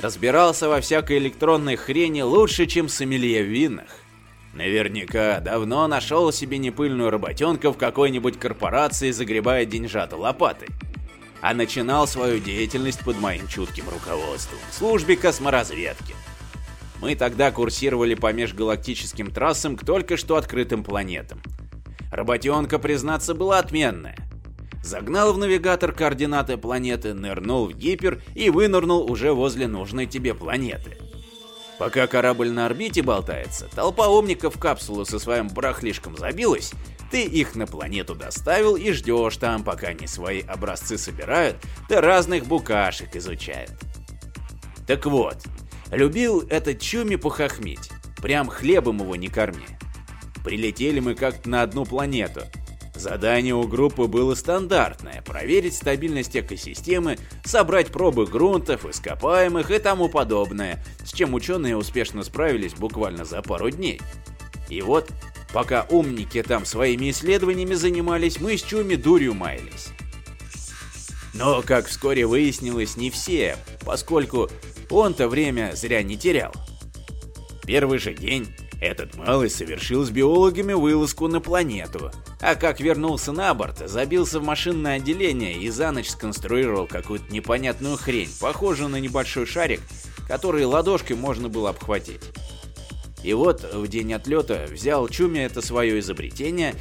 Разбирался во всякой электронной хрени лучше, чем сомелье в винах. Наверняка давно нашел себе непыльную работенку в какой-нибудь корпорации, загребая деньжата лопатой. А начинал свою деятельность под моим чутким руководством в службе косморазведки. Мы тогда курсировали по межгалактическим трассам к только что открытым планетам. Работенка, признаться, была отменная. Загнал в навигатор координаты планеты, нырнул в гипер и вынырнул уже возле нужной тебе планеты. Пока корабль на орбите болтается, толпа умников в капсулу со своим барахлишком забилась, ты их на планету доставил и ждешь там, пока они свои образцы собирают, да разных букашек изучают. Так вот, любил этот Чуми похохмить, прям хлебом его не корми. Прилетели мы как-то на одну планету, Задание у группы было стандартное – проверить стабильность экосистемы, собрать пробы грунтов, ископаемых и тому подобное, с чем ученые успешно справились буквально за пару дней. И вот, пока умники там своими исследованиями занимались, мы с Чуми дурью маялись. Но, как вскоре выяснилось, не все, поскольку он-то время зря не терял. Первый же день этот малый совершил с биологами вылазку на планету, а как вернулся на борт, забился в машинное отделение и за ночь сконструировал какую-то непонятную хрень, похожую на небольшой шарик, который ладошкой можно было обхватить. И вот в день отлета взял Чуми это свое изобретение,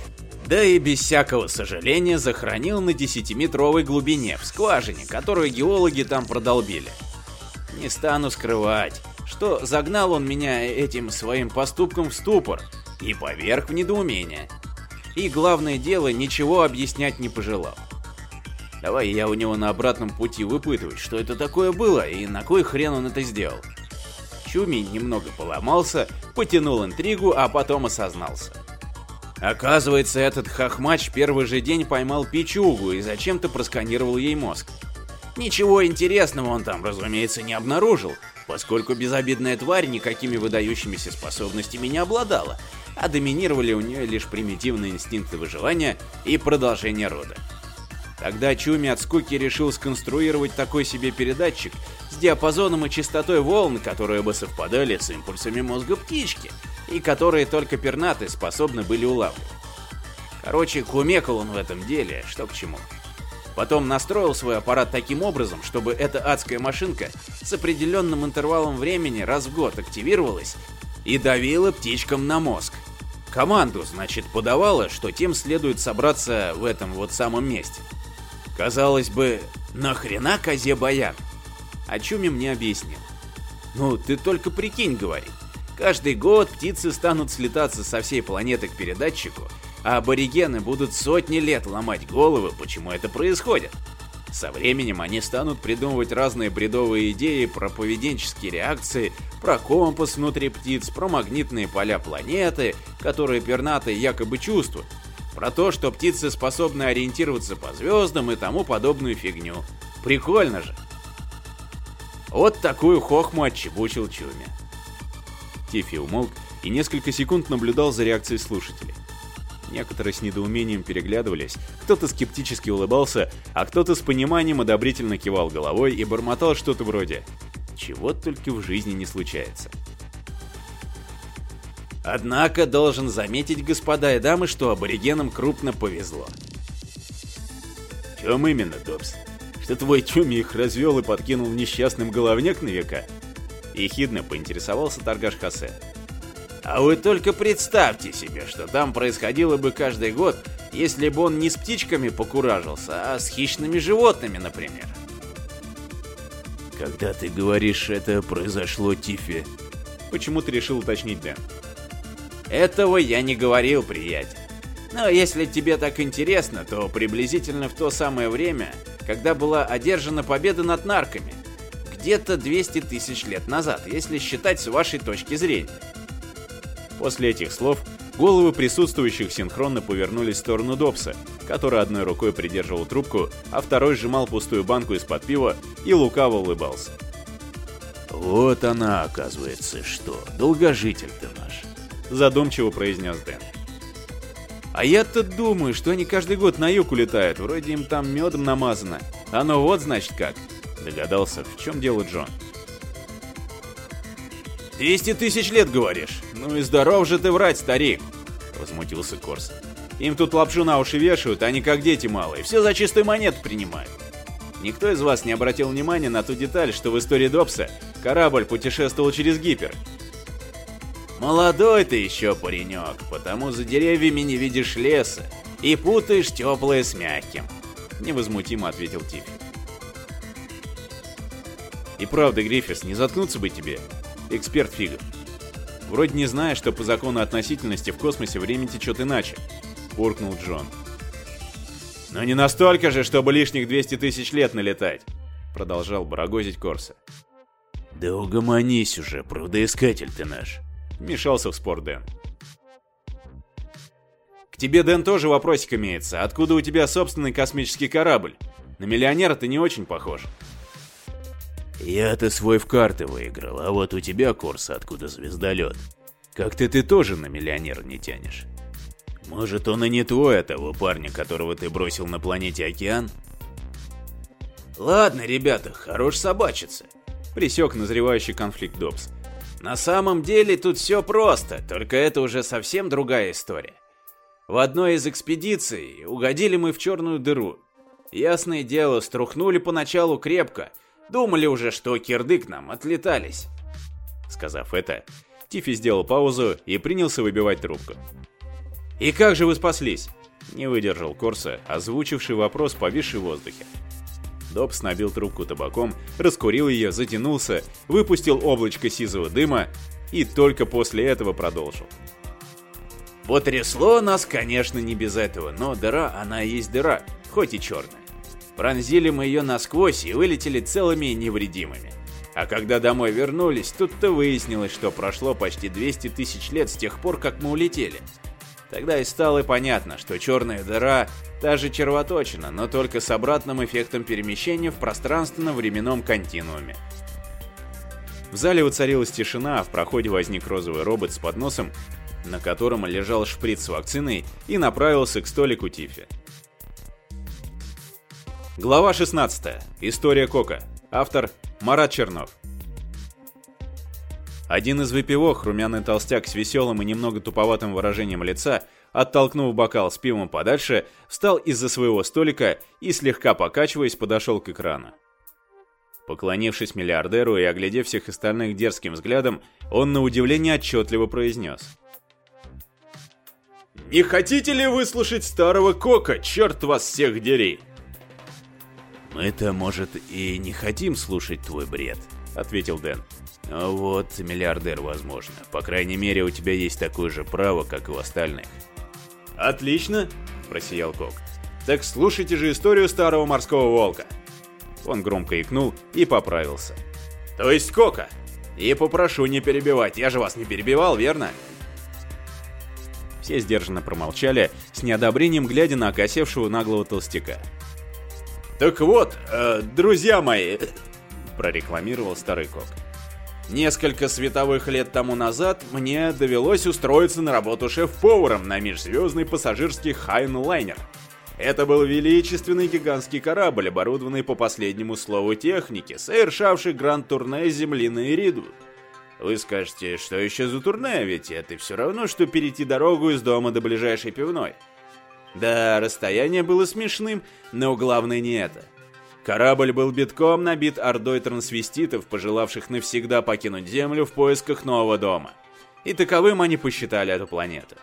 да и без всякого сожаления захоронил на 10-метровой глубине в скважине, которую геологи там продолбили. Не стану скрывать, что загнал он меня этим своим поступком в ступор и поверг в недоумение. И главное дело, ничего объяснять не пожелал. Давай я у него на обратном пути выпытывать, что это такое было и на кой хрен он это сделал. Чуми немного поломался, потянул интригу, а потом осознался. Оказывается, этот хохмач первый же день поймал пичугу и зачем-то просканировал ей мозг. Ничего интересного он там, разумеется, не обнаружил, поскольку безобидная тварь никакими выдающимися способностями не обладала, а доминировали у нее лишь примитивные инстинкты выживания и продолжения рода. Тогда Чуми от скуки решил сконструировать такой себе передатчик диапазоном и частотой волн, которые бы совпадали с импульсами мозга птички, и которые только пернатые способны были улавливать. Короче, кумекал он в этом деле, что к чему. Потом настроил свой аппарат таким образом, чтобы эта адская машинка с определенным интервалом времени раз в год активировалась и давила птичкам на мозг. Команду, значит, подавала, что тем следует собраться в этом вот самом месте. Казалось бы, нахрена козе баян? А Чуми мне объяснил. Ну, ты только прикинь, говорит. Каждый год птицы станут слетаться со всей планеты к передатчику а аборигены будут сотни лет ломать головы, почему это происходит. Со временем они станут придумывать разные бредовые идеи про поведенческие реакции, про компас внутри птиц, про магнитные поля планеты, которые пернатые якобы чувствуют, про то, что птицы способны ориентироваться по звездам и тому подобную фигню. Прикольно же. Вот такую хохму отчебучил Чуми. Тифи умолк и несколько секунд наблюдал за реакцией слушателей. Некоторые с недоумением переглядывались, кто-то скептически улыбался, а кто-то с пониманием одобрительно кивал головой и бормотал что-то вроде «Чего только в жизни не случается». Однако должен заметить, господа и дамы, что аборигенам крупно повезло. Чем именно, Добс? Что твой Чуми их развел и подкинул несчастным головняк на века? Ехидно поинтересовался торгаш Хосе. А вы только представьте себе, что там происходило бы каждый год, если бы он не с птичками покуражился, а с хищными животными, например. Когда ты говоришь, это произошло Тифи, почему ты решил уточнить Дэн? Этого я не говорил, приятель. Но если тебе так интересно, то приблизительно в то самое время, когда была одержана победа над нарками. Где-то 200 тысяч лет назад, если считать с вашей точки зрения. После этих слов головы присутствующих синхронно повернулись в сторону Добса, который одной рукой придерживал трубку, а второй сжимал пустую банку из-под пива и лукаво улыбался. «Вот она, оказывается, что, долгожитель ты наш», — задумчиво произнес Дэн. «А я-то думаю, что они каждый год на юг улетают, вроде им там медом намазано. Оно вот значит как», — догадался, в чем дело Джон. 200 тысяч лет, говоришь? Ну и здоров же ты врать, старик!» Возмутился Корс. «Им тут лапшу на уши вешают, они как дети малые, все за чистую монету принимают. Никто из вас не обратил внимания на ту деталь, что в истории Добса корабль путешествовал через гипер. Молодой ты еще паренек, потому за деревьями не видишь леса и путаешь теплое с мягким. Невозмутимо ответил Тиффи. И правда, Гриффис, не заткнуться бы тебе. Эксперт фигов. Вроде не знаешь, что по закону относительности в космосе время течет иначе. Буркнул Джон. Но не настолько же, чтобы лишних 200 тысяч лет налетать. Продолжал барагозить Корса. Да угомонись уже, правдоискатель ты наш. Вмешался в спор Дэн. К тебе, Дэн, тоже вопросик имеется. Откуда у тебя собственный космический корабль? На миллионера ты не очень похож. Я-то свой в карты выиграл, а вот у тебя, Корса, откуда звездолет? Как-то ты тоже на миллионера не тянешь. Может, он и не твой, а того парня, которого ты бросил на планете Океан? Ладно, ребята, хорош собачиться. Присек назревающий конфликт Добс. На самом деле тут все просто, только это уже совсем другая история. В одной из экспедиций угодили мы в черную дыру. Ясное дело, струхнули поначалу крепко, думали уже, что кирдык нам отлетались. Сказав это, Тифи сделал паузу и принялся выбивать трубку. «И как же вы спаслись?» Не выдержал Корса, озвучивший вопрос, повисший в воздухе. Добс набил трубку табаком, раскурил ее, затянулся, выпустил облачко сизого дыма и только после этого продолжил. Потрясло нас, конечно, не без этого, но дыра, она и есть дыра, хоть и черная. Пронзили мы ее насквозь и вылетели целыми и невредимыми. А когда домой вернулись, тут-то выяснилось, что прошло почти 200 тысяч лет с тех пор, как мы улетели. Тогда и стало понятно, что черная дыра – та же червоточина, но только с обратным эффектом перемещения в пространственно-временном континууме. В зале воцарилась тишина, а в проходе возник розовый робот с подносом, на котором лежал шприц с вакциной и направился к столику Тифи. Глава 16. История Кока. Автор Марат Чернов. Один из выпивок, румяный толстяк с веселым и немного туповатым выражением лица, оттолкнув бокал с пивом подальше, встал из-за своего столика и, слегка покачиваясь, подошел к экрану. Поклонившись миллиардеру и оглядев всех остальных дерзким взглядом, он на удивление отчетливо произнес. «Не хотите ли выслушать старого Кока, черт вас всех дери?» «Мы-то, может, и не хотим слушать твой бред», — ответил Дэн. Вот, миллиардер, возможно. По крайней мере, у тебя есть такое же право, как и у остальных. Отлично, просиял Кок. Так слушайте же историю старого морского волка. Он громко икнул и поправился. То есть Кока. И попрошу не перебивать, я же вас не перебивал, верно? Все сдержанно промолчали, с неодобрением глядя на окосевшего наглого толстяка. «Так вот, э, друзья мои», [laughs] — прорекламировал старый Кок. Несколько световых лет тому назад мне довелось устроиться на работу шеф-поваром на межзвездный пассажирский Хайнлайнер. Это был величественный гигантский корабль, оборудованный по последнему слову техники, совершавший гранд-турне Земли на Ириду. Вы скажете, что еще за турне, ведь это все равно, что перейти дорогу из дома до ближайшей пивной. Да, расстояние было смешным, но главное не это – Корабль был битком набит ордой трансвеститов, пожелавших навсегда покинуть Землю в поисках нового дома. И таковым они посчитали эту планету.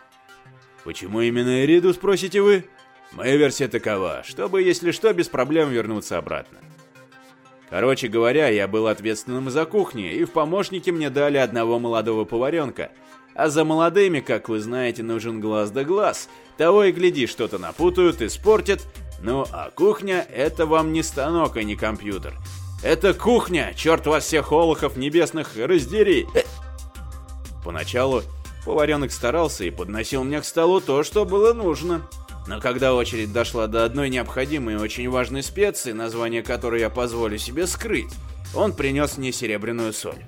Почему именно Эриду, спросите вы? Моя версия такова, чтобы, если что, без проблем вернуться обратно. Короче говоря, я был ответственным за кухню, и в помощники мне дали одного молодого поваренка. А за молодыми, как вы знаете, нужен глаз да глаз. Того и гляди, что-то напутают, испортят, ну, а кухня — это вам не станок и не компьютер. Это кухня, черт вас всех олухов небесных, раздери! Поначалу поваренок старался и подносил мне к столу то, что было нужно. Но когда очередь дошла до одной необходимой и очень важной специи, название которой я позволю себе скрыть, он принес мне серебряную соль.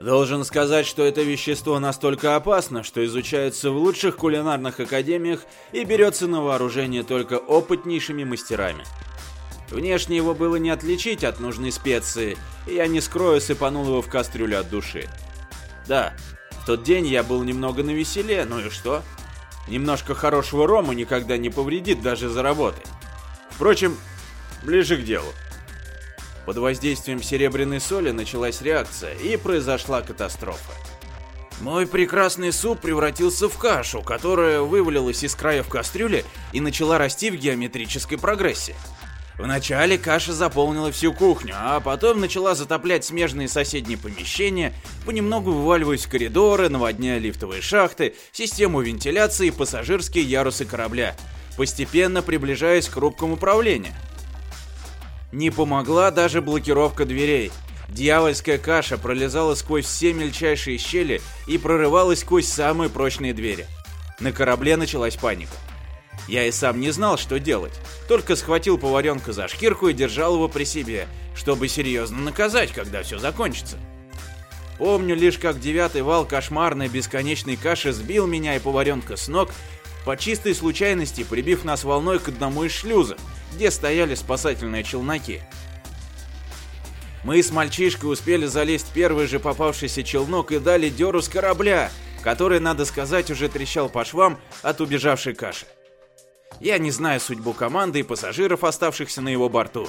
Должен сказать, что это вещество настолько опасно, что изучается в лучших кулинарных академиях и берется на вооружение только опытнейшими мастерами. Внешне его было не отличить от нужной специи, и я не скрою сыпанул его в кастрюлю от души. Да, в тот день я был немного навеселе, ну и что? Немножко хорошего рома никогда не повредит даже за работой. Впрочем, ближе к делу. Под воздействием серебряной соли началась реакция, и произошла катастрофа. Мой прекрасный суп превратился в кашу, которая вывалилась из края в кастрюле и начала расти в геометрической прогрессии. Вначале каша заполнила всю кухню, а потом начала затоплять смежные соседние помещения, понемногу вываливаясь в коридоры, наводняя лифтовые шахты, систему вентиляции и пассажирские ярусы корабля, постепенно приближаясь к рубкам управления. Не помогла даже блокировка дверей – Дьявольская каша пролезала сквозь все мельчайшие щели и прорывалась сквозь самые прочные двери. На корабле началась паника. Я и сам не знал, что делать. Только схватил поваренка за шкирку и держал его при себе, чтобы серьезно наказать, когда все закончится. Помню лишь, как девятый вал кошмарной бесконечной каши сбил меня и поваренка с ног, по чистой случайности прибив нас волной к одному из шлюзов, где стояли спасательные челноки. Мы с мальчишкой успели залезть в первый же попавшийся челнок и дали дёру с корабля, который, надо сказать, уже трещал по швам от убежавшей каши. Я не знаю судьбу команды и пассажиров, оставшихся на его борту.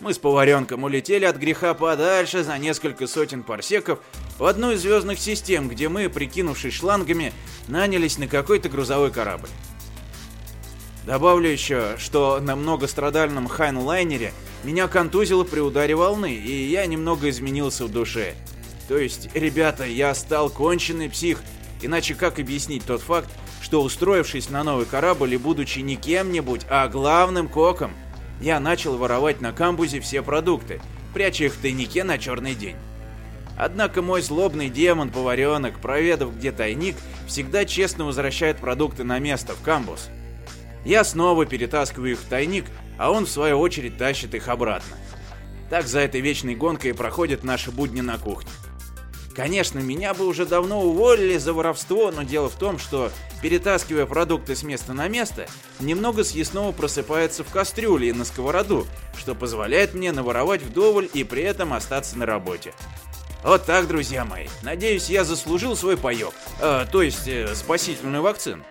Мы с поваренком улетели от греха подальше за несколько сотен парсеков в одну из звездных систем, где мы, прикинувшись шлангами, нанялись на какой-то грузовой корабль. Добавлю еще, что на многострадальном Хайнлайнере меня контузило при ударе волны, и я немного изменился в душе. То есть, ребята, я стал конченый псих, иначе как объяснить тот факт, что устроившись на новый корабль и будучи не кем-нибудь, а главным коком, я начал воровать на камбузе все продукты, пряча их в тайнике на черный день. Однако мой злобный демон-поваренок, проведав где тайник, всегда честно возвращает продукты на место, в камбуз. Я снова перетаскиваю их в тайник, а он в свою очередь тащит их обратно. Так за этой вечной гонкой проходят наши будни на кухне. Конечно, меня бы уже давно уволили за воровство, но дело в том, что, перетаскивая продукты с места на место, немного съестного просыпается в кастрюле и на сковороду, что позволяет мне наворовать вдоволь и при этом остаться на работе. Вот так, друзья мои. Надеюсь, я заслужил свой паёк, э, то есть э, спасительную вакцину.